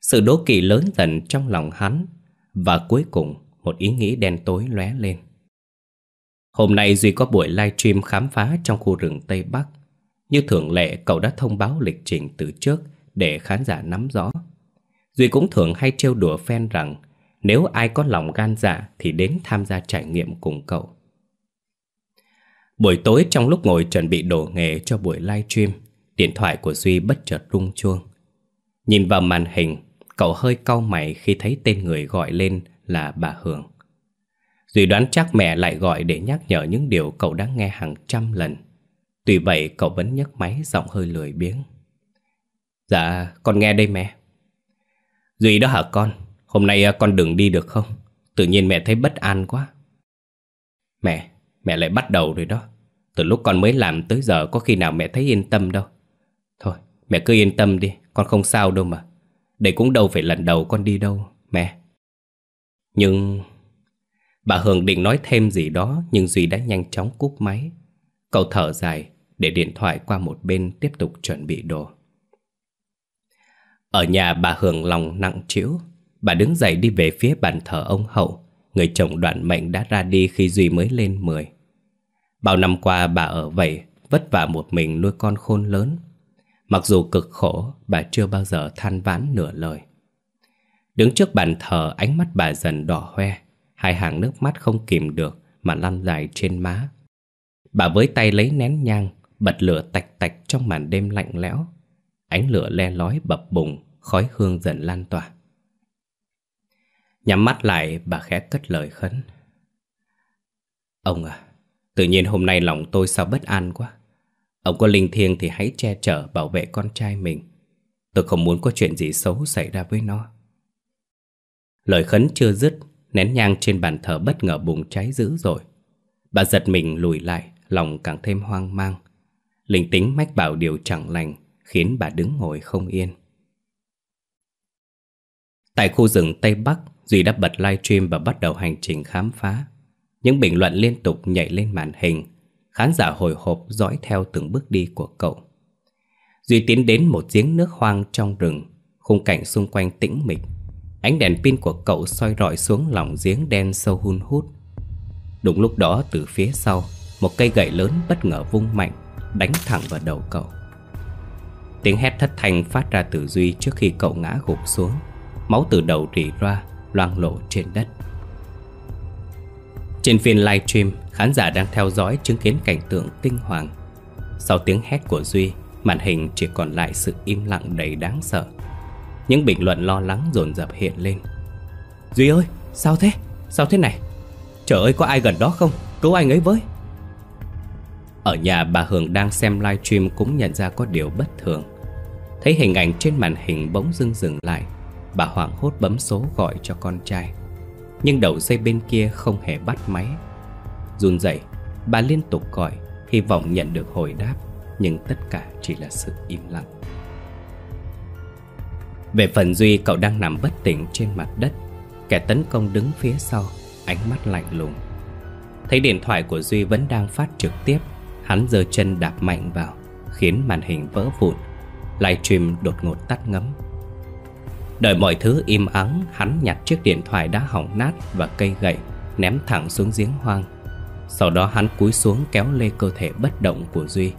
Sự đố kỵ lớn dần trong lòng hắn, và cuối cùng một ý nghĩ đen tối lóe lên. Hôm nay Duy có buổi livestream khám phá trong khu rừng Tây Bắc. Như thường lệ cậu đã thông báo lịch trình từ trước để khán giả nắm rõ. Duy cũng thường hay trêu đùa fan rằng nếu ai có lòng gan dạ thì đến tham gia trải nghiệm cùng cậu. Buổi tối trong lúc ngồi chuẩn bị đồ nghề cho buổi livestream, điện thoại của Duy bất chợt rung chuông. Nhìn vào màn hình, cậu hơi cau mày khi thấy tên người gọi lên là bà Hường. Duy đoán chắc mẹ lại gọi để nhắc nhở những điều cậu đã nghe hàng trăm lần. Tuy vậy cậu vẫn nhấc máy giọng hơi lười biếng. Dạ, con nghe đây mẹ. Duy đó hả con? Hôm nay à, con đừng đi được không? Tự nhiên mẹ thấy bất an quá. Mẹ, mẹ lại bắt đầu rồi đó. Từ lúc con mới làm tới giờ có khi nào mẹ thấy yên tâm đâu. Thôi, mẹ cứ yên tâm đi, con không sao đâu mà. Đây cũng đâu phải lần đầu con đi đâu, mẹ. Nhưng... Bà Hường định nói thêm gì đó nhưng Duy đã nhanh chóng cúp máy. Cậu thở dài để điện thoại qua một bên tiếp tục chuẩn bị đồ. Ở nhà bà Hường lòng nặng trĩu, bà đứng dậy đi về phía bàn thờ ông Hậu, người chồng đoạn mệnh đã ra đi khi Duy mới lên 10. Bao năm qua bà ở vậy, vất vả một mình nuôi con khôn lớn. Mặc dù cực khổ, bà chưa bao giờ than vãn nửa lời. Đứng trước bàn thờ, ánh mắt bà dần đỏ hoe, hai hàng nước mắt không kìm được mà lăn dài trên má. Bà với tay lấy nén nhang, bật lửa tạch tạch trong màn đêm lạnh lẽo. Ánh lửa le lói bập bùng, khói hương dần lan tỏa. Nhắm mắt lại, bà khẽ cất lời khấn. Ông à, tự nhiên hôm nay lòng tôi sao bất an quá. Ông có linh thiêng thì hãy che chở bảo vệ con trai mình. Tôi không muốn có chuyện gì xấu xảy ra với nó. Lời khấn chưa dứt, nén nhang trên bàn thờ bất ngờ bùng cháy dữ rồi. Bà giật mình lùi lại, lòng càng thêm hoang mang. Linh tính mách bảo điều chẳng lành, khiến bà đứng ngồi không yên. Tại khu rừng Tây Bắc, Duy đã bật livestream và bắt đầu hành trình khám phá. Những bình luận liên tục nhảy lên màn hình, khán giả hồi hộp dõi theo từng bước đi của cậu. Duy tiến đến một giếng nước hoang trong rừng, khung cảnh xung quanh tĩnh mịch. Ánh đèn pin của cậu soi rọi xuống lòng giếng đen sâu hun hút. Đúng lúc đó từ phía sau, một cây gậy lớn bất ngờ vung mạnh, đánh thẳng vào đầu cậu. Tiếng hét thất thanh phát ra từ Duy trước khi cậu ngã gục xuống Máu từ đầu rỉ ra Loang lộ trên đất Trên phiên livestream Khán giả đang theo dõi chứng kiến cảnh tượng kinh hoàng Sau tiếng hét của Duy Màn hình chỉ còn lại sự im lặng đầy đáng sợ những bình luận lo lắng dồn dập hiện lên Duy ơi, sao thế? Sao thế này? Trời ơi, có ai gần đó không? Cứu anh ấy với Ở nhà bà Hường đang xem livestream cũng nhận ra có điều bất thường Thấy hình ảnh trên màn hình bỗng dưng dừng lại Bà hoảng hốt bấm số gọi cho con trai Nhưng đầu dây bên kia không hề bắt máy Run dậy Bà liên tục gọi Hy vọng nhận được hồi đáp Nhưng tất cả chỉ là sự im lặng về phần Duy, cậu đang nằm bất tỉnh trên mặt đất. Kẻ tấn công đứng phía sau, Ánh mắt lạnh lùng. Thấy điện thoại của Duy vẫn đang phát trực tiếp, Hắn giơ chân đạp mạnh vào, Khiến màn hình vỡ vụn Livestream đột ngột tắt ngấm. Đợi mọi thứ im ắng, Hắn nhặt chiếc điện thoại đã hỏng nát Và cây gậy ném thẳng xuống giếng hoang. Sau đó hắn cúi xuống kéo lê cơ thể bất động của Duy,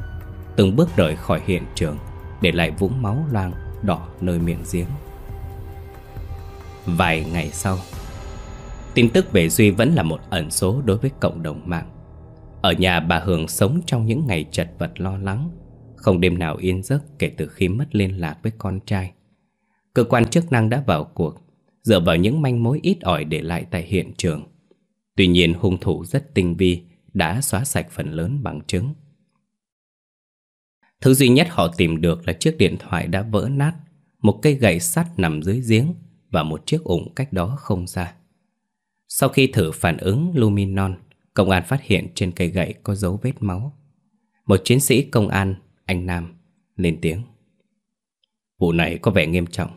Từng bước rời khỏi hiện trường, Để lại vũng máu loang đỏ nơi miệng giếng. Vài ngày sau, Tin tức về Duy vẫn là một ẩn số đối với cộng đồng mạng. Ở nhà bà Hường sống trong những ngày chật vật lo lắng, không đêm nào yên giấc kể từ khi mất liên lạc với con trai. Cơ quan chức năng đã vào cuộc, Dựa vào những manh mối ít ỏi để lại tại hiện trường. Tuy nhiên, hung thủ rất tinh vi, Đã xóa sạch phần lớn bằng chứng. Thứ duy nhất họ tìm được là chiếc điện thoại đã vỡ nát Một cây gậy sắt nằm dưới giếng Và một chiếc ủng cách đó không xa. Sau khi thử phản ứng luminon Công an phát hiện trên cây gậy có dấu vết máu. Một chiến sĩ công an anh Nam lên tiếng. Vụ này có vẻ nghiêm trọng.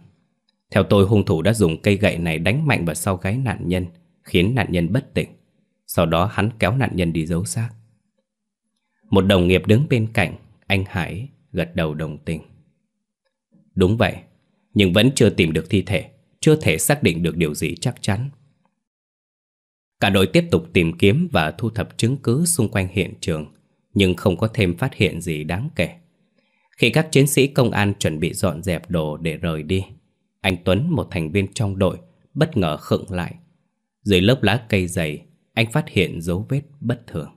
Theo tôi hung thủ đã dùng cây gậy này đánh mạnh vào sau gáy nạn nhân Khiến nạn nhân bất tỉnh. Sau đó hắn kéo nạn nhân đi giấu xác. Một đồng nghiệp đứng bên cạnh, anh Hải gật đầu đồng tình. Đúng vậy, nhưng vẫn chưa tìm được thi thể, chưa thể xác định được điều gì chắc chắn. Cả đội tiếp tục tìm kiếm và thu thập chứng cứ xung quanh hiện trường, nhưng không có thêm phát hiện gì đáng kể. Khi các chiến sĩ công an chuẩn bị dọn dẹp đồ để rời đi, anh Tuấn, một thành viên trong đội, bất ngờ khựng lại. Dưới lớp lá cây dày, anh phát hiện dấu vết bất thường.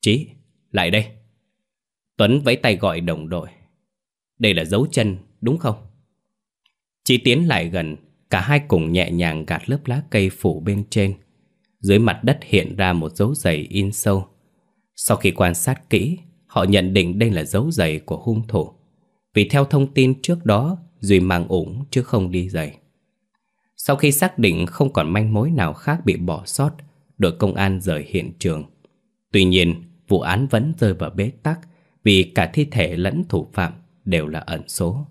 Chí, lại đây. Tuấn vẫy tay gọi đồng đội. Đây là dấu chân, đúng không? Chí tiến lại gần, cả hai cùng nhẹ nhàng gạt lớp lá cây phủ bên trên. Dưới mặt đất hiện ra một dấu giày in sâu. Sau khi quan sát kỹ, họ nhận định đây là dấu giày của hung thủ. Vì theo thông tin trước đó, Duy mang ủng chứ không đi giày. Sau khi xác định không còn manh mối nào khác bị bỏ sót, đội công an rời hiện trường. Tuy nhiên, vụ án vẫn rơi vào bế tắc vì cả thi thể lẫn thủ phạm đều là ẩn số.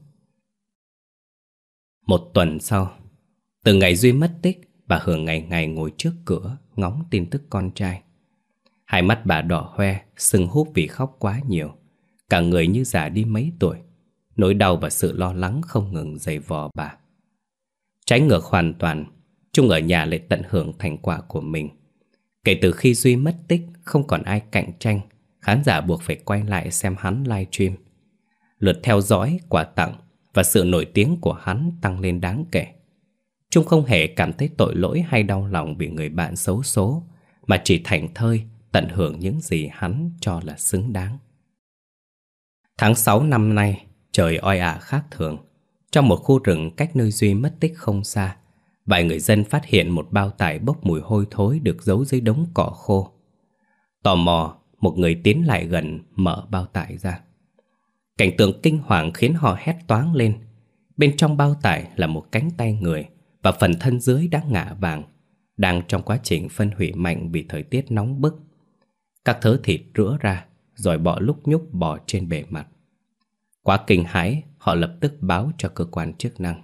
Một tuần sau, từ ngày Duy mất tích, bà Hường ngày ngày ngồi trước cửa ngóng tin tức con trai. Hai mắt bà đỏ hoe, sưng húp vì khóc quá nhiều. Cả người như già đi mấy tuổi. Nỗi đau và sự lo lắng không ngừng dày vò bà. Trái ngược hoàn toàn, Trung ở nhà lại tận hưởng thành quả của mình. Kể từ khi Duy mất tích, không còn ai cạnh tranh, khán giả buộc phải quay lại xem hắn live stream, Lượt theo dõi, quà tặng và sự nổi tiếng của hắn tăng lên đáng kể. Trung không hề cảm thấy tội lỗi hay đau lòng vì người bạn xấu số, mà chỉ thành thơi tận hưởng những gì hắn cho là xứng đáng. Tháng 6 năm nay, trời oi ả khác thường. Trong một khu rừng cách nơi Duy mất tích không xa, vài người dân phát hiện một bao tải bốc mùi hôi thối được giấu dưới đống cỏ khô. Tò mò, một người tiến lại gần mở bao tải ra. Cảnh tượng kinh hoàng khiến họ hét toáng lên. Bên trong bao tải là một cánh tay người và phần thân dưới đã ngả vàng, đang trong quá trình phân hủy mạnh vì thời tiết nóng bức. Các thớ thịt rữa ra, rồi bọ lúc nhúc bò trên bề mặt. Quá kinh hãi, họ lập tức báo cho cơ quan chức năng.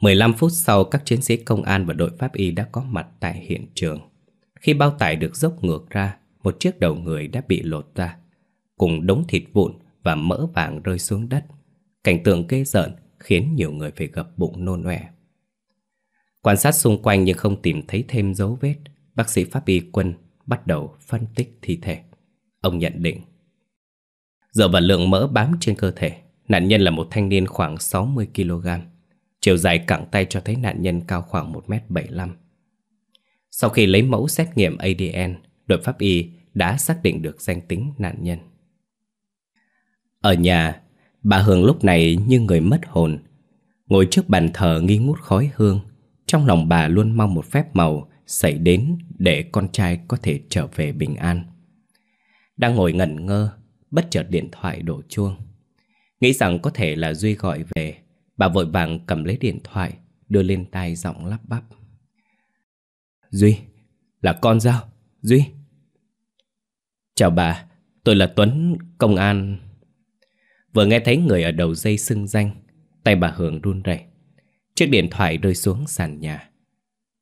15 phút sau, các chiến sĩ công an và đội pháp y đã có mặt tại hiện trường. Khi bao tải được dốc ngược ra, một chiếc đầu người đã bị lột ra, cùng đống thịt vụn và mỡ vàng rơi xuống đất. Cảnh tượng ghê rợn khiến nhiều người phải gập bụng nôn ọe. Quan sát xung quanh nhưng không tìm thấy thêm dấu vết, bác sĩ pháp y quân bắt đầu phân tích thi thể. Ông nhận định Dựa vào lượng mỡ bám trên cơ thể, nạn nhân là một thanh niên khoảng 60kg. Chiều dài cẳng tay cho thấy nạn nhân cao khoảng 1m75. Sau khi lấy mẫu xét nghiệm ADN, đội pháp y đã xác định được danh tính nạn nhân. Ở nhà, bà Hương lúc này như người mất hồn. Ngồi trước bàn thờ nghi ngút khói hương, trong lòng bà luôn mong một phép màu xảy đến để con trai có thể trở về bình an. Đang ngồi ngẩn ngơ, bất chợt điện thoại đổ chuông. Nghĩ rằng có thể là Duy gọi về, bà vội vàng cầm lấy điện thoại, đưa lên tai giọng lắp bắp. Duy, là con dao, Duy. Chào bà, tôi là Tuấn, công an. Vừa nghe thấy người ở đầu dây xưng danh, tay bà Hường run rẩy. Chiếc điện thoại rơi xuống sàn nhà.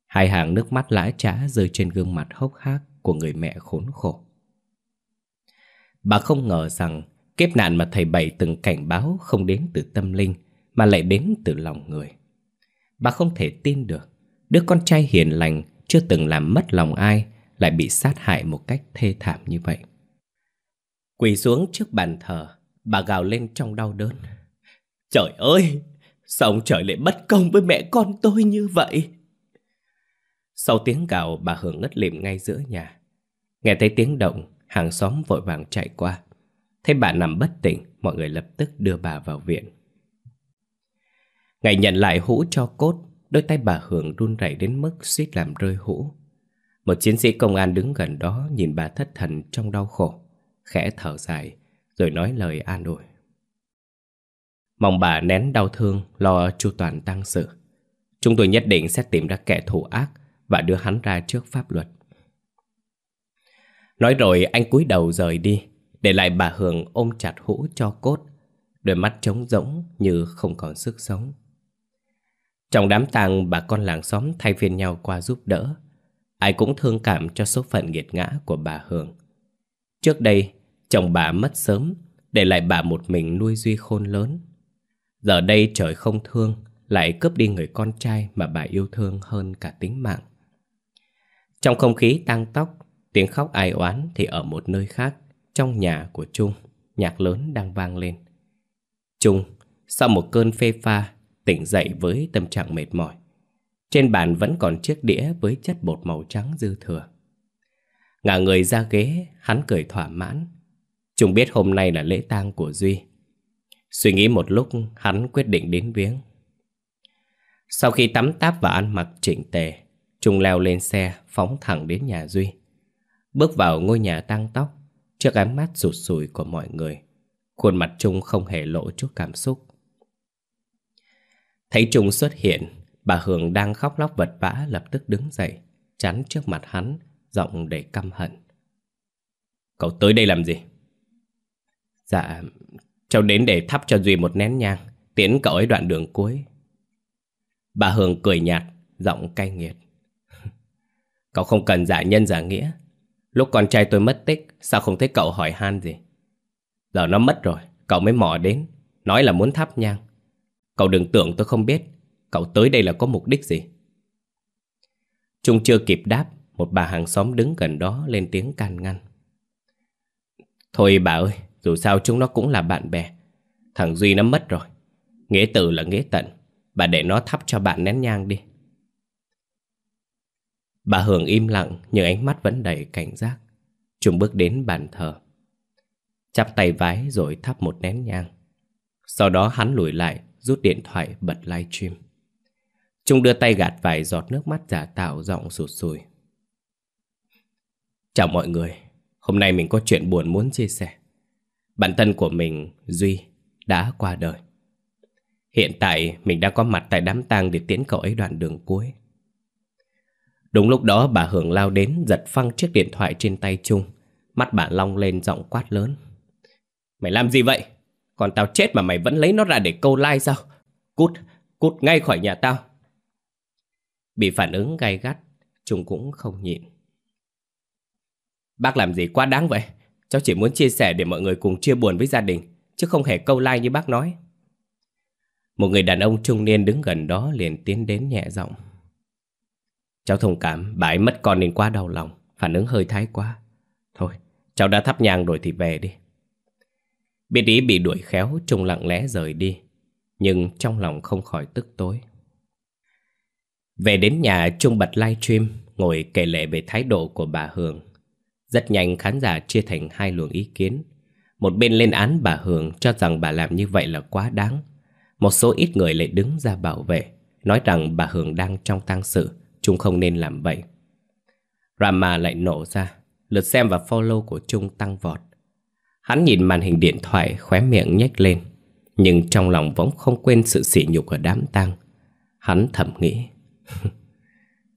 Hai hàng nước mắt lã trã rơi trên gương mặt hốc hác của người mẹ khốn khổ. Bà không ngờ rằng kiếp nạn mà thầy Bảy từng cảnh báo không đến từ tâm linh mà lại đến từ lòng người. Bà không thể tin được đứa con trai hiền lành chưa từng làm mất lòng ai lại bị sát hại một cách thê thảm như vậy. Quỳ xuống trước bàn thờ, bà gào lên trong đau đớn. Trời ơi, sao ông trời lại bất công với mẹ con tôi như vậy? Sau tiếng gào bà Hưởng ngất lịm ngay giữa nhà. Nghe thấy tiếng động, hàng xóm vội vàng chạy qua. Thấy bà nằm bất tỉnh, mọi người lập tức đưa bà vào viện. Ngày nhận lại hũ cho cốt, đôi tay bà Hường run rẩy đến mức suýt làm rơi hũ. Một chiến sĩ công an đứng gần đó nhìn bà thất thần trong đau khổ, khẽ thở dài, rồi nói lời an ủi. Mong bà nén đau thương, lo chu toàn tăng sự. Chúng tôi nhất định sẽ tìm ra kẻ thù ác và đưa hắn ra trước pháp luật. Nói rồi anh cúi đầu rời đi, để lại bà Hường ôm chặt hũ cho cốt, đôi mắt trống rỗng như không còn sức sống. Trong đám tang, bà con làng xóm thay phiên nhau qua giúp đỡ. Ai cũng thương cảm cho số phận nghiệt ngã của bà Hương Trước đây, Chồng bà mất sớm, Để lại bà một mình nuôi Duy khôn lớn. Giờ đây trời không thương, Lại cướp đi người con trai Mà bà yêu thương hơn cả tính mạng. Trong không khí tăng tóc, Tiếng khóc ai oán thì ở một nơi khác, Trong nhà của Trung, Nhạc lớn đang vang lên. Trung, Sau một cơn phê pha Tỉnh dậy với tâm trạng mệt mỏi. Trên bàn vẫn còn chiếc đĩa Với chất bột màu trắng dư thừa. Ngả người ra ghế, Hắn cười thỏa mãn. Chúng biết hôm nay là lễ tang của Duy. Suy nghĩ một lúc, Hắn quyết định đến viếng. Sau khi tắm táp và ăn mặc chỉnh tề, Trung leo lên xe, Phóng thẳng đến nhà Duy. Bước vào ngôi nhà tăng tóc Trước ánh mắt rụt sùi của mọi người, Khuôn mặt Trung không hề lộ chút cảm xúc. Thấy Trung xuất hiện, Bà Hường đang khóc lóc vật vã lập tức đứng dậy, Chắn trước mặt hắn, Giọng đầy căm hận. Cậu tới đây làm gì? Dạ Cháu đến để thắp cho Duy một nén nhang, tiễn cậu ấy đoạn đường cuối. Bà Hường cười nhạt, Giọng cay nghiệt. Cậu không cần giả nhân giả nghĩa. Lúc con trai tôi mất tích, Sao không thấy cậu hỏi han gì? Giờ nó mất rồi, Cậu mới mò đến, Nói là muốn thắp nhang. Cậu đừng tưởng tôi không biết. Cậu tới đây là có mục đích gì? Trung chưa kịp đáp Một bà hàng xóm đứng gần đó lên tiếng can ngăn. Thôi bà ơi Dù sao chúng nó cũng là bạn bè. Thằng Duy nó mất rồi. Nghĩa tử là nghĩa tận. Bà để nó thắp cho bạn nén nhang đi. Bà Hường im lặng nhưng ánh mắt vẫn đầy cảnh giác. Trung bước đến bàn thờ. Chắp tay vái rồi thắp một nén nhang. Sau đó hắn lùi lại, rút điện thoại bật livestream. Trung đưa tay gạt vài giọt nước mắt giả tạo giọng sụt sùi. Chào mọi người, hôm nay mình có chuyện buồn muốn chia sẻ. Bản thân của mình, Duy, đã qua đời. Hiện tại mình đang có mặt tại đám tang để tiễn cậu ấy đoạn đường cuối. Đúng lúc đó bà Hưởng lao đến giật phăng chiếc điện thoại trên tay Trung. Mắt bà long lên giọng quát lớn. Mày làm gì vậy? Còn tao chết mà mày vẫn lấy nó ra để câu like sao? Cút, cút ngay khỏi nhà tao. Bị phản ứng gay gắt, Trung cũng không nhịn. Bác làm gì quá đáng vậy? Cháu chỉ muốn chia sẻ để mọi người cùng chia buồn với gia đình, chứ không hề câu like như bác nói. Một người đàn ông trung niên đứng gần đó liền tiến đến nhẹ giọng. Cháu thông cảm, bà ấy mất con nên quá đau lòng, phản ứng hơi thái quá. Thôi, cháu đã thắp nhang rồi thì về đi. Biết ý bị đuổi khéo, Trung lặng lẽ rời đi. Nhưng trong lòng không khỏi tức tối. Về đến nhà, Trung bật livestream, ngồi kể lệ về thái độ của bà Hường. Rất nhanh khán giả chia thành hai luồng ý kiến. Một bên lên án bà Hường cho rằng bà làm như vậy là quá đáng. Một số ít người lại đứng ra bảo vệ, nói rằng bà Hường đang trong tang sự Trung không nên làm vậy. Rama lại nổ ra, lượt xem và follow của Trung tăng vọt. Hắn nhìn màn hình điện thoại khóe miệng nhếch lên, nhưng trong lòng vẫn không quên sự sỉ nhục ở đám tang. Hắn thầm nghĩ,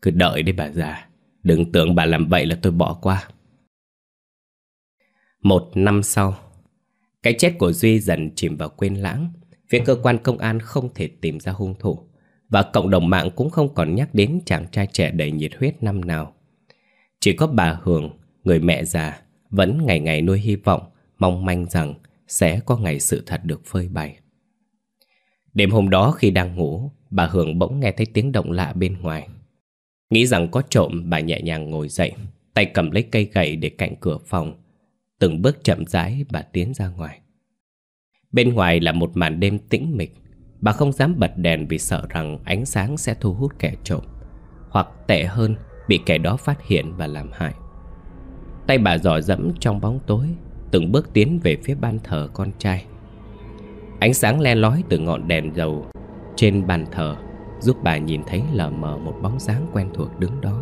cứ đợi đi bà già, đừng tưởng bà làm vậy là tôi bỏ qua. Một năm sau, cái chết của Duy dần chìm vào quên lãng, phía cơ quan công an không thể tìm ra hung thủ. Và cộng đồng mạng cũng không còn nhắc đến chàng trai trẻ đầy nhiệt huyết năm nào Chỉ có bà Hường, người mẹ già Vẫn ngày ngày nuôi hy vọng Mong manh rằng sẽ có ngày sự thật được phơi bày. Đêm hôm đó khi đang ngủ, Bà Hường bỗng nghe thấy tiếng động lạ bên ngoài. Nghĩ rằng có trộm, bà nhẹ nhàng ngồi dậy, Tay cầm lấy cây gậy để cạnh cửa phòng. Từng bước chậm rãi, bà tiến ra ngoài. Bên ngoài là một màn đêm tĩnh mịch. Bà không dám bật đèn vì sợ rằng ánh sáng sẽ thu hút kẻ trộm, Hoặc tệ hơn, bị kẻ đó phát hiện và làm hại. Tay bà dò dẫm trong bóng tối. Từng bước tiến về phía ban thờ con trai. Ánh sáng le lói từ ngọn đèn dầu Trên bàn thờ Giúp bà nhìn thấy lờ mờ một bóng dáng quen thuộc đứng đó.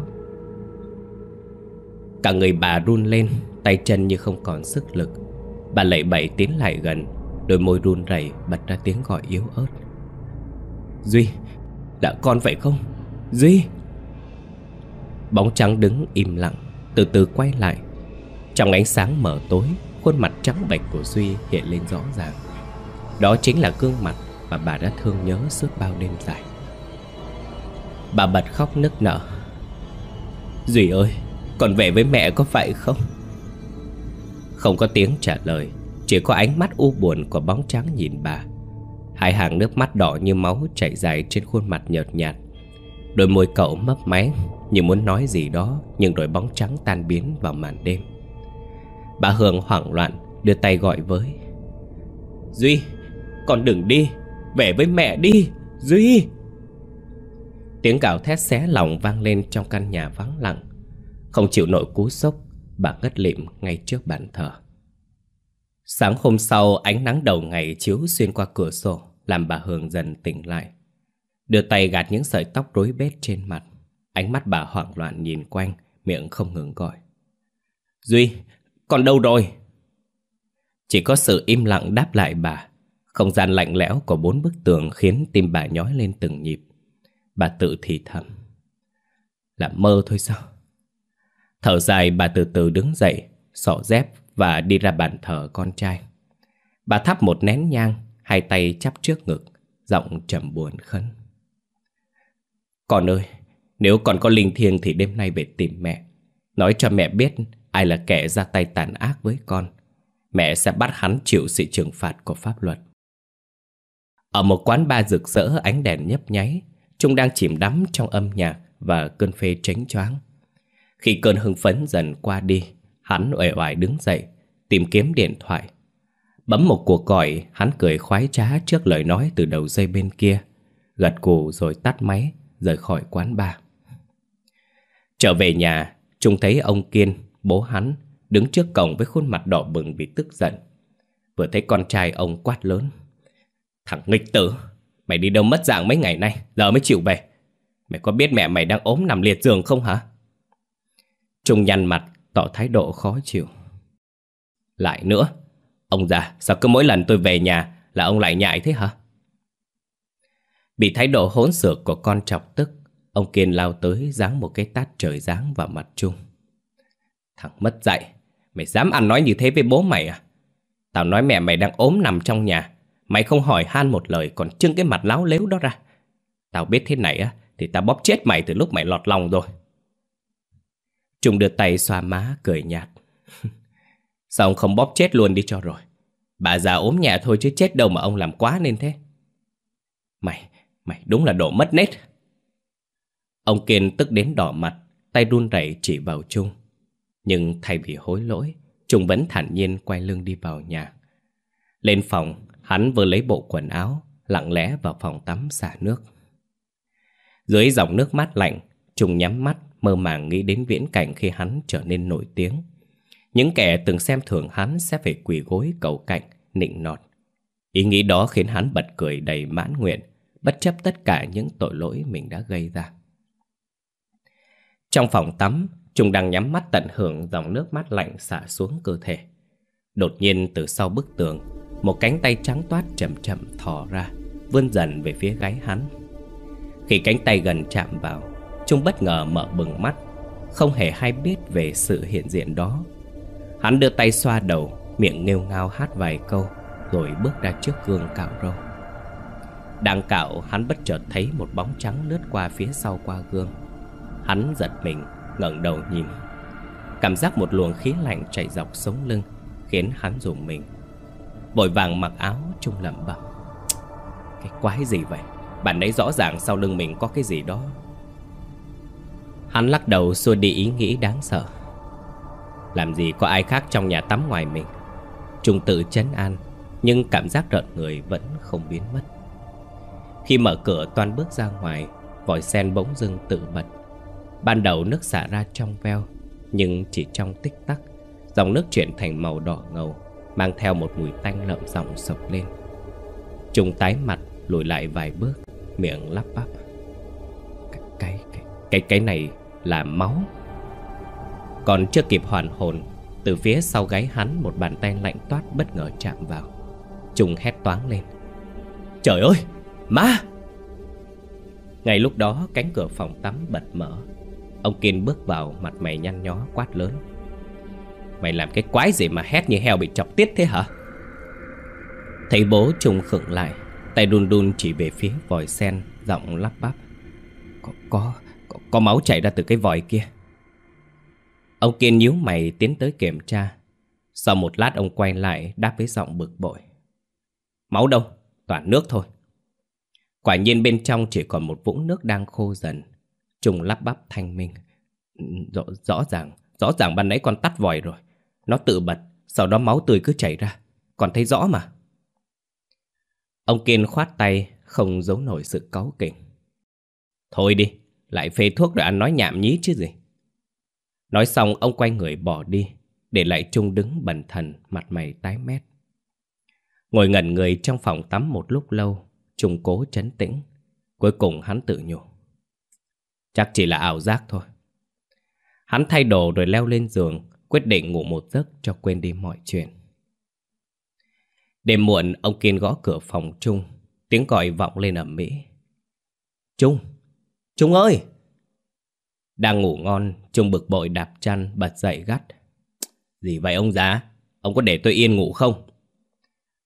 Cả người bà run lên, Tay chân như không còn sức lực. Bà lẩy bẩy tiến lại gần, Đôi môi run rẩy bật ra tiếng gọi yếu ớt. Duy, đã con phải không? Duy! Bóng trắng đứng im lặng, Từ từ quay lại. Trong ánh sáng mờ tối Khuôn mặt trắng bệch của Duy hiện lên rõ ràng. Đó chính là gương mặt Mà bà đã thương nhớ suốt bao đêm dài. Bà bật khóc nức nở. Duy ơi, còn về với mẹ có phải không? Không có tiếng trả lời, Chỉ có ánh mắt u buồn của bóng trắng nhìn bà. Hai hàng nước mắt đỏ như máu chảy dài trên khuôn mặt nhợt nhạt. Đôi môi cậu mấp máy, Như muốn nói gì đó, Nhưng rồi bóng trắng tan biến vào màn đêm. Bà Hương hoảng loạn Đưa tay gọi với. Duy Con đừng đi Về với mẹ đi Duy. Tiếng gào thét xé lòng vang lên trong căn nhà vắng lặng. Không chịu nổi cú sốc Bà ngất lịm ngay trước bàn thờ. Sáng hôm sau ánh nắng đầu ngày chiếu xuyên qua cửa sổ Làm bà Hương dần tỉnh lại. Đưa tay gạt những sợi tóc rối bết trên mặt. Ánh mắt bà hoảng loạn nhìn quanh Miệng không ngừng gọi. Duy, còn đâu rồi? Chỉ có sự im lặng đáp lại bà. Không gian lạnh lẽo của bốn bức tường Khiến tim bà nhói lên từng nhịp. Bà tự thì thầm. Là mơ thôi sao? Thở dài, bà từ từ đứng dậy, Xỏ dép và đi ra bàn thờ con trai. Bà thắp một nén nhang, Hai tay chắp trước ngực, Giọng trầm buồn khấn. Con ơi, Nếu con có linh thiêng thì đêm nay về tìm mẹ. Nói cho mẹ biết Ai là kẻ ra tay tàn ác với con Mẹ sẽ bắt hắn chịu sự trừng phạt của pháp luật. Ở một quán bar rực rỡ ánh đèn nhấp nháy Trung đang chìm đắm trong âm nhạc Và cơn phê tránh choáng. Khi cơn hưng phấn dần qua đi Hắn uể oải đứng dậy Tìm kiếm điện thoại. Bấm một cuộc gọi Hắn cười khoái trá trước lời nói từ đầu dây bên kia Gật cù rồi tắt máy Rời khỏi quán bar. Trở về nhà Trung thấy ông Kiên, bố hắn Đứng trước cổng với khuôn mặt đỏ bừng vì tức giận. Vừa thấy con trai ông quát lớn. Thằng nghịch tử, Mày đi đâu mất dạng mấy ngày nay, Giờ mới chịu về? Mày có biết mẹ mày đang ốm nằm liệt giường không hả? Trung nhăn mặt, Tỏ thái độ khó chịu. Lại nữa, Ông già, sao cứ mỗi lần tôi về nhà Là ông lại nhại thế hả? Bị thái độ hỗn xược của con chọc tức, Ông Kiên lao tới giáng một cái tát trời giáng vào mặt Trung. Thằng mất dạy. Mày dám ăn nói như thế với bố mày à? Tao nói mẹ mày đang ốm nằm trong nhà. Mày không hỏi han một lời Còn trưng cái mặt láo lếu đó ra. Tao biết thế này á Thì tao bóp chết mày từ lúc mày lọt lòng rồi. Trung đưa tay xoa má cười nhạt. Sao ông không bóp chết luôn đi cho rồi? Bà già ốm nhà thôi chứ chết đâu mà ông làm quá nên thế. Mày, mày đúng là đồ mất nết. Ông Kiên tức đến đỏ mặt Tay run rẩy chỉ vào Trung. Nhưng thay vì hối lỗi Trung vẫn thản nhiên quay lưng đi vào nhà. Lên phòng Hắn vừa lấy bộ quần áo Lặng lẽ vào phòng tắm xả nước. Dưới dòng nước mát lạnh Trung nhắm mắt mơ màng nghĩ đến viễn cảnh khi hắn trở nên nổi tiếng. Những kẻ từng xem thường hắn sẽ phải quỳ gối cầu cạnh, nịnh nọt. Ý nghĩ đó khiến hắn bật cười đầy mãn nguyện Bất chấp tất cả những tội lỗi mình đã gây ra. Trong phòng tắm Trung đang nhắm mắt tận hưởng dòng nước mát lạnh xả xuống cơ thể. Đột nhiên, từ sau bức tường, Một cánh tay trắng toát chậm chậm thò ra, Vươn dần về phía gáy hắn. Khi cánh tay gần chạm vào, Trung bất ngờ mở bừng mắt, Không hề hay biết về sự hiện diện đó. Hắn đưa tay xoa đầu, Miệng nghêu ngao hát vài câu, Rồi bước ra trước gương cạo râu. Đang cạo, hắn bất chợt thấy một bóng trắng lướt qua phía sau qua gương. Hắn giật mình ngẩng đầu nhìn. Cảm giác một luồng khí lạnh chạy dọc sống lưng, Khiến hắn rùng mình. Vội vàng mặc áo trung lẩm bẩm. Cái quái gì vậy? Bạn ấy rõ ràng sau lưng mình có cái gì đó. Hắn lắc đầu xua đi ý nghĩ đáng sợ. Làm gì có ai khác trong nhà tắm ngoài mình? Trung tự chấn an, Nhưng cảm giác rợn người vẫn không biến mất. Khi mở cửa toan bước ra ngoài, Vòi sen bỗng dưng tự bật. Ban đầu nước xả ra trong veo Nhưng chỉ trong tích tắc Dòng nước chuyển thành màu đỏ ngầu Mang theo một mùi tanh lợm giọng sộc lên. Trung tái mặt lùi lại vài bước Miệng lắp bắp. Cái, cái, cái, cái, cái này là máu. Còn chưa kịp hoàn hồn Từ phía sau gáy hắn Một bàn tay lạnh toát bất ngờ chạm vào. Trung hét toáng lên. Trời ơi, ma Ngay lúc đó cánh cửa phòng tắm bật mở. Ông Kiên bước vào mặt mày nhăn nhó quát lớn Mày làm cái quái gì mà hét như heo bị chọc tiết thế hả Thấy bố trùng khựng lại Tay đun đun chỉ về phía vòi sen Giọng lắp bắp Có, có, có, có máu chảy ra từ cái vòi kia Ông Kiên nhíu mày tiến tới kiểm tra. Sau một lát ông quay lại đáp với giọng bực bội. Máu đâu? Toàn nước thôi. Quả nhiên bên trong chỉ còn một vũng nước đang khô dần. Trung lắp bắp thanh minh. Rõ, rõ ràng, rõ ràng ban nãy con tắt vòi rồi. Nó tự bật, sau đó máu tươi cứ chảy ra. Còn thấy rõ mà. Ông Kiên khoát tay, không giấu nổi sự cáu kỉnh. Thôi đi, lại phê thuốc rồi ăn nói nhảm nhí chứ gì. Nói xong ông quay người bỏ đi, để lại Trung đứng bần thần, mặt mày tái mét. Ngồi ngẩn người trong phòng tắm một lúc lâu, Trung cố chấn tĩnh. Cuối cùng hắn tự nhủ. Chắc chỉ là ảo giác thôi. Hắn thay đồ rồi leo lên giường, quyết định ngủ một giấc cho quên đi mọi chuyện. Đêm muộn, ông Kiên gõ cửa phòng Trung, tiếng gọi vọng lên ầm mỹ. Trung! Trung ơi! Đang ngủ ngon, Trung bực bội đạp chăn, bật dậy gắt. Gì vậy ông già? Ông có để tôi yên ngủ không?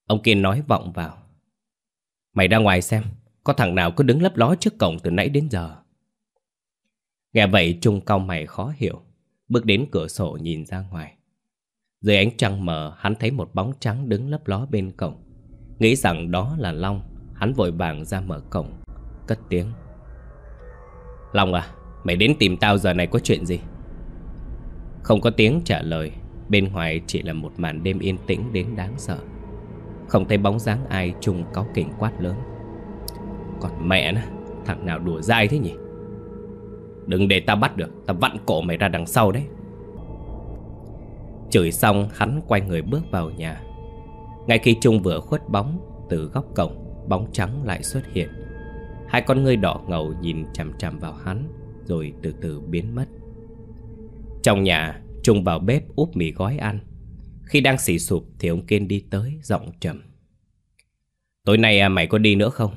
Ông Kiên nói vọng vào. Mày ra ngoài xem, có thằng nào cứ đứng lấp ló trước cổng từ nãy đến giờ. Nghe vậy Trung cau mày khó hiểu, bước đến cửa sổ nhìn ra ngoài. Dưới ánh trăng mờ, hắn thấy một bóng trắng đứng lấp ló bên cổng. Nghĩ rằng đó là Long, hắn vội vàng ra mở cổng, cất tiếng. Long à, mày đến tìm tao giờ này có chuyện gì? Không có tiếng trả lời, bên ngoài chỉ là một màn đêm yên tĩnh đến đáng sợ. Không thấy bóng dáng ai Trung có kỉnh quát lớn Còn mẹ nó Thằng nào đùa dai thế nhỉ Đừng để ta bắt được ta vặn cổ mày ra đằng sau đấy Chửi xong hắn quay người bước vào nhà Ngay khi Trung vừa khuất bóng Từ góc cổng Bóng trắng lại xuất hiện Hai con ngươi đỏ ngầu nhìn chằm chằm vào hắn Rồi từ từ biến mất Trong nhà Trung vào bếp úp mì gói ăn khi đang xỉ sụp thì ông Kiên đi tới giọng trầm. Tối nay à, mày có đi nữa không?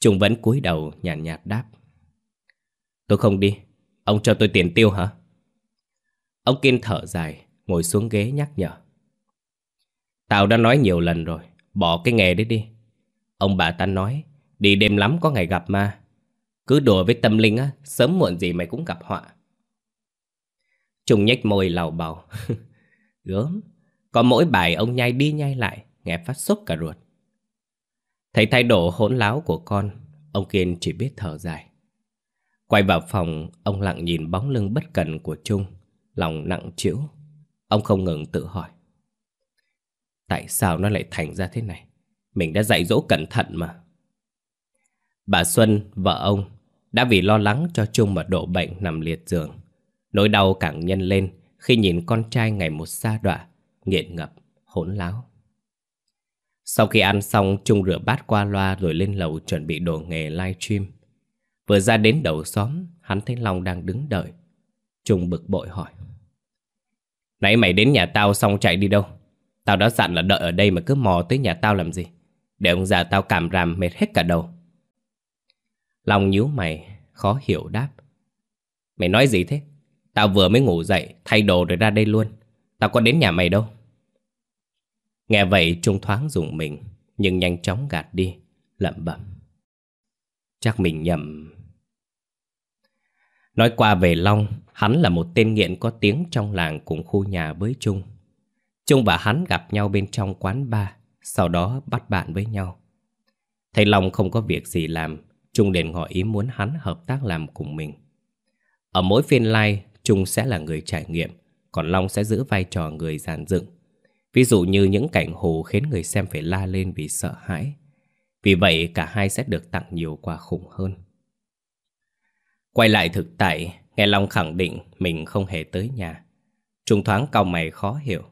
Trung vẫn cúi đầu nhàn nhạt, nhạt đáp. Tôi không đi. Ông cho tôi tiền tiêu hả? Ông Kiên thở dài, ngồi xuống ghế nhắc nhở. Tao đã nói nhiều lần rồi, bỏ cái nghề đấy đi. Ông bà ta nói, đi đêm lắm có ngày gặp ma. Cứ đùa với tâm linh á, sớm muộn gì mày cũng gặp họa. Trung nhếch môi lào bào. Gớm, có mỗi bài ông nhai đi nhai lại, nghe phát sốc cả ruột. Thấy thái độ hỗn láo của con, ông Kiên chỉ biết thở dài. Quay vào phòng, ông lặng nhìn bóng lưng bất cần của Trung, lòng nặng trĩu. Ông không ngừng tự hỏi. Tại sao nó lại thành ra thế này? Mình đã dạy dỗ cẩn thận mà. Bà Xuân, vợ ông, đã vì lo lắng cho Trung mà đổ bệnh nằm liệt giường. Nỗi đau càng nhân lên khi nhìn con trai ngày một xa đọa, nghiện ngập, hỗn láo. Sau khi ăn xong, Trung rửa bát qua loa rồi lên lầu chuẩn bị đồ nghề live stream. Vừa ra đến đầu xóm, hắn thấy Long đang đứng đợi. Trung bực bội hỏi. Nãy mày đến nhà tao xong chạy đi đâu? Tao đã dặn là đợi ở đây mà cứ mò tới nhà tao làm gì? Để ông già tao cảm ràm mệt hết cả đầu. Long nhíu mày, khó hiểu đáp. Mày nói gì thế? Tao vừa mới ngủ dậy, thay đồ rồi ra đây luôn. Tao có đến nhà mày đâu. Nghe vậy Trung thoáng dùng mình, nhưng nhanh chóng gạt đi, lẩm bẩm. Chắc mình nhầm. Nói qua về Long, hắn là một tên nghiện có tiếng trong làng cùng khu nhà với Trung. Trung và hắn gặp nhau bên trong quán bar, sau đó bắt bạn với nhau. Thấy Long không có việc gì làm, Trung liền ngỏ ý muốn hắn hợp tác làm cùng mình. Ở mỗi phiên live, Trung sẽ là người trải nghiệm, còn Long sẽ giữ vai trò người giàn dựng. Ví dụ như những cảnh hồ khiến người xem phải la lên vì sợ hãi. Vì vậy cả hai sẽ được tặng nhiều quà khủng hơn. Quay lại thực tại, nghe Long khẳng định mình không hề tới nhà. Trung thoáng cau mày khó hiểu.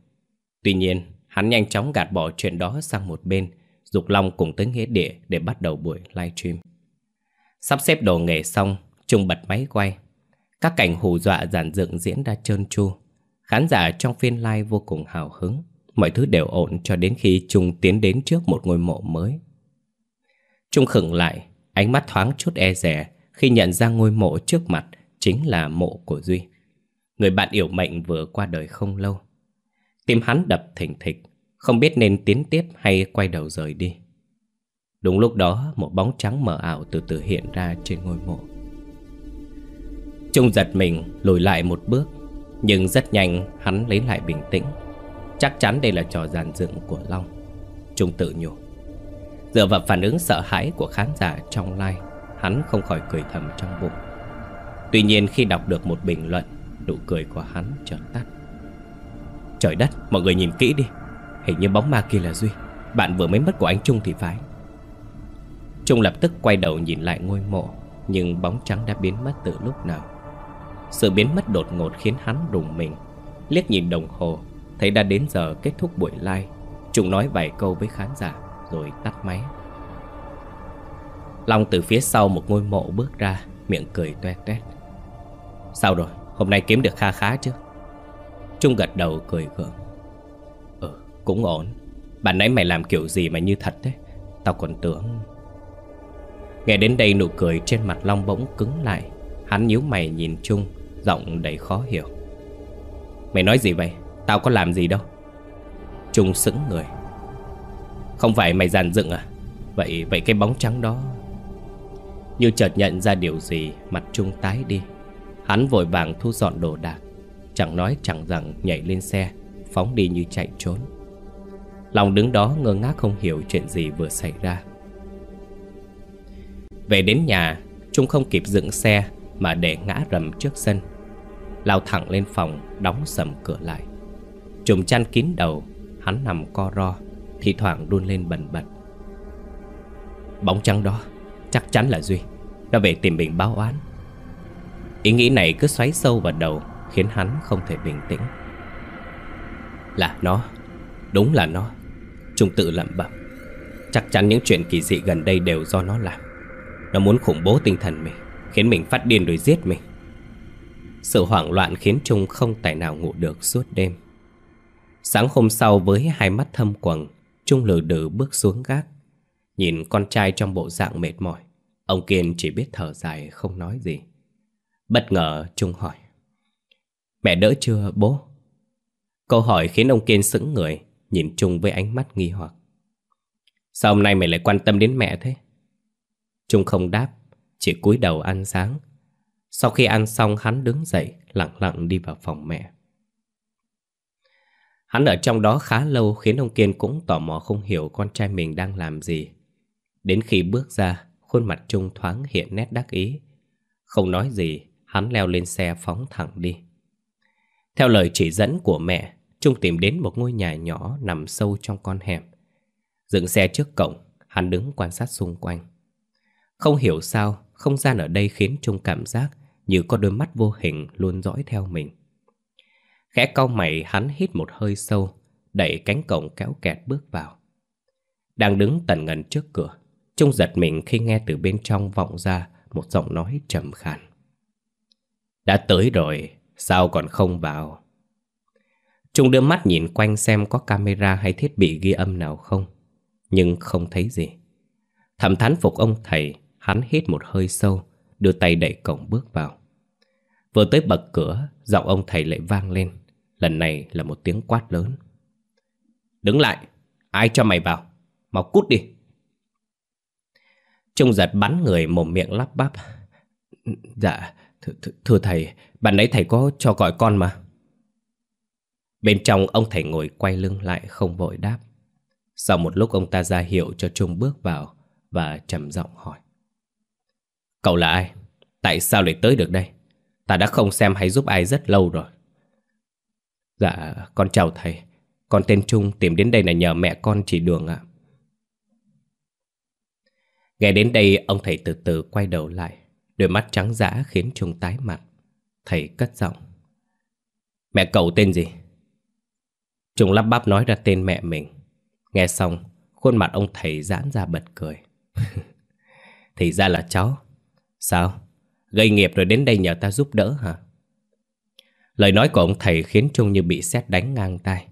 Tuy nhiên, hắn nhanh chóng gạt bỏ chuyện đó sang một bên, dục Long cùng tới nghĩa địa để bắt đầu buổi livestream. Sắp xếp đồ nghề xong, Trung bật máy quay. Các cảnh hù dọa giản dựng diễn ra trơn tru. Khán giả trong phiên live vô cùng hào hứng. Mọi thứ đều ổn cho đến khi Trung tiến đến trước một ngôi mộ mới. Trung khựng lại, ánh mắt thoáng chút e rè khi nhận ra ngôi mộ trước mặt chính là mộ của Duy. Người bạn yểu mệnh vừa qua đời không lâu. Tim hắn đập thình thịch, không biết nên tiến tiếp hay quay đầu rời đi. Đúng lúc đó, một bóng trắng mờ ảo từ từ hiện ra trên ngôi mộ. Trung giật mình lùi lại một bước Nhưng rất nhanh hắn lấy lại bình tĩnh Chắc chắn đây là trò giàn dựng của Long Trung tự nhủ Dựa vào phản ứng sợ hãi của khán giả trong live Hắn không khỏi cười thầm trong bụng. Tuy nhiên khi đọc được một bình luận Nụ cười của hắn chợt tắt. Trời đất, mọi người nhìn kỹ đi. Hình như bóng ma kia là Duy. Bạn vừa mới mất của anh Trung thì phải. Trung lập tức quay đầu nhìn lại ngôi mộ Nhưng bóng trắng đã biến mất từ lúc nào. Sự biến mất đột ngột khiến hắn rùng mình. Liếc nhìn đồng hồ Thấy đã đến giờ kết thúc buổi live. Trung nói vài câu với khán giả. Rồi tắt máy. Long từ phía sau một ngôi mộ bước ra Miệng cười toe toét. Sao rồi, hôm nay kiếm được kha khá chứ? Trung gật đầu cười gượng. Ừ, cũng ổn. Bạn nãy mày làm kiểu gì mà như thật thế? Tao còn tưởng. Nghe đến đây nụ cười trên mặt Long bỗng cứng lại. Hắn nhíu mày nhìn Trung Giọng đầy khó hiểu. Mày nói gì vậy? Tao có làm gì đâu? Trung sững người. Không phải mày giàn dựng à? Vậy vậy cái bóng trắng đó, Như chợt nhận ra điều gì, Mặt Trung tái đi. Hắn vội vàng thu dọn đồ đạc, Chẳng nói chẳng rằng nhảy lên xe, Phóng đi như chạy trốn. Lòng đứng đó ngơ ngác không hiểu chuyện gì vừa xảy ra. Về đến nhà Trung không kịp dựng xe Mà để ngã rầm trước sân. Lao thẳng lên phòng, Đóng sầm cửa lại. Trùm chăn kín đầu, Hắn nằm co ro. Thì thoảng đun lên bần bật. Bóng trắng đó, Chắc chắn là Duy, Đã về tìm mình báo oán. Ý nghĩ này cứ xoáy sâu vào đầu, Khiến hắn không thể bình tĩnh. Là nó, Đúng là nó Trung tự lẩm bẩm. Chắc chắn những chuyện kỳ dị gần đây đều do nó làm. Nó muốn khủng bố tinh thần mình, Khiến mình phát điên rồi giết mình. Sự hoảng loạn khiến Trung không tài nào ngủ được suốt đêm. Sáng hôm sau với hai mắt thâm quầng Trung lừ đừ bước xuống gác. Nhìn con trai trong bộ dạng mệt mỏi, Ông Kiên chỉ biết thở dài không nói gì. Bất ngờ Trung hỏi, Mẹ đỡ chưa, bố? Câu hỏi khiến ông Kiên sững người, Nhìn Trung với ánh mắt nghi hoặc. Sao hôm nay mày lại quan tâm đến mẹ thế? Trung không đáp, Chỉ cúi đầu ăn sáng. Sau khi ăn xong, hắn đứng dậy, Lặng lặng đi vào phòng mẹ. Hắn ở trong đó khá lâu Khiến ông Kiên cũng tò mò không hiểu Con trai mình đang làm gì. Đến khi bước ra, Khuôn mặt Trung thoáng hiện nét đắc ý. Không nói gì, Hắn leo lên xe phóng thẳng đi. Theo lời chỉ dẫn của mẹ, Trung tìm đến một ngôi nhà nhỏ Nằm sâu trong con hẻm. Dựng xe trước cổng, Hắn đứng quan sát xung quanh. Không hiểu sao, Không gian ở đây khiến Trung cảm giác Như có đôi mắt vô hình luôn dõi theo mình. Khẽ cau mày hắn hít một hơi sâu Đẩy cánh cổng kéo kẹt bước vào Đang đứng tần ngần trước cửa Trung giật mình khi nghe từ bên trong vọng ra Một giọng nói trầm khàn đã tới rồi, sao còn không vào? Trung đưa mắt nhìn quanh xem có camera hay thiết bị ghi âm nào không, nhưng không thấy gì. Thầm thán phục ông thầy, hắn hít một hơi sâu, đưa tay đẩy cổng bước vào. Vừa tới bậc cửa, giọng ông thầy lại vang lên, lần này là một tiếng quát lớn. Đứng lại, ai cho mày vào? Mau cút đi. Trung giật bắn người mồm miệng lắp bắp. Dạ, Th th thưa thầy, bạn ấy thầy có cho gọi con mà. Bên trong ông thầy ngồi quay lưng lại không vội đáp. Sau một lúc ông ta ra hiệu cho Trung bước vào và trầm giọng hỏi. Cậu là ai? Tại sao lại tới được đây? Ta đã không xem hay giúp ai rất lâu rồi. Dạ, con chào thầy. Con tên Trung tìm đến đây là nhờ mẹ con chỉ đường ạ. Nghe đến đây, ông thầy từ từ quay đầu lại. Đôi mắt trắng dã khiến Trung tái mặt Thầy cất giọng Mẹ cậu tên gì? Trung lắp bắp nói ra tên mẹ mình Nghe xong Khuôn mặt ông thầy giãn ra bật cười. Thì ra là cháu Sao? Gây nghiệp rồi đến đây nhờ ta giúp đỡ hả? Lời nói của ông thầy khiến Trung như bị sét đánh ngang tai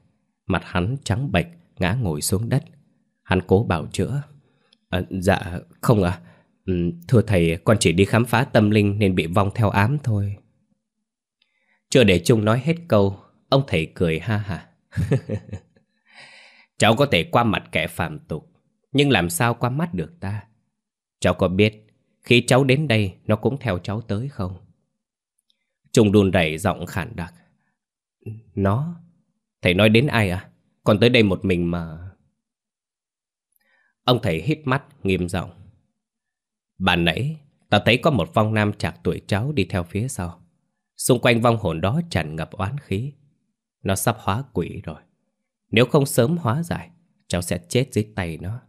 Mặt hắn trắng bệch Ngã ngồi xuống đất Hắn cố bảo chữa à, Dạ không ạ Ừ, thưa thầy, con chỉ đi khám phá tâm linh nên bị vong theo ám thôi. Chưa để Trung nói hết câu, ông thầy cười ha ha. cháu có thể qua mặt kẻ phàm tục, nhưng làm sao qua mắt được ta? Cháu có biết, khi cháu đến đây, nó cũng theo cháu tới không? Trung đun đẩy giọng khản đặc. Nó? Thầy nói đến ai à? Còn tới đây một mình mà... Ông thầy hít mắt, nghiêm giọng Bạn nãy, ta thấy có một vong nam chạc tuổi cháu đi theo phía sau. Xung quanh vong hồn đó tràn ngập oán khí. Nó sắp hóa quỷ rồi. Nếu không sớm hóa giải, cháu sẽ chết dưới tay nó.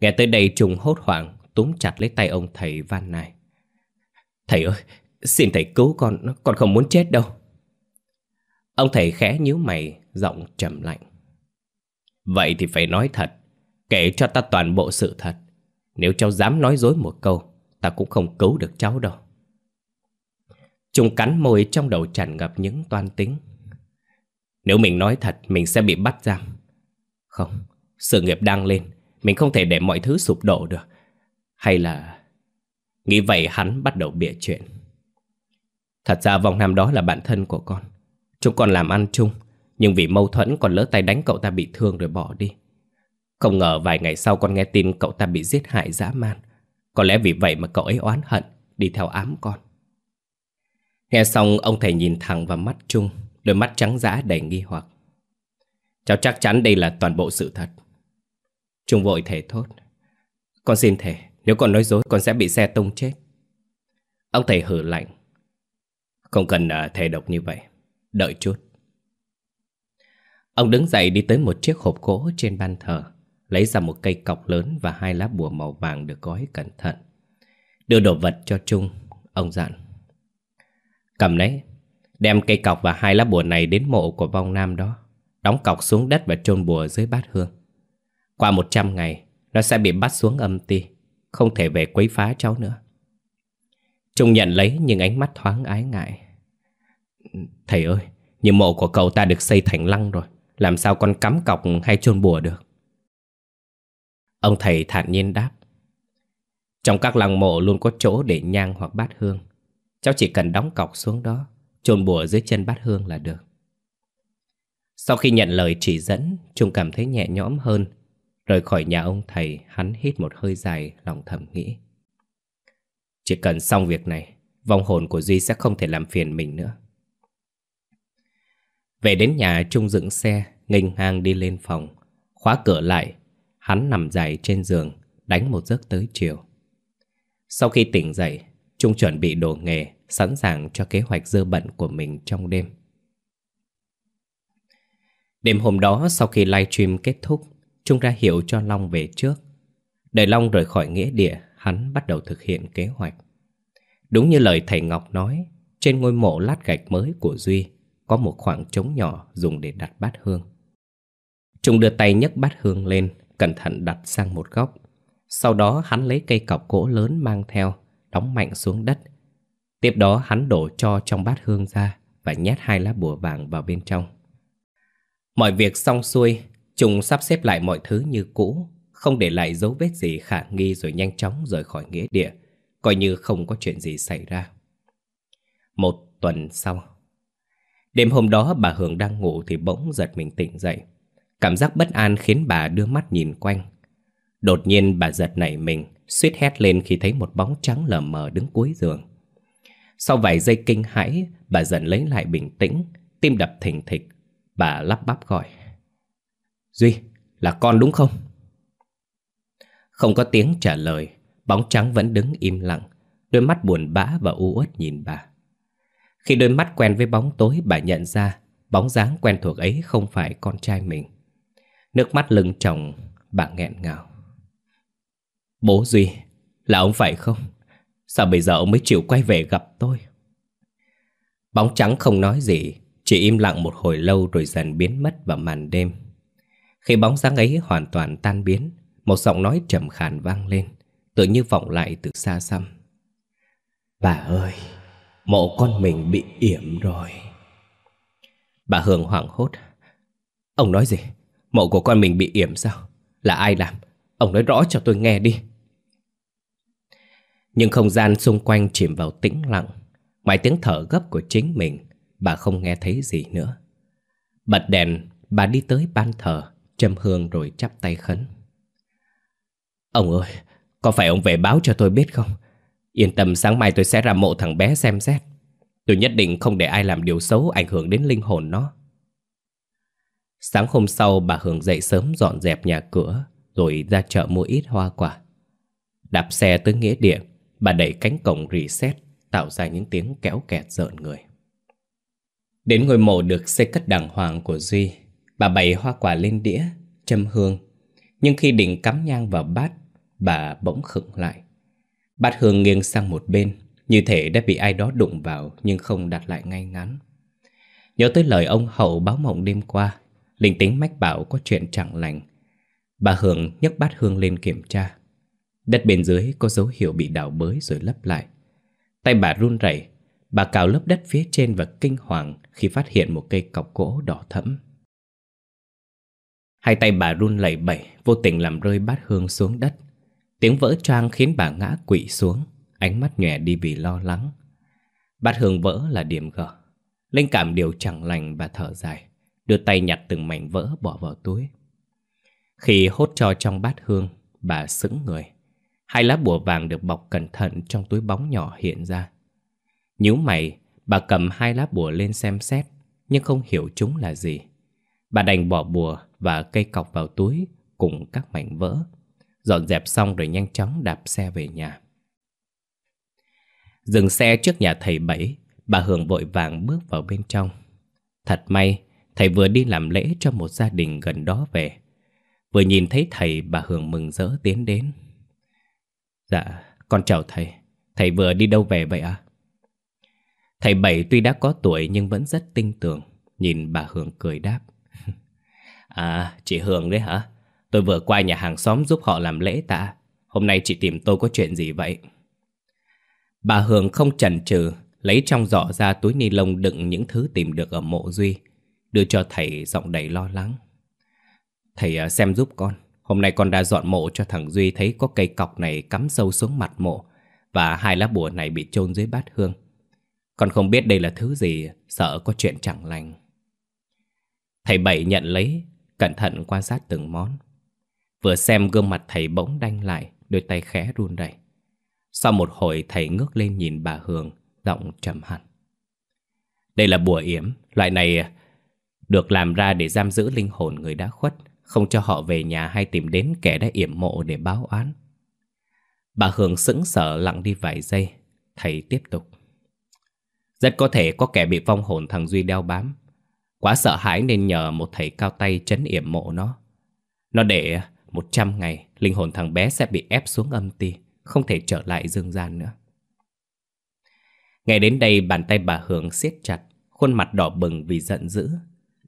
Nghe tới đây trùng hốt hoảng, túm chặt lấy tay ông thầy van này. Thầy ơi, xin thầy cứu con, con không muốn chết đâu. Ông thầy khẽ nhíu mày, giọng trầm lạnh. Vậy thì phải nói thật, kể cho ta toàn bộ sự thật. Nếu cháu dám nói dối một câu, ta cũng không cứu được cháu đâu. Trung cắn môi trong đầu tràn ngập những toan tính. Nếu mình nói thật, mình sẽ bị bắt giam. Không, sự nghiệp đang lên, mình không thể để mọi thứ sụp đổ được. Hay là... Nghĩ vậy hắn bắt đầu bịa chuyện. Thật ra vòng nam đó là bạn thân của con. Chúng con làm ăn chung, nhưng vì mâu thuẫn còn lỡ tay đánh cậu ta bị thương rồi bỏ đi. Không ngờ vài ngày sau con nghe tin cậu ta bị giết hại dã man. Có lẽ vì vậy mà cậu ấy oán hận, đi theo ám con. Nghe xong ông thầy nhìn thẳng vào mắt Trung, đôi mắt trắng dã đầy nghi hoặc. Cháu chắc chắn đây là toàn bộ sự thật. Trung vội thề thốt. Con xin thề, nếu con nói dối con sẽ bị xe tông chết. Ông thầy hử lạnh. Không cần à, thề độc như vậy. Đợi chút. Ông đứng dậy đi tới một chiếc hộp gỗ trên ban thờ, lấy ra một cây cọc lớn và hai lá bùa màu vàng được gói cẩn thận. Đưa đồ vật cho Trung, ông dặn. Cầm lấy, đem cây cọc và hai lá bùa này đến mộ của vong nam đó, đóng cọc xuống đất và chôn bùa dưới bát hương. Qua 100 ngày, nó sẽ bị bắt xuống âm ti, không thể về quấy phá cháu nữa. Trung nhận lấy nhưng ánh mắt thoáng ái ngại. Thầy ơi, như mộ của cậu ta được xây thành lăng rồi, làm sao con cắm cọc hay chôn bùa được? Ông thầy thản nhiên đáp. Trong các lăng mộ luôn có chỗ để nhang hoặc bát hương. Cháu chỉ cần đóng cọc xuống đó, chôn bùa dưới chân bát hương là được. Sau khi nhận lời chỉ dẫn, Trung cảm thấy nhẹ nhõm hơn. Rời khỏi nhà ông thầy, hắn hít một hơi dài, lòng thầm nghĩ. Chỉ cần xong việc này, vong hồn của Duy sẽ không thể làm phiền mình nữa. Về đến nhà Trung dựng xe, nghênh ngang đi lên phòng. Khóa cửa lại, hắn nằm dài trên giường, đánh một giấc tới chiều. Sau khi tỉnh dậy, Trung chuẩn bị đồ nghề, sẵn sàng cho kế hoạch dơ bận của mình trong đêm. Đêm hôm đó sau khi livestream kết thúc, Trung ra hiệu cho Long về trước. Đợi Long rời khỏi nghĩa địa, hắn bắt đầu thực hiện kế hoạch. Đúng như lời thầy Ngọc nói, trên ngôi mộ lát gạch mới của Duy có một khoảng trống nhỏ dùng để đặt bát hương. Trung đưa tay nhấc bát hương lên, cẩn thận đặt sang một góc. Sau đó hắn lấy cây cọc gỗ lớn mang theo, đóng mạnh xuống đất. Tiếp đó hắn đổ cho trong bát hương ra và nhét hai lá bùa vàng vào bên trong. Mọi việc xong xuôi, Trung sắp xếp lại mọi thứ như cũ, không để lại dấu vết gì khả nghi rồi nhanh chóng rời khỏi nghĩa địa, coi như không có chuyện gì xảy ra. Một tuần sau Đêm hôm đó bà Hường đang ngủ thì bỗng giật mình tỉnh dậy. Cảm giác bất an khiến bà đưa mắt nhìn quanh. Đột nhiên bà giật nảy mình, suýt hét lên khi thấy một bóng trắng lờ mờ đứng cuối giường. Sau vài giây kinh hãi, bà dần lấy lại bình tĩnh, tim đập thình thịch. Bà lắp bắp gọi. Duy, là con đúng không? Không có tiếng trả lời, bóng trắng vẫn đứng im lặng, đôi mắt buồn bã và u uất nhìn bà. Khi đôi mắt quen với bóng tối bà nhận ra bóng dáng quen thuộc ấy không phải con trai mình. Nước mắt lưng chồng, bà nghẹn ngào. Bố Duy, là ông phải không? Sao bây giờ ông mới chịu quay về gặp tôi? Bóng trắng không nói gì, chỉ im lặng một hồi lâu rồi dần biến mất vào màn đêm. Khi bóng dáng ấy hoàn toàn tan biến, một giọng nói trầm khàn vang lên, tự như vọng lại từ xa xăm. Bà ơi! Mộ con mình bị yểm rồi. Bà Hương hoảng hốt. Ông nói gì? Mộ của con mình bị yểm sao? Là ai làm? Ông nói rõ cho tôi nghe đi. Nhưng không gian xung quanh chìm vào tĩnh lặng. Ngoài tiếng thở gấp của chính mình Bà không nghe thấy gì nữa. Bật đèn Bà đi tới ban thờ Châm hương rồi chắp tay khấn. Ông ơi Có phải ông về báo cho tôi biết không Yên tâm sáng mai tôi sẽ ra mộ thằng bé xem xét Tôi nhất định không để ai làm điều xấu ảnh hưởng đến linh hồn nó. Sáng hôm sau bà Hường dậy sớm dọn dẹp nhà cửa rồi ra chợ mua ít hoa quả. Đạp xe tới nghĩa địa, bà đẩy cánh cổng reset tạo ra những tiếng kéo kẹt rợn người. Đến ngôi mộ được xây cất đàng hoàng của Duy, bà bày hoa quả lên đĩa, châm hương. Nhưng khi định cắm nhang vào bát, bà bỗng khựng lại. Bát hương nghiêng sang một bên, như thể đã bị ai đó đụng vào nhưng không đặt lại ngay ngắn. Nhớ tới lời ông Hậu báo mộng đêm qua, linh tính mách bảo có chuyện chẳng lành. Bà Hường nhấc bát hương lên kiểm tra. Đất bên dưới có dấu hiệu bị đào bới rồi lấp lại. Tay bà run rẩy, bà cào lớp đất phía trên và kinh hoàng khi phát hiện một cây cọc gỗ đỏ thẫm. Hai tay bà run lẩy bẩy, vô tình làm rơi bát hương xuống đất. Tiếng vỡ choang khiến bà ngã quỵ xuống, ánh mắt nhòe đi vì lo lắng. Bát hương vỡ là điểm gở. Linh cảm điều chẳng lành bà thở dài, đưa tay nhặt từng mảnh vỡ bỏ vào túi. Khi hốt cho trong bát hương, bà sững người. Hai lá bùa vàng được bọc cẩn thận trong túi bóng nhỏ hiện ra. Nhíu mày, bà cầm hai lá bùa lên xem xét, nhưng không hiểu chúng là gì. Bà đành bỏ bùa và cây cọc vào túi cùng các mảnh vỡ. Dọn dẹp xong rồi nhanh chóng đạp xe về nhà. Dừng xe trước nhà thầy Bảy, bà Hường vội vàng bước vào bên trong. Thật may, thầy vừa đi làm lễ cho một gia đình gần đó về. Vừa nhìn thấy thầy, bà Hường mừng rỡ tiến đến. Dạ, con chào thầy. Thầy vừa đi đâu về vậy ạ? À? Thầy Bảy tuy đã có tuổi nhưng vẫn rất tinh tường. Nhìn bà Hường cười đáp. à, chị Hường đấy hả? Tôi vừa qua nhà hàng xóm giúp họ làm lễ tạ. Hôm nay chị tìm tôi có chuyện gì vậy? Bà Hường không chần chừ lấy trong giỏ ra túi ni lông đựng những thứ tìm được ở mộ Duy, đưa cho thầy giọng đầy lo lắng. Thầy à, xem giúp con, hôm nay con đã dọn mộ cho thằng Duy thấy có cây cọc này cắm sâu xuống mặt mộ và hai lá bùa này bị chôn dưới bát hương. Con không biết đây là thứ gì, sợ có chuyện chẳng lành. Thầy Bảy nhận lấy, cẩn thận quan sát từng món. Vừa xem gương mặt thầy bỗng đanh lại, đôi tay khẽ run rẩy. Sau một hồi thầy ngước lên nhìn bà Hường, giọng trầm hẳn. Đây là bùa yểm, loại này à, được làm ra để giam giữ linh hồn người đã khuất, không cho họ về nhà hay tìm đến kẻ đã yểm mộ để báo oán. Bà Hường sững sờ lặng đi vài giây, thầy tiếp tục. Rất có thể có kẻ bị vong hồn thằng Duy đeo bám. Quá sợ hãi nên nhờ một thầy cao tay chấn yểm mộ nó. Nó để 100 ngày, linh hồn thằng bé sẽ bị ép xuống âm ti không thể trở lại dương gian nữa. Ngay đến đây bàn tay bà Hường siết chặt, khuôn mặt đỏ bừng vì giận dữ.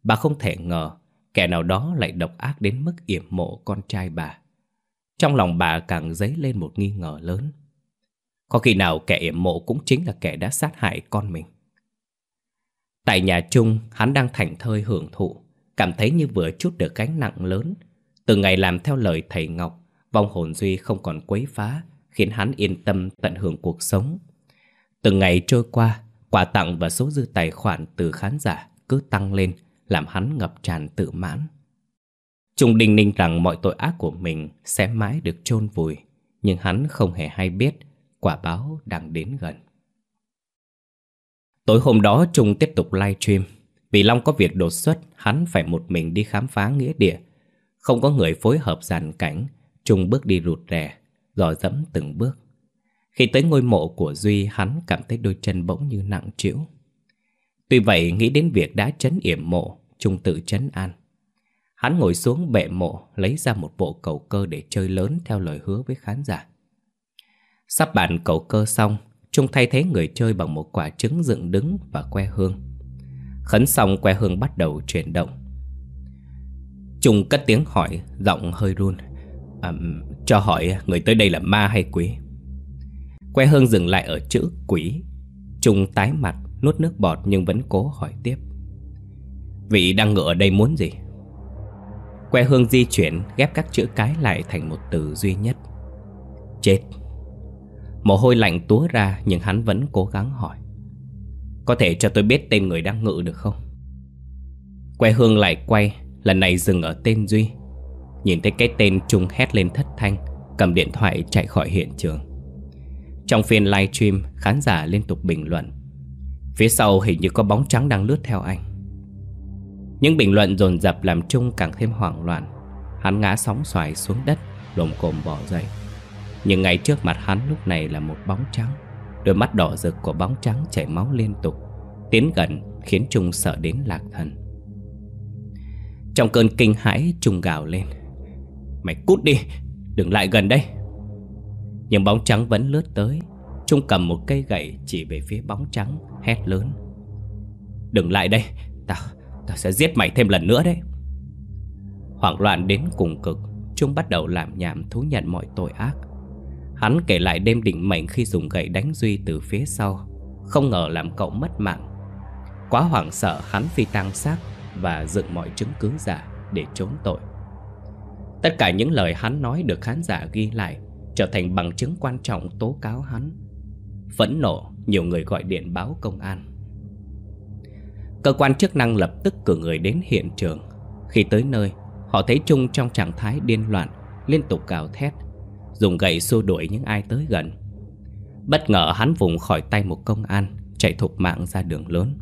Bà không thể ngờ kẻ nào đó lại độc ác đến mức yểm mộ con trai bà. Trong lòng bà càng dấy lên một nghi ngờ lớn. Có khi nào kẻ yểm mộ cũng chính là kẻ đã sát hại con mình. Tại nhà chung, hắn đang thảnh thơi hưởng thụ, cảm thấy như vừa chút được gánh nặng lớn. Từ ngày làm theo lời thầy Ngọc, vong hồn Duy không còn quấy phá, khiến hắn yên tâm tận hưởng cuộc sống. Từng ngày trôi qua, quà tặng và số dư tài khoản từ khán giả cứ tăng lên, làm hắn ngập tràn tự mãn. Trung đinh ninh rằng mọi tội ác của mình sẽ mãi được chôn vùi, nhưng hắn không hề hay biết quả báo đang đến gần. Tối hôm đó Trung tiếp tục live stream. Vì Long có việc đột xuất, hắn phải một mình đi khám phá nghĩa địa. Không có người phối hợp giàn cảnh, Trung bước đi rụt rè, dò dẫm từng bước. Khi tới ngôi mộ của Duy, hắn cảm thấy đôi chân bỗng như nặng trĩu. Tuy vậy, nghĩ đến việc đã chấn yểm mộ, Trung tự chấn an. Hắn ngồi xuống bệ mộ, lấy ra một bộ cầu cơ để chơi lớn theo lời hứa với khán giả. Sắp bàn cầu cơ xong, Trung thay thế người chơi bằng một quả trứng dựng đứng và que hương. Khấn xong que hương bắt đầu chuyển động. Trung cất tiếng hỏi, giọng hơi run. À, cho hỏi người tới đây là ma hay quỷ? Que hương dừng lại ở chữ quỷ. Trung tái mặt Nuốt nước bọt nhưng vẫn cố hỏi tiếp. Vị đang ngựa ở đây muốn gì? Que hương di chuyển Ghép các chữ cái lại thành một từ duy nhất. Chết. Mồ hôi lạnh túa ra Nhưng hắn vẫn cố gắng hỏi. Có thể cho tôi biết tên người đang ngự được không? Que hương lại quay Lần này dừng ở tên Duy. Nhìn thấy cái tên Trung hét lên thất thanh, Cầm điện thoại chạy khỏi hiện trường. Trong phiên live stream Khán giả liên tục bình luận. Phía sau hình như có bóng trắng đang lướt theo anh. Những bình luận dồn dập làm Trung càng thêm hoảng loạn. Hắn ngã sóng xoài xuống đất, Lồm cồm bỏ dậy. Nhưng ngay trước mặt hắn lúc này là một bóng trắng. Đôi mắt đỏ rực của bóng trắng chảy máu liên tục, Tiến gần khiến Trung sợ đến lạc thần. Trong cơn kinh hãi Trung gào lên. Mày cút đi Đừng lại gần đây. Nhưng bóng trắng vẫn lướt tới. Trung cầm một cây gậy chỉ về phía bóng trắng Hét lớn. Đừng lại đây Tao, tao sẽ giết mày thêm lần nữa đấy. Hoảng loạn đến cùng cực Trung bắt đầu làm nhảm thú nhận mọi tội ác. Hắn kể lại đêm định mệnh khi dùng gậy đánh Duy từ phía sau. Không ngờ làm cậu mất mạng. Quá hoảng sợ hắn phi tăng xác. Và dựng mọi chứng cứ giả để trốn tội. Tất cả những lời hắn nói được khán giả ghi lại Trở thành bằng chứng quan trọng tố cáo hắn. Phẫn nộ, nhiều người gọi điện báo công an. Cơ quan chức năng lập tức cử người đến hiện trường. Khi tới nơi, họ thấy Trung trong trạng thái điên loạn Liên tục gào thét Dùng gậy xua đuổi những ai tới gần. Bất ngờ hắn vùng khỏi tay một công an Chạy thục mạng ra đường lớn.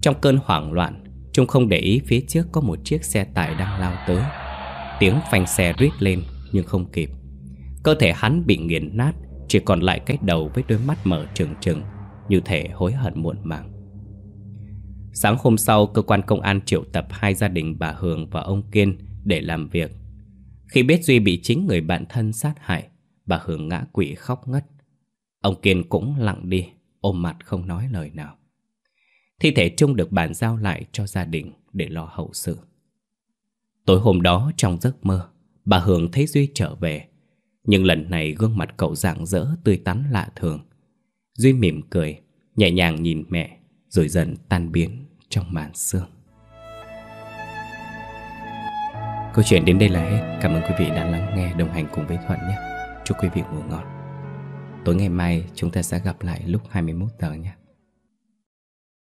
Trong cơn hoảng loạn Trung không để ý phía trước có một chiếc xe tải đang lao tới. Tiếng phanh xe rít lên, nhưng không kịp. Cơ thể hắn bị nghiền nát, Chỉ còn lại cái đầu với đôi mắt mở trừng trừng, Như thể hối hận muộn màng. Sáng hôm sau, cơ quan công an triệu tập hai gia đình bà Hường và ông Kiên để làm việc. Khi biết Duy bị chính người bạn thân sát hại, Bà Hường ngã quỵ khóc ngất. Ông Kiên cũng lặng đi, Ôm mặt không nói lời nào. Thi thể Trung được bàn giao lại cho gia đình để lo hậu sự. Tối hôm đó, trong giấc mơ, Bà Hường thấy Duy trở về. Nhưng lần này gương mặt cậu rạng rỡ, tươi tắn lạ thường. Duy mỉm cười, Nhẹ nhàng nhìn mẹ, Rồi dần tan biến trong màn sương. Câu chuyện đến đây là hết. Cảm ơn quý vị đã lắng nghe, đồng hành cùng với Thuận nhé. Chúc quý vị ngủ ngon. Tối ngày mai, chúng ta sẽ gặp lại lúc 21 giờ nhé.